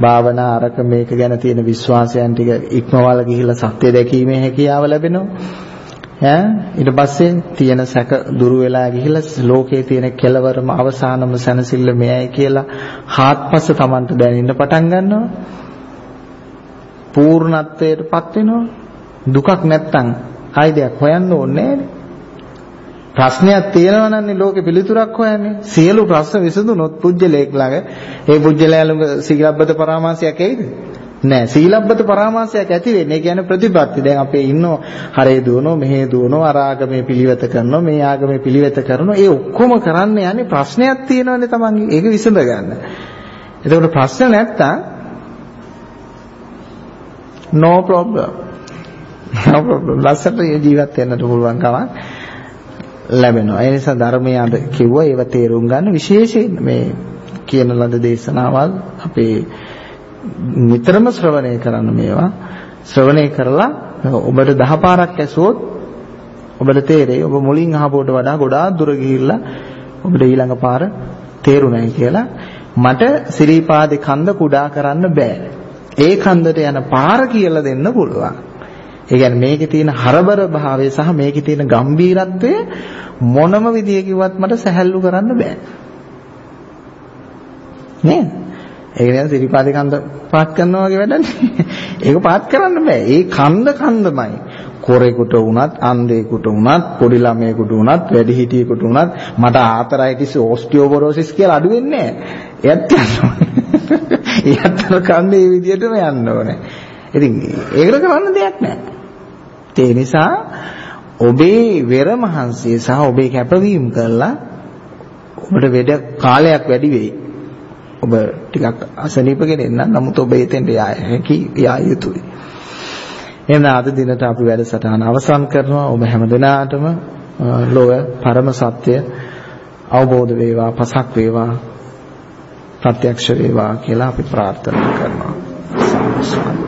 භාවනා අරක මේක ගැන තියෙන විශ්වාසයන් ටික ඉක්මවල ගිහිල්ලා සත්‍ය දැකීමේ හැකියාව ලැබෙනවා ඈ? ඊට පස්සේ තියෙන සැක දුරු වෙලා ගිහිල්ලා ලෝකයේ තියෙන කෙලවරම අවසානම සැනසෙල්ල මෙයයි කියලා හාත්පස Tamanට දැනෙන්න පටන් ගන්නවා. පූර්ණත්වයටපත් වෙනවා. දුකක් නැත්තම් ආයි දෙයක් හොයන්න ඕනේ ප්‍රශ්නයක් තියෙනවා නන්නේ ලෝකේ පිළිතුරක් හොයන්නේ. සියලු ප්‍රශ්න විසඳුනොත් පුජ්‍යලේක් ළඟ ඒ පුජ්‍යලයා ළඟ සීලබ්බත පරාමාසයක් ඇයිද? නෑ සීලබ්බත පරාමාසයක් ඇති වෙන්නේ. ඒ කියන්නේ ප්‍රතිපත්ති. දැන් අපේ ඉන්නෝ හරේ දුවනෝ මෙහෙ දුවනෝ අර ආගමේ පිළිවෙත කරනවා මේ ආගමේ පිළිවෙත කරනවා. ඒ ඔක්කොම කරන්න යන්නේ ප්‍රශ්නයක් තියෙනවනේ තමන්ගේ. ඒක විසඳ ගන්න. එතකොට ප්‍රශ්න නැත්තම් no problem. no problem. ලස්සට ජීවත් වෙන්නට පුළුවන් කමක් ලැබෙනවා. ඒ නිසා ධර්මයේ අද කිව්වා ඒව තේරුම් ගන්න විශේෂයෙන් මේ කියන ලද දේශනාවල් අපේ නිතරම ශ්‍රවණය කරන්න මේවා. ශ්‍රවණය කරලා ඔබට දහ පාරක් ඇසුවොත් ඔබට තේරෙයි ඔබ මුලින් අහපුවට වඩා ගොඩාක් දුර ගිහිල්ලා ඔබට ඊළඟ පාර තේරුණයි කියලා. මට සිරීපාදේ කන්ද කුඩා කරන්න බෑ. ඒ කන්දට යන පාර කියලා දෙන්න පුළුවන්. ඒ කියන්නේ මේකේ තියෙන හරබර භාවය සහ මේකේ තියෙන ගම්බීරත්වය මොනම විදියකින්වත් මට සැහැල්ලු කරන්න බෑ. නේද? ඒක නේද සිරිපාදේ කන්ද පාත් කරනවා වගේ වැඩන්නේ. ඒක පාත් කරන්න බෑ. ඒ කන්ද කන්දමයි. කොරේකට වුණත්, අන්ධයෙකුට වුණත්, පොඩි ළමයෙකුට වුණත්, වැඩිහිටියෙකුට වුණත් මට ආතරයිටිස් ඕස්ටියෝපොරොසිස් කියලා අඩු වෙන්නේ නැහැ. එයත් යනවා. [LAUGHS] එයත් කන්දේ මේ විදිහටම යන්න ඕනේ. ඉතින් ඒකට කරන්න දෙයක් නැහැ. ඒ නිසා ඔබේ වෙර මහන්සිය සහ ඔබේ කැපවීම කළා ඔබට වැඩ කාලයක් වැඩි වෙයි. ඔබ ටිකක් අසනීප කෙනෙක් නම් නමුත් ඔබ එතෙන්ට යා හැකි යා යුතුයි. එහෙනම් අද දිනට අපි වැඩසටහන අවසන් කරනවා. ඔබ හැමදෙනාටම ලෝය පරම සත්‍ය අවබෝධ වේවා, පසක් වේවා, ප්‍රත්‍යක්ෂ වේවා කියලා අපි ප්‍රාර්ථනා කරනවා. සාදු